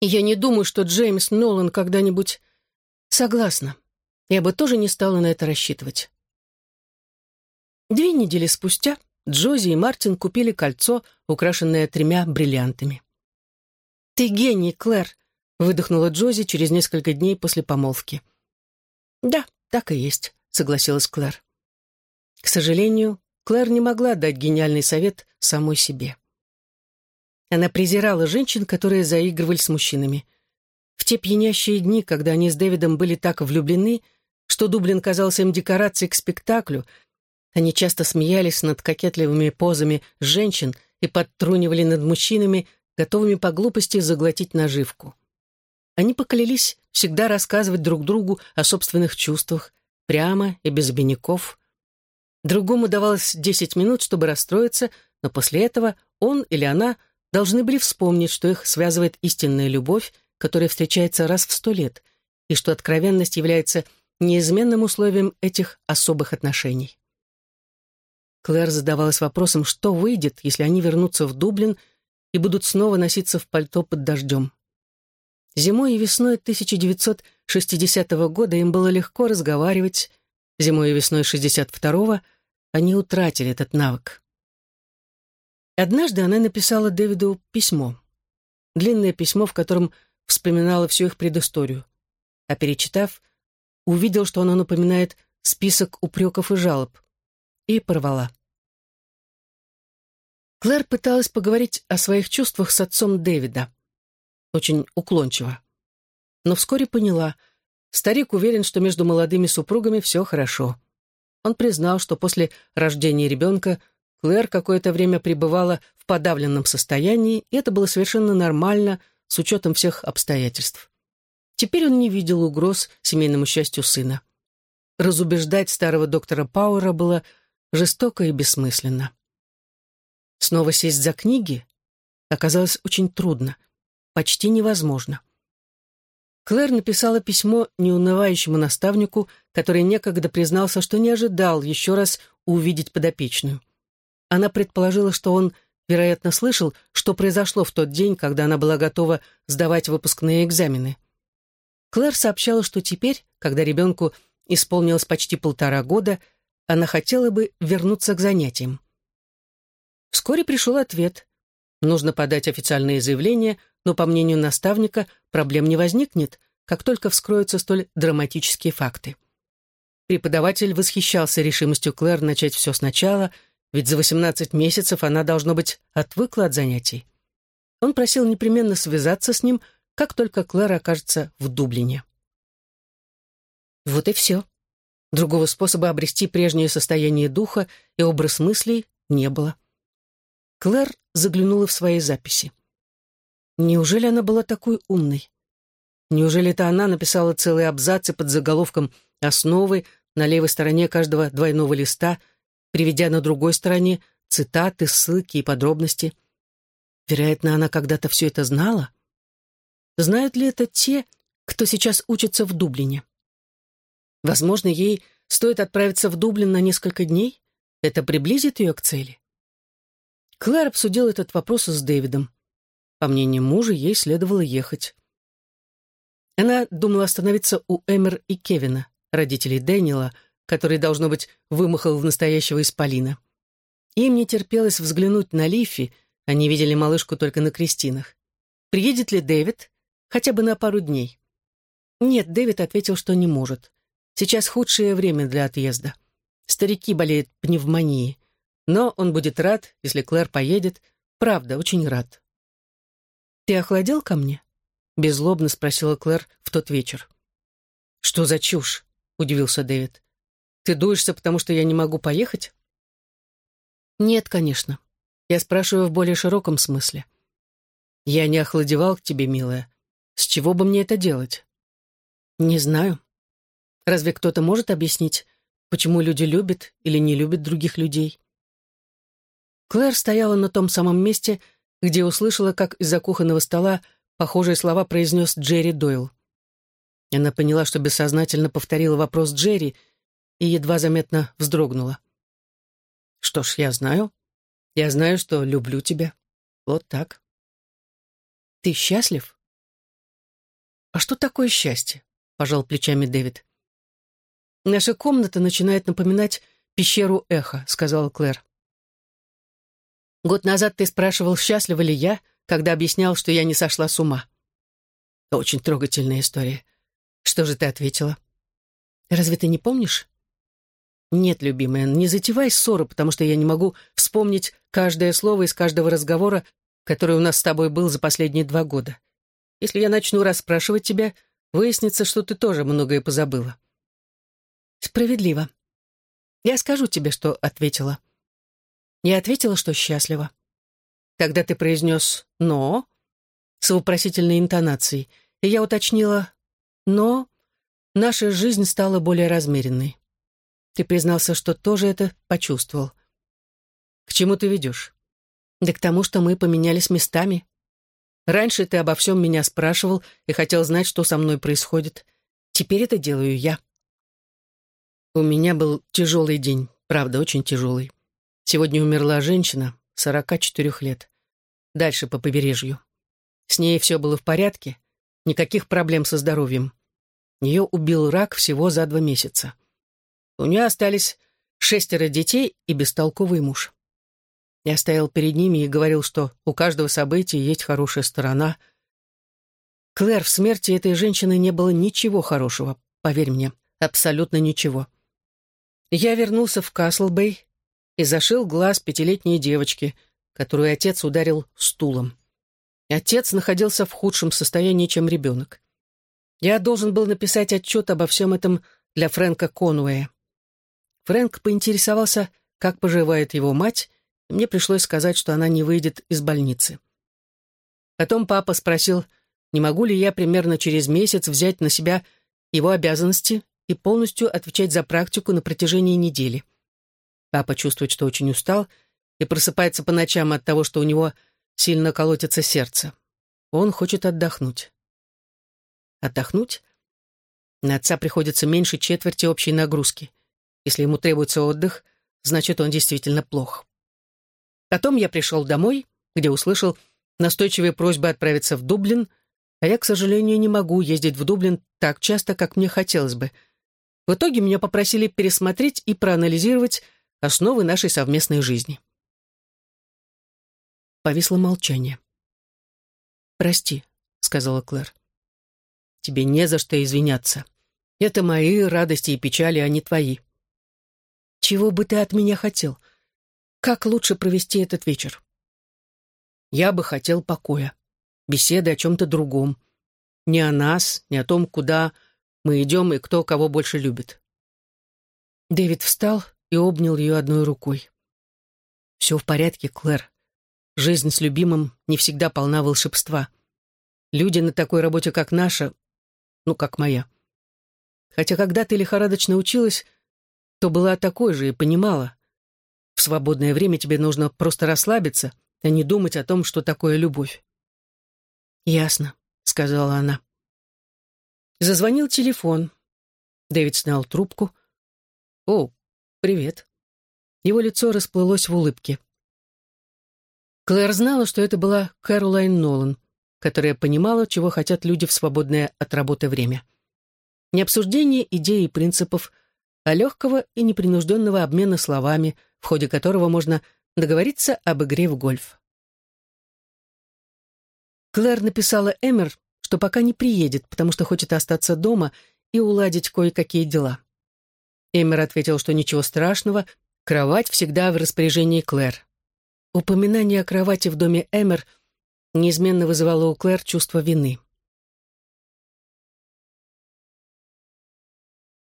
Я не думаю, что Джеймс Нолан когда-нибудь... Согласна. Я бы тоже не стала на это рассчитывать. Две недели спустя Джози и Мартин купили кольцо, украшенное тремя бриллиантами. «Ты гений, Клэр!» — выдохнула Джози через несколько дней после помолвки. «Да, «Так и есть», — согласилась Клэр. К сожалению, Клэр не могла дать гениальный совет самой себе. Она презирала женщин, которые заигрывали с мужчинами. В те пьянящие дни, когда они с Дэвидом были так влюблены, что Дублин казался им декорацией к спектаклю, они часто смеялись над кокетливыми позами женщин и подтрунивали над мужчинами, готовыми по глупости заглотить наживку. Они поклялись всегда рассказывать друг другу о собственных чувствах, прямо и без обиняков. Другому давалось десять минут, чтобы расстроиться, но после этого он или она должны были вспомнить, что их связывает истинная любовь, которая встречается раз в сто лет, и что откровенность является неизменным условием этих особых отношений. Клэр задавалась вопросом, что выйдет, если они вернутся в Дублин и будут снова носиться в пальто под дождем. Зимой и весной 1960 года им было легко разговаривать, зимой и весной 62-го они утратили этот навык. Однажды она написала Дэвиду письмо. Длинное письмо, в котором вспоминала всю их предысторию. А перечитав, увидел, что оно напоминает список упреков и жалоб, и порвала. Клэр пыталась поговорить о своих чувствах с отцом Дэвида очень уклончиво. Но вскоре поняла, старик уверен, что между молодыми супругами все хорошо. Он признал, что после рождения ребенка Клэр какое-то время пребывала в подавленном состоянии, и это было совершенно нормально с учетом всех обстоятельств. Теперь он не видел угроз семейному счастью сына. Разубеждать старого доктора Пауэра было жестоко и бессмысленно. Снова сесть за книги оказалось очень трудно, почти невозможно. Клэр написала письмо неунывающему наставнику, который некогда признался, что не ожидал еще раз увидеть подопечную. Она предположила, что он, вероятно, слышал, что произошло в тот день, когда она была готова сдавать выпускные экзамены. Клэр сообщала, что теперь, когда ребенку исполнилось почти полтора года, она хотела бы вернуться к занятиям. Вскоре пришел ответ. Нужно подать официальное заявление, но, по мнению наставника, проблем не возникнет, как только вскроются столь драматические факты. Преподаватель восхищался решимостью Клэр начать все сначала — ведь за 18 месяцев она, должно быть, отвыкла от занятий. Он просил непременно связаться с ним, как только Клэр окажется в Дублине. Вот и все. Другого способа обрести прежнее состояние духа и образ мыслей не было. Клэр заглянула в свои записи. Неужели она была такой умной? Неужели это она написала целые абзацы под заголовком «Основы» на левой стороне каждого двойного листа — приведя на другой стороне цитаты, ссылки и подробности. Вероятно, она когда-то все это знала. Знают ли это те, кто сейчас учится в Дублине? Возможно, ей стоит отправиться в Дублин на несколько дней? Это приблизит ее к цели? Клэр обсудил этот вопрос с Дэвидом. По мнению мужа, ей следовало ехать. Она думала остановиться у Эмер и Кевина, родителей Дэниела, который, должно быть, вымахал в настоящего исполина. Им не терпелось взглянуть на Лифи, они видели малышку только на крестинах. Приедет ли Дэвид? Хотя бы на пару дней. Нет, Дэвид ответил, что не может. Сейчас худшее время для отъезда. Старики болеют пневмонией. Но он будет рад, если Клэр поедет. Правда, очень рад. «Ты охладел ко мне?» — беззлобно спросила Клэр в тот вечер. «Что за чушь?» — удивился Дэвид. Ты дуешься, потому что я не могу поехать? Нет, конечно. Я спрашиваю в более широком смысле. Я не охладевал к тебе, милая. С чего бы мне это делать? Не знаю. Разве кто-то может объяснить, почему люди любят или не любят других людей? Клэр стояла на том самом месте, где услышала, как из-за кухонного стола похожие слова произнес Джерри Дойл. Она поняла, что бессознательно повторила вопрос Джерри — и едва заметно вздрогнула. «Что ж, я знаю. Я знаю, что люблю тебя. Вот так». «Ты счастлив?» «А что такое счастье?» — пожал плечами Дэвид. «Наша комната начинает напоминать пещеру эхо», — сказала Клэр. «Год назад ты спрашивал, счастлива ли я, когда объяснял, что я не сошла с ума». «Очень трогательная история. Что же ты ответила?» «Разве ты не помнишь?» «Нет, любимая, не затевай ссору, потому что я не могу вспомнить каждое слово из каждого разговора, который у нас с тобой был за последние два года. Если я начну расспрашивать тебя, выяснится, что ты тоже многое позабыла». «Справедливо. Я скажу тебе, что ответила». Я ответила, что счастлива. Когда ты произнес «но» с вопросительной интонацией, и я уточнила «но» наша жизнь стала более размеренной. Ты признался, что тоже это почувствовал. К чему ты ведешь? Да к тому, что мы поменялись местами. Раньше ты обо всем меня спрашивал и хотел знать, что со мной происходит. Теперь это делаю я. У меня был тяжелый день, правда, очень тяжелый. Сегодня умерла женщина, 44 лет. Дальше по побережью. С ней все было в порядке, никаких проблем со здоровьем. Ее убил рак всего за два месяца. У нее остались шестеро детей и бестолковый муж. Я стоял перед ними и говорил, что у каждого события есть хорошая сторона. Клэр, в смерти этой женщины не было ничего хорошего, поверь мне, абсолютно ничего. Я вернулся в Каслбей и зашил глаз пятилетней девочки, которую отец ударил стулом. Отец находился в худшем состоянии, чем ребенок. Я должен был написать отчет обо всем этом для Фрэнка Конуэя. Фрэнк поинтересовался, как поживает его мать, мне пришлось сказать, что она не выйдет из больницы. Потом папа спросил, не могу ли я примерно через месяц взять на себя его обязанности и полностью отвечать за практику на протяжении недели. Папа чувствует, что очень устал, и просыпается по ночам от того, что у него сильно колотится сердце. Он хочет отдохнуть. Отдохнуть? На отца приходится меньше четверти общей нагрузки. Если ему требуется отдых, значит, он действительно плох. Потом я пришел домой, где услышал настойчивые просьбы отправиться в Дублин, а я, к сожалению, не могу ездить в Дублин так часто, как мне хотелось бы. В итоге меня попросили пересмотреть и проанализировать основы нашей совместной жизни. Повисло молчание. «Прости», — сказала Клэр. «Тебе не за что извиняться. Это мои радости и печали, а не твои». «Чего бы ты от меня хотел? Как лучше провести этот вечер?» «Я бы хотел покоя, беседы о чем-то другом. Не о нас, не о том, куда мы идем и кто кого больше любит». Дэвид встал и обнял ее одной рукой. «Все в порядке, Клэр. Жизнь с любимым не всегда полна волшебства. Люди на такой работе, как наша, ну, как моя. Хотя когда ты лихорадочно училась, то была такой же и понимала. В свободное время тебе нужно просто расслабиться, а не думать о том, что такое любовь. «Ясно», — сказала она. Зазвонил телефон. Дэвид снял трубку. «О, «Привет». Его лицо расплылось в улыбке. Клэр знала, что это была Кэролайн Нолан, которая понимала, чего хотят люди в свободное от работы время. Не обсуждение идей и принципов, а легкого и непринужденного обмена словами, в ходе которого можно договориться об игре в гольф. Клэр написала Эмер, что пока не приедет, потому что хочет остаться дома и уладить кое-какие дела. Эмер ответил, что ничего страшного, кровать всегда в распоряжении Клэр. Упоминание о кровати в доме Эмер неизменно вызывало у Клэр чувство вины.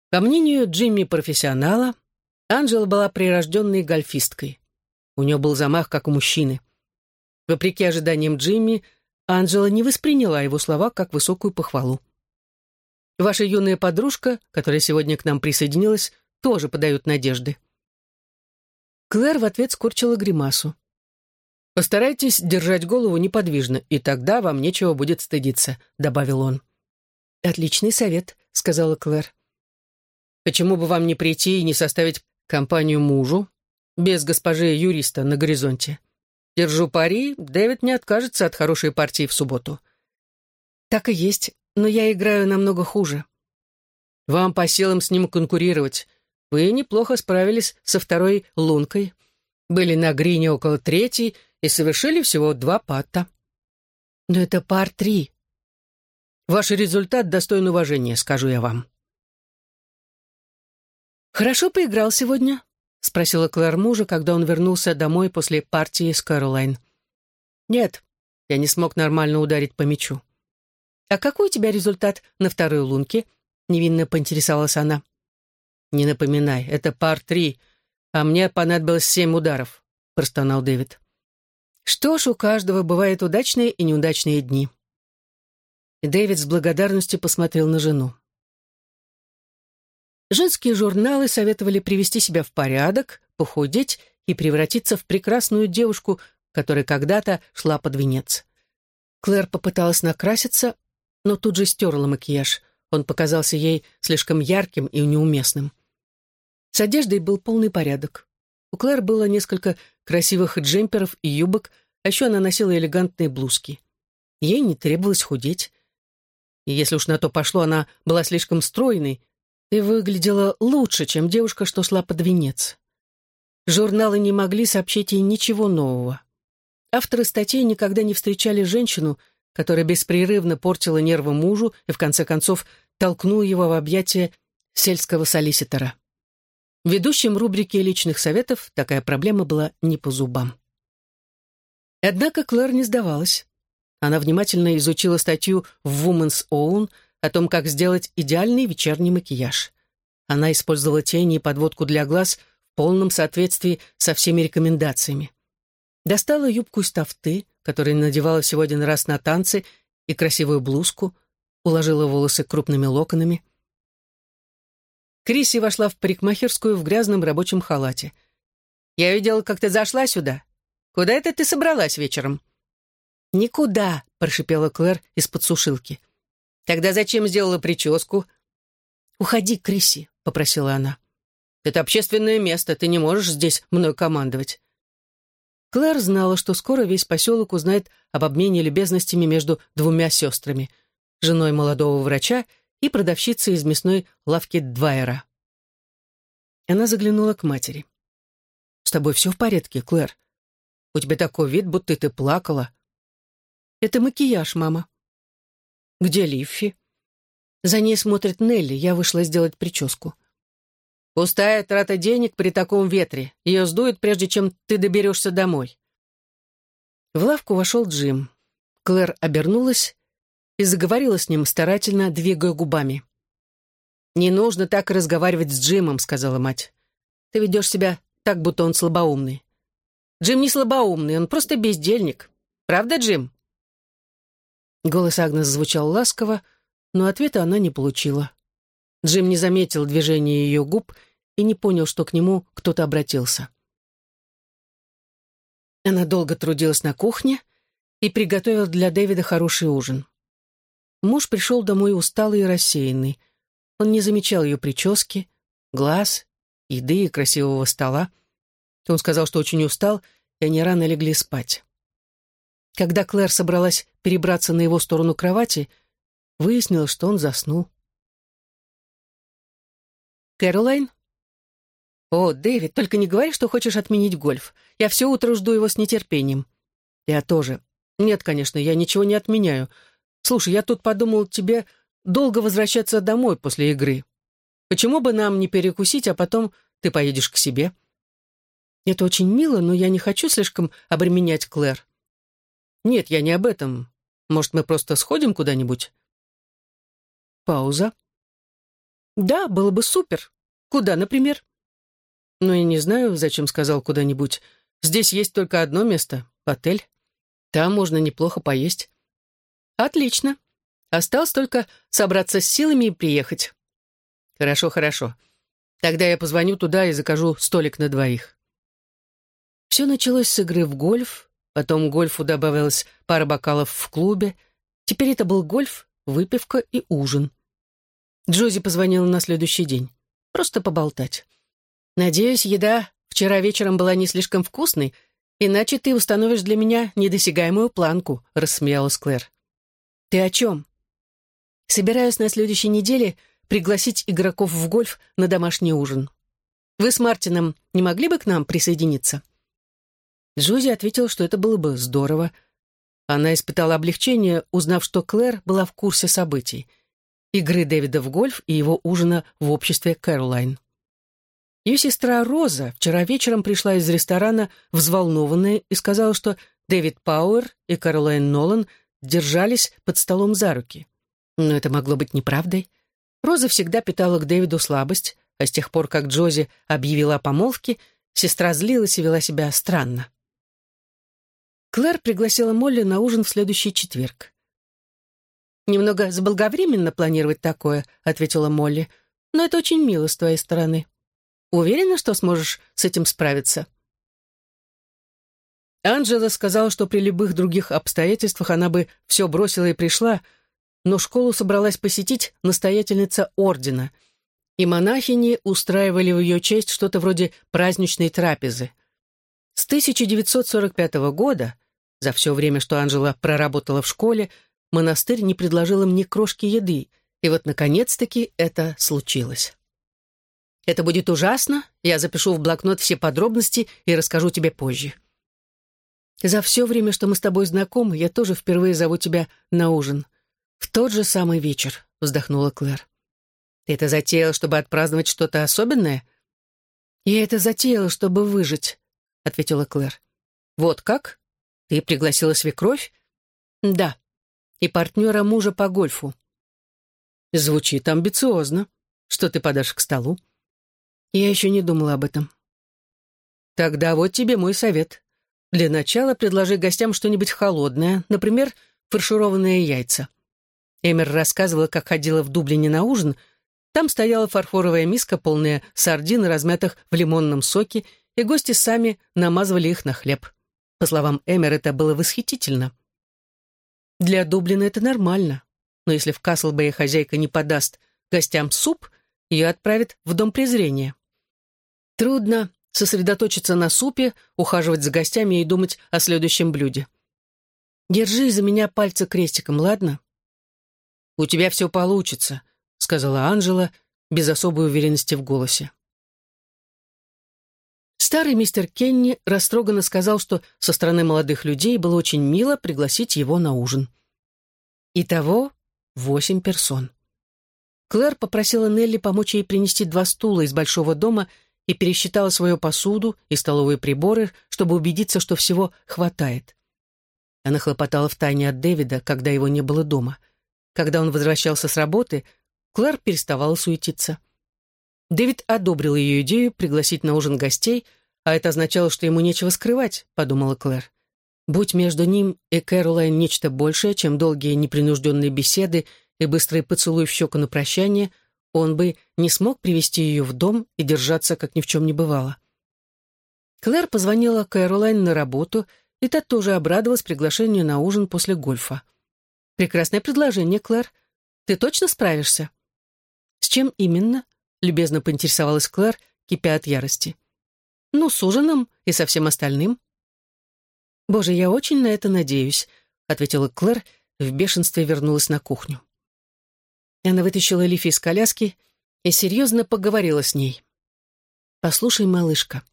По мнению Джимми-профессионала, Анжела была прирожденной гольфисткой. У нее был замах, как у мужчины. Вопреки ожиданиям Джимми, Анжела не восприняла его слова как высокую похвалу. Ваша юная подружка, которая сегодня к нам присоединилась, тоже подает надежды». Клэр в ответ скорчила гримасу. «Постарайтесь держать голову неподвижно, и тогда вам нечего будет стыдиться», — добавил он. «Отличный совет», — сказала Клэр. «Почему бы вам не прийти и не составить компанию мужу, без госпожи юриста на горизонте? Держу пари, Дэвид не откажется от хорошей партии в субботу». «Так и есть но я играю намного хуже. Вам по силам с ним конкурировать. Вы неплохо справились со второй лункой. Были на грине около третьей и совершили всего два патта. Но это пар три. Ваш результат достоин уважения, скажу я вам. «Хорошо поиграл сегодня?» — спросила Клэр мужа, когда он вернулся домой после партии с Кэролайн. «Нет, я не смог нормально ударить по мячу». «А какой у тебя результат на второй лунке?» — невинно поинтересовалась она. «Не напоминай, это пар три, а мне понадобилось семь ударов», — простонал Дэвид. «Что ж, у каждого бывают удачные и неудачные дни». Дэвид с благодарностью посмотрел на жену. Женские журналы советовали привести себя в порядок, похудеть и превратиться в прекрасную девушку, которая когда-то шла под венец. Клэр попыталась накраситься, но тут же стерла макияж. Он показался ей слишком ярким и неуместным. С одеждой был полный порядок. У Клэр было несколько красивых джемперов и юбок, а еще она носила элегантные блузки. Ей не требовалось худеть. И если уж на то пошло, она была слишком стройной и выглядела лучше, чем девушка, что шла под венец. Журналы не могли сообщить ей ничего нового. Авторы статей никогда не встречали женщину, которая беспрерывно портила нервы мужу и, в конце концов, толкнула его в объятия сельского солиситора. Ведущим рубрики личных советов такая проблема была не по зубам. Однако Клэр не сдавалась. Она внимательно изучила статью в Woman's Own о том, как сделать идеальный вечерний макияж. Она использовала тени и подводку для глаз в полном соответствии со всеми рекомендациями. Достала юбку из тафты, которую надевала всего один раз на танцы, и красивую блузку, уложила волосы крупными локонами. Крисси вошла в парикмахерскую в грязном рабочем халате. «Я видела, как ты зашла сюда. Куда это ты собралась вечером?» «Никуда», — прошипела Клэр из-под сушилки. «Тогда зачем сделала прическу?» «Уходи, Крисси», — попросила она. «Это общественное место, ты не можешь здесь мной командовать». Клэр знала, что скоро весь поселок узнает об обмене любезностями между двумя сестрами, женой молодого врача и продавщицей из мясной лавки Двайера. Она заглянула к матери. «С тобой все в порядке, Клэр? У тебя такой вид, будто ты плакала». «Это макияж, мама». «Где Лиффи?» За ней смотрит Нелли, я вышла сделать прическу. Пустая трата денег при таком ветре. Ее сдует, прежде чем ты доберешься домой. В лавку вошел Джим. Клэр обернулась и заговорила с ним, старательно двигая губами. «Не нужно так разговаривать с Джимом», — сказала мать. «Ты ведешь себя так, будто он слабоумный». «Джим не слабоумный, он просто бездельник. Правда, Джим?» Голос Агнес звучал ласково, но ответа она не получила. Джим не заметил движения ее губ и не понял, что к нему кто-то обратился. Она долго трудилась на кухне и приготовила для Дэвида хороший ужин. Муж пришел домой усталый и рассеянный. Он не замечал ее прически, глаз, еды и красивого стола. Он сказал, что очень устал, и они рано легли спать. Когда Клэр собралась перебраться на его сторону кровати, выяснилось, что он заснул. «Кэролайн?» «О, Дэвид, только не говори, что хочешь отменить гольф. Я все утро жду его с нетерпением». «Я тоже. Нет, конечно, я ничего не отменяю. Слушай, я тут подумал, тебе долго возвращаться домой после игры. Почему бы нам не перекусить, а потом ты поедешь к себе?» «Это очень мило, но я не хочу слишком обременять Клэр». «Нет, я не об этом. Может, мы просто сходим куда-нибудь?» Пауза. «Да, было бы супер. Куда, например?» «Ну, я не знаю, зачем сказал куда-нибудь. Здесь есть только одно место — отель. Там можно неплохо поесть». «Отлично. Осталось только собраться с силами и приехать». «Хорошо, хорошо. Тогда я позвоню туда и закажу столик на двоих». Все началось с игры в гольф, потом гольфу добавилась пара бокалов в клубе. Теперь это был гольф, выпивка и ужин. Джози позвонила на следующий день. Просто поболтать. «Надеюсь, еда вчера вечером была не слишком вкусной, иначе ты установишь для меня недосягаемую планку», — рассмеялась Клэр. «Ты о чем?» «Собираюсь на следующей неделе пригласить игроков в гольф на домашний ужин. Вы с Мартином не могли бы к нам присоединиться?» Джози ответила, что это было бы здорово. Она испытала облегчение, узнав, что Клэр была в курсе событий. Игры Дэвида в гольф и его ужина в обществе Кэролайн. Ее сестра Роза вчера вечером пришла из ресторана взволнованная и сказала, что Дэвид Пауэр и Каролайн Нолан держались под столом за руки. Но это могло быть неправдой. Роза всегда питала к Дэвиду слабость, а с тех пор, как Джози объявила о помолвке, сестра злилась и вела себя странно. Клэр пригласила Молли на ужин в следующий четверг. «Немного заблаговременно планировать такое», — ответила Молли, «но это очень мило с твоей стороны». Уверена, что сможешь с этим справиться?» Анджела сказала, что при любых других обстоятельствах она бы все бросила и пришла, но школу собралась посетить настоятельница ордена, и монахини устраивали в ее честь что-то вроде праздничной трапезы. С 1945 года, за все время, что Анжела проработала в школе, монастырь не предложил им ни крошки еды, и вот, наконец-таки, это случилось. Это будет ужасно. Я запишу в блокнот все подробности и расскажу тебе позже. За все время, что мы с тобой знакомы, я тоже впервые зову тебя на ужин. В тот же самый вечер, вздохнула Клэр. Ты это затеяла, чтобы отпраздновать что-то особенное? Я это затеяла, чтобы выжить, ответила Клэр. Вот как? Ты пригласила свекровь? Да. И партнера мужа по гольфу. Звучит амбициозно. Что ты подашь к столу? Я еще не думала об этом. Тогда вот тебе мой совет. Для начала предложи гостям что-нибудь холодное, например, фаршированные яйца. Эмер рассказывала, как ходила в Дублине на ужин. Там стояла фарфоровая миска, полная сардин, размятых в лимонном соке, и гости сами намазывали их на хлеб. По словам Эмер, это было восхитительно. Для Дублина это нормально, но если в Каслбэе хозяйка не подаст гостям суп, ее отправят в дом презрения. Трудно сосредоточиться на супе, ухаживать за гостями и думать о следующем блюде. Держи за меня пальцы крестиком, ладно? «У тебя все получится», — сказала Анжела без особой уверенности в голосе. Старый мистер Кенни растроганно сказал, что со стороны молодых людей было очень мило пригласить его на ужин. Итого восемь персон. Клэр попросила Нелли помочь ей принести два стула из большого дома и пересчитала свою посуду и столовые приборы, чтобы убедиться, что всего хватает. Она хлопотала втайне от Дэвида, когда его не было дома. Когда он возвращался с работы, Клэр переставала суетиться. Дэвид одобрил ее идею пригласить на ужин гостей, а это означало, что ему нечего скрывать, подумала Клэр. Будь между ним и Кэролайн нечто большее, чем долгие непринужденные беседы и быстрый поцелуй в щеку на прощание, он бы не смог привести ее в дом и держаться, как ни в чем не бывало. Клэр позвонила Кэролайн на работу, и та тоже обрадовалась приглашению на ужин после гольфа. «Прекрасное предложение, Клэр. Ты точно справишься?» «С чем именно?» — любезно поинтересовалась Клэр, кипя от ярости. «Ну, с ужином и со всем остальным». «Боже, я очень на это надеюсь», — ответила Клэр, в бешенстве вернулась на кухню. Она вытащила Лифи из коляски и серьезно поговорила с ней. «Послушай, малышка,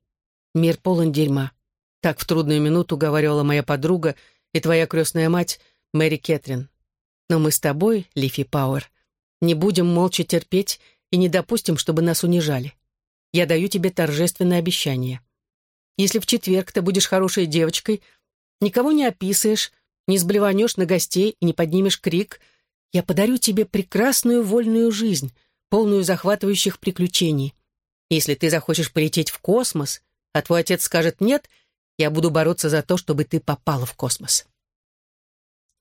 мир полон дерьма. Так в трудную минуту говорила моя подруга и твоя крестная мать Мэри Кэтрин. Но мы с тобой, Лифи Пауэр, не будем молча терпеть и не допустим, чтобы нас унижали. Я даю тебе торжественное обещание. Если в четверг ты будешь хорошей девочкой, никого не описываешь, не сблеванешь на гостей и не поднимешь крик, я подарю тебе прекрасную вольную жизнь, полную захватывающих приключений. Если ты захочешь полететь в космос, а твой отец скажет «нет», я буду бороться за то, чтобы ты попала в космос.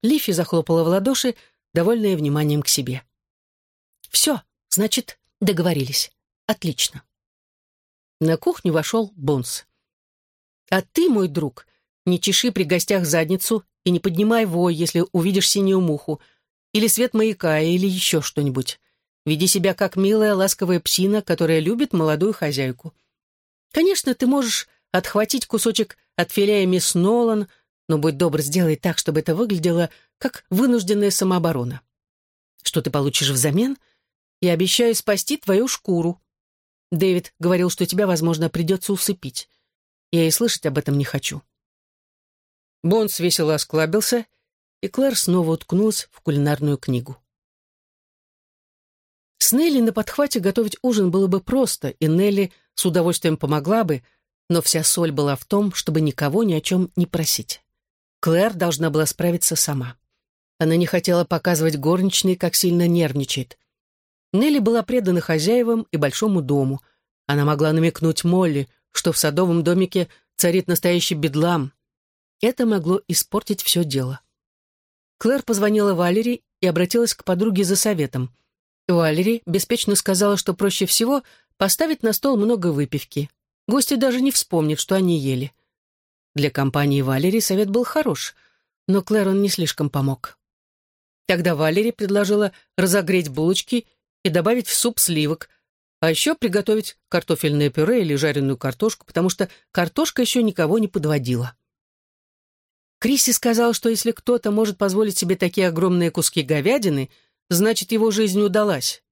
Лифи захлопала в ладоши, довольная вниманием к себе. «Все, значит, договорились. Отлично». На кухню вошел Бонс. «А ты, мой друг, не чеши при гостях задницу и не поднимай вой, если увидишь синюю муху, или свет маяка, или еще что-нибудь. Веди себя как милая, ласковая псина, которая любит молодую хозяйку. Конечно, ты можешь отхватить кусочек от филея мисс Нолан, но будь добр, сделай так, чтобы это выглядело как вынужденная самооборона. Что ты получишь взамен? Я обещаю спасти твою шкуру. Дэвид говорил, что тебя, возможно, придется усыпить. Я и слышать об этом не хочу. Бонс весело осклабился, и Клэр снова уткнулась в кулинарную книгу. С Нелли на подхвате готовить ужин было бы просто, и Нелли с удовольствием помогла бы, но вся соль была в том, чтобы никого ни о чем не просить. Клэр должна была справиться сама. Она не хотела показывать горничной, как сильно нервничает. Нелли была предана хозяевам и большому дому. Она могла намекнуть Молли, что в садовом домике царит настоящий бедлам. Это могло испортить все дело. Клэр позвонила Валери и обратилась к подруге за советом. Валери беспечно сказала, что проще всего поставить на стол много выпивки. Гости даже не вспомнят, что они ели. Для компании Валери совет был хорош, но Клэр он не слишком помог. Тогда Валери предложила разогреть булочки и добавить в суп сливок, а еще приготовить картофельное пюре или жареную картошку, потому что картошка еще никого не подводила. Криси сказал, что если кто-то может позволить себе такие огромные куски говядины, значит, его жизнь удалась.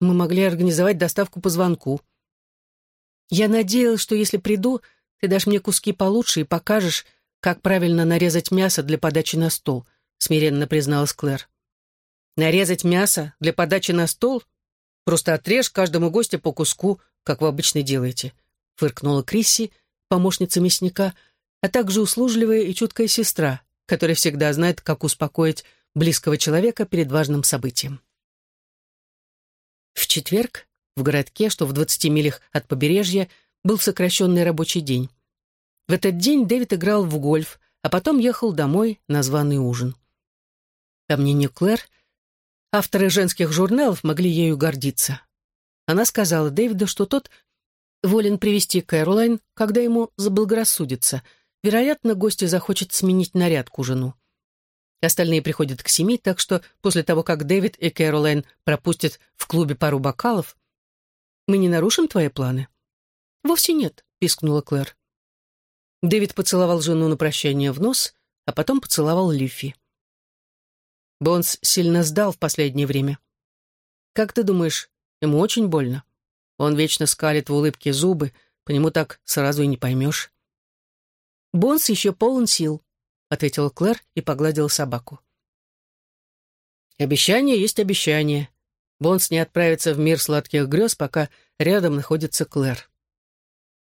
Мы могли организовать доставку по звонку. Я надеялась, что если приду, ты дашь мне куски получше и покажешь, как правильно нарезать мясо для подачи на стол», — смиренно призналась Клэр. «Нарезать мясо для подачи на стол? Просто отрежь каждому гостю по куску, как вы обычно делаете», — фыркнула Крисси, помощница мясника, а также услужливая и чуткая сестра, которая всегда знает, как успокоить близкого человека перед важным событием. В четверг в городке, что в 20 милях от побережья, был сокращенный рабочий день. В этот день Дэвид играл в гольф, а потом ехал домой на званый ужин. По мнению Клэр, авторы женских журналов могли ею гордиться. Она сказала Дэвиду, что тот волен привести Кэролайн, когда ему заблагорассудится. Вероятно, гости захочет сменить наряд к ужину. Остальные приходят к семи, так что после того, как Дэвид и Кэролайн пропустят в клубе пару бокалов, мы не нарушим твои планы? Вовсе нет, пискнула Клэр. Дэвид поцеловал жену на прощание в нос, а потом поцеловал Лиффи. Бонс сильно сдал в последнее время. Как ты думаешь, ему очень больно? Он вечно скалит в улыбке зубы, по нему так сразу и не поймешь. «Бонс еще полон сил», — ответила Клэр и погладила собаку. «Обещание есть обещание. Бонс не отправится в мир сладких грез, пока рядом находится Клэр».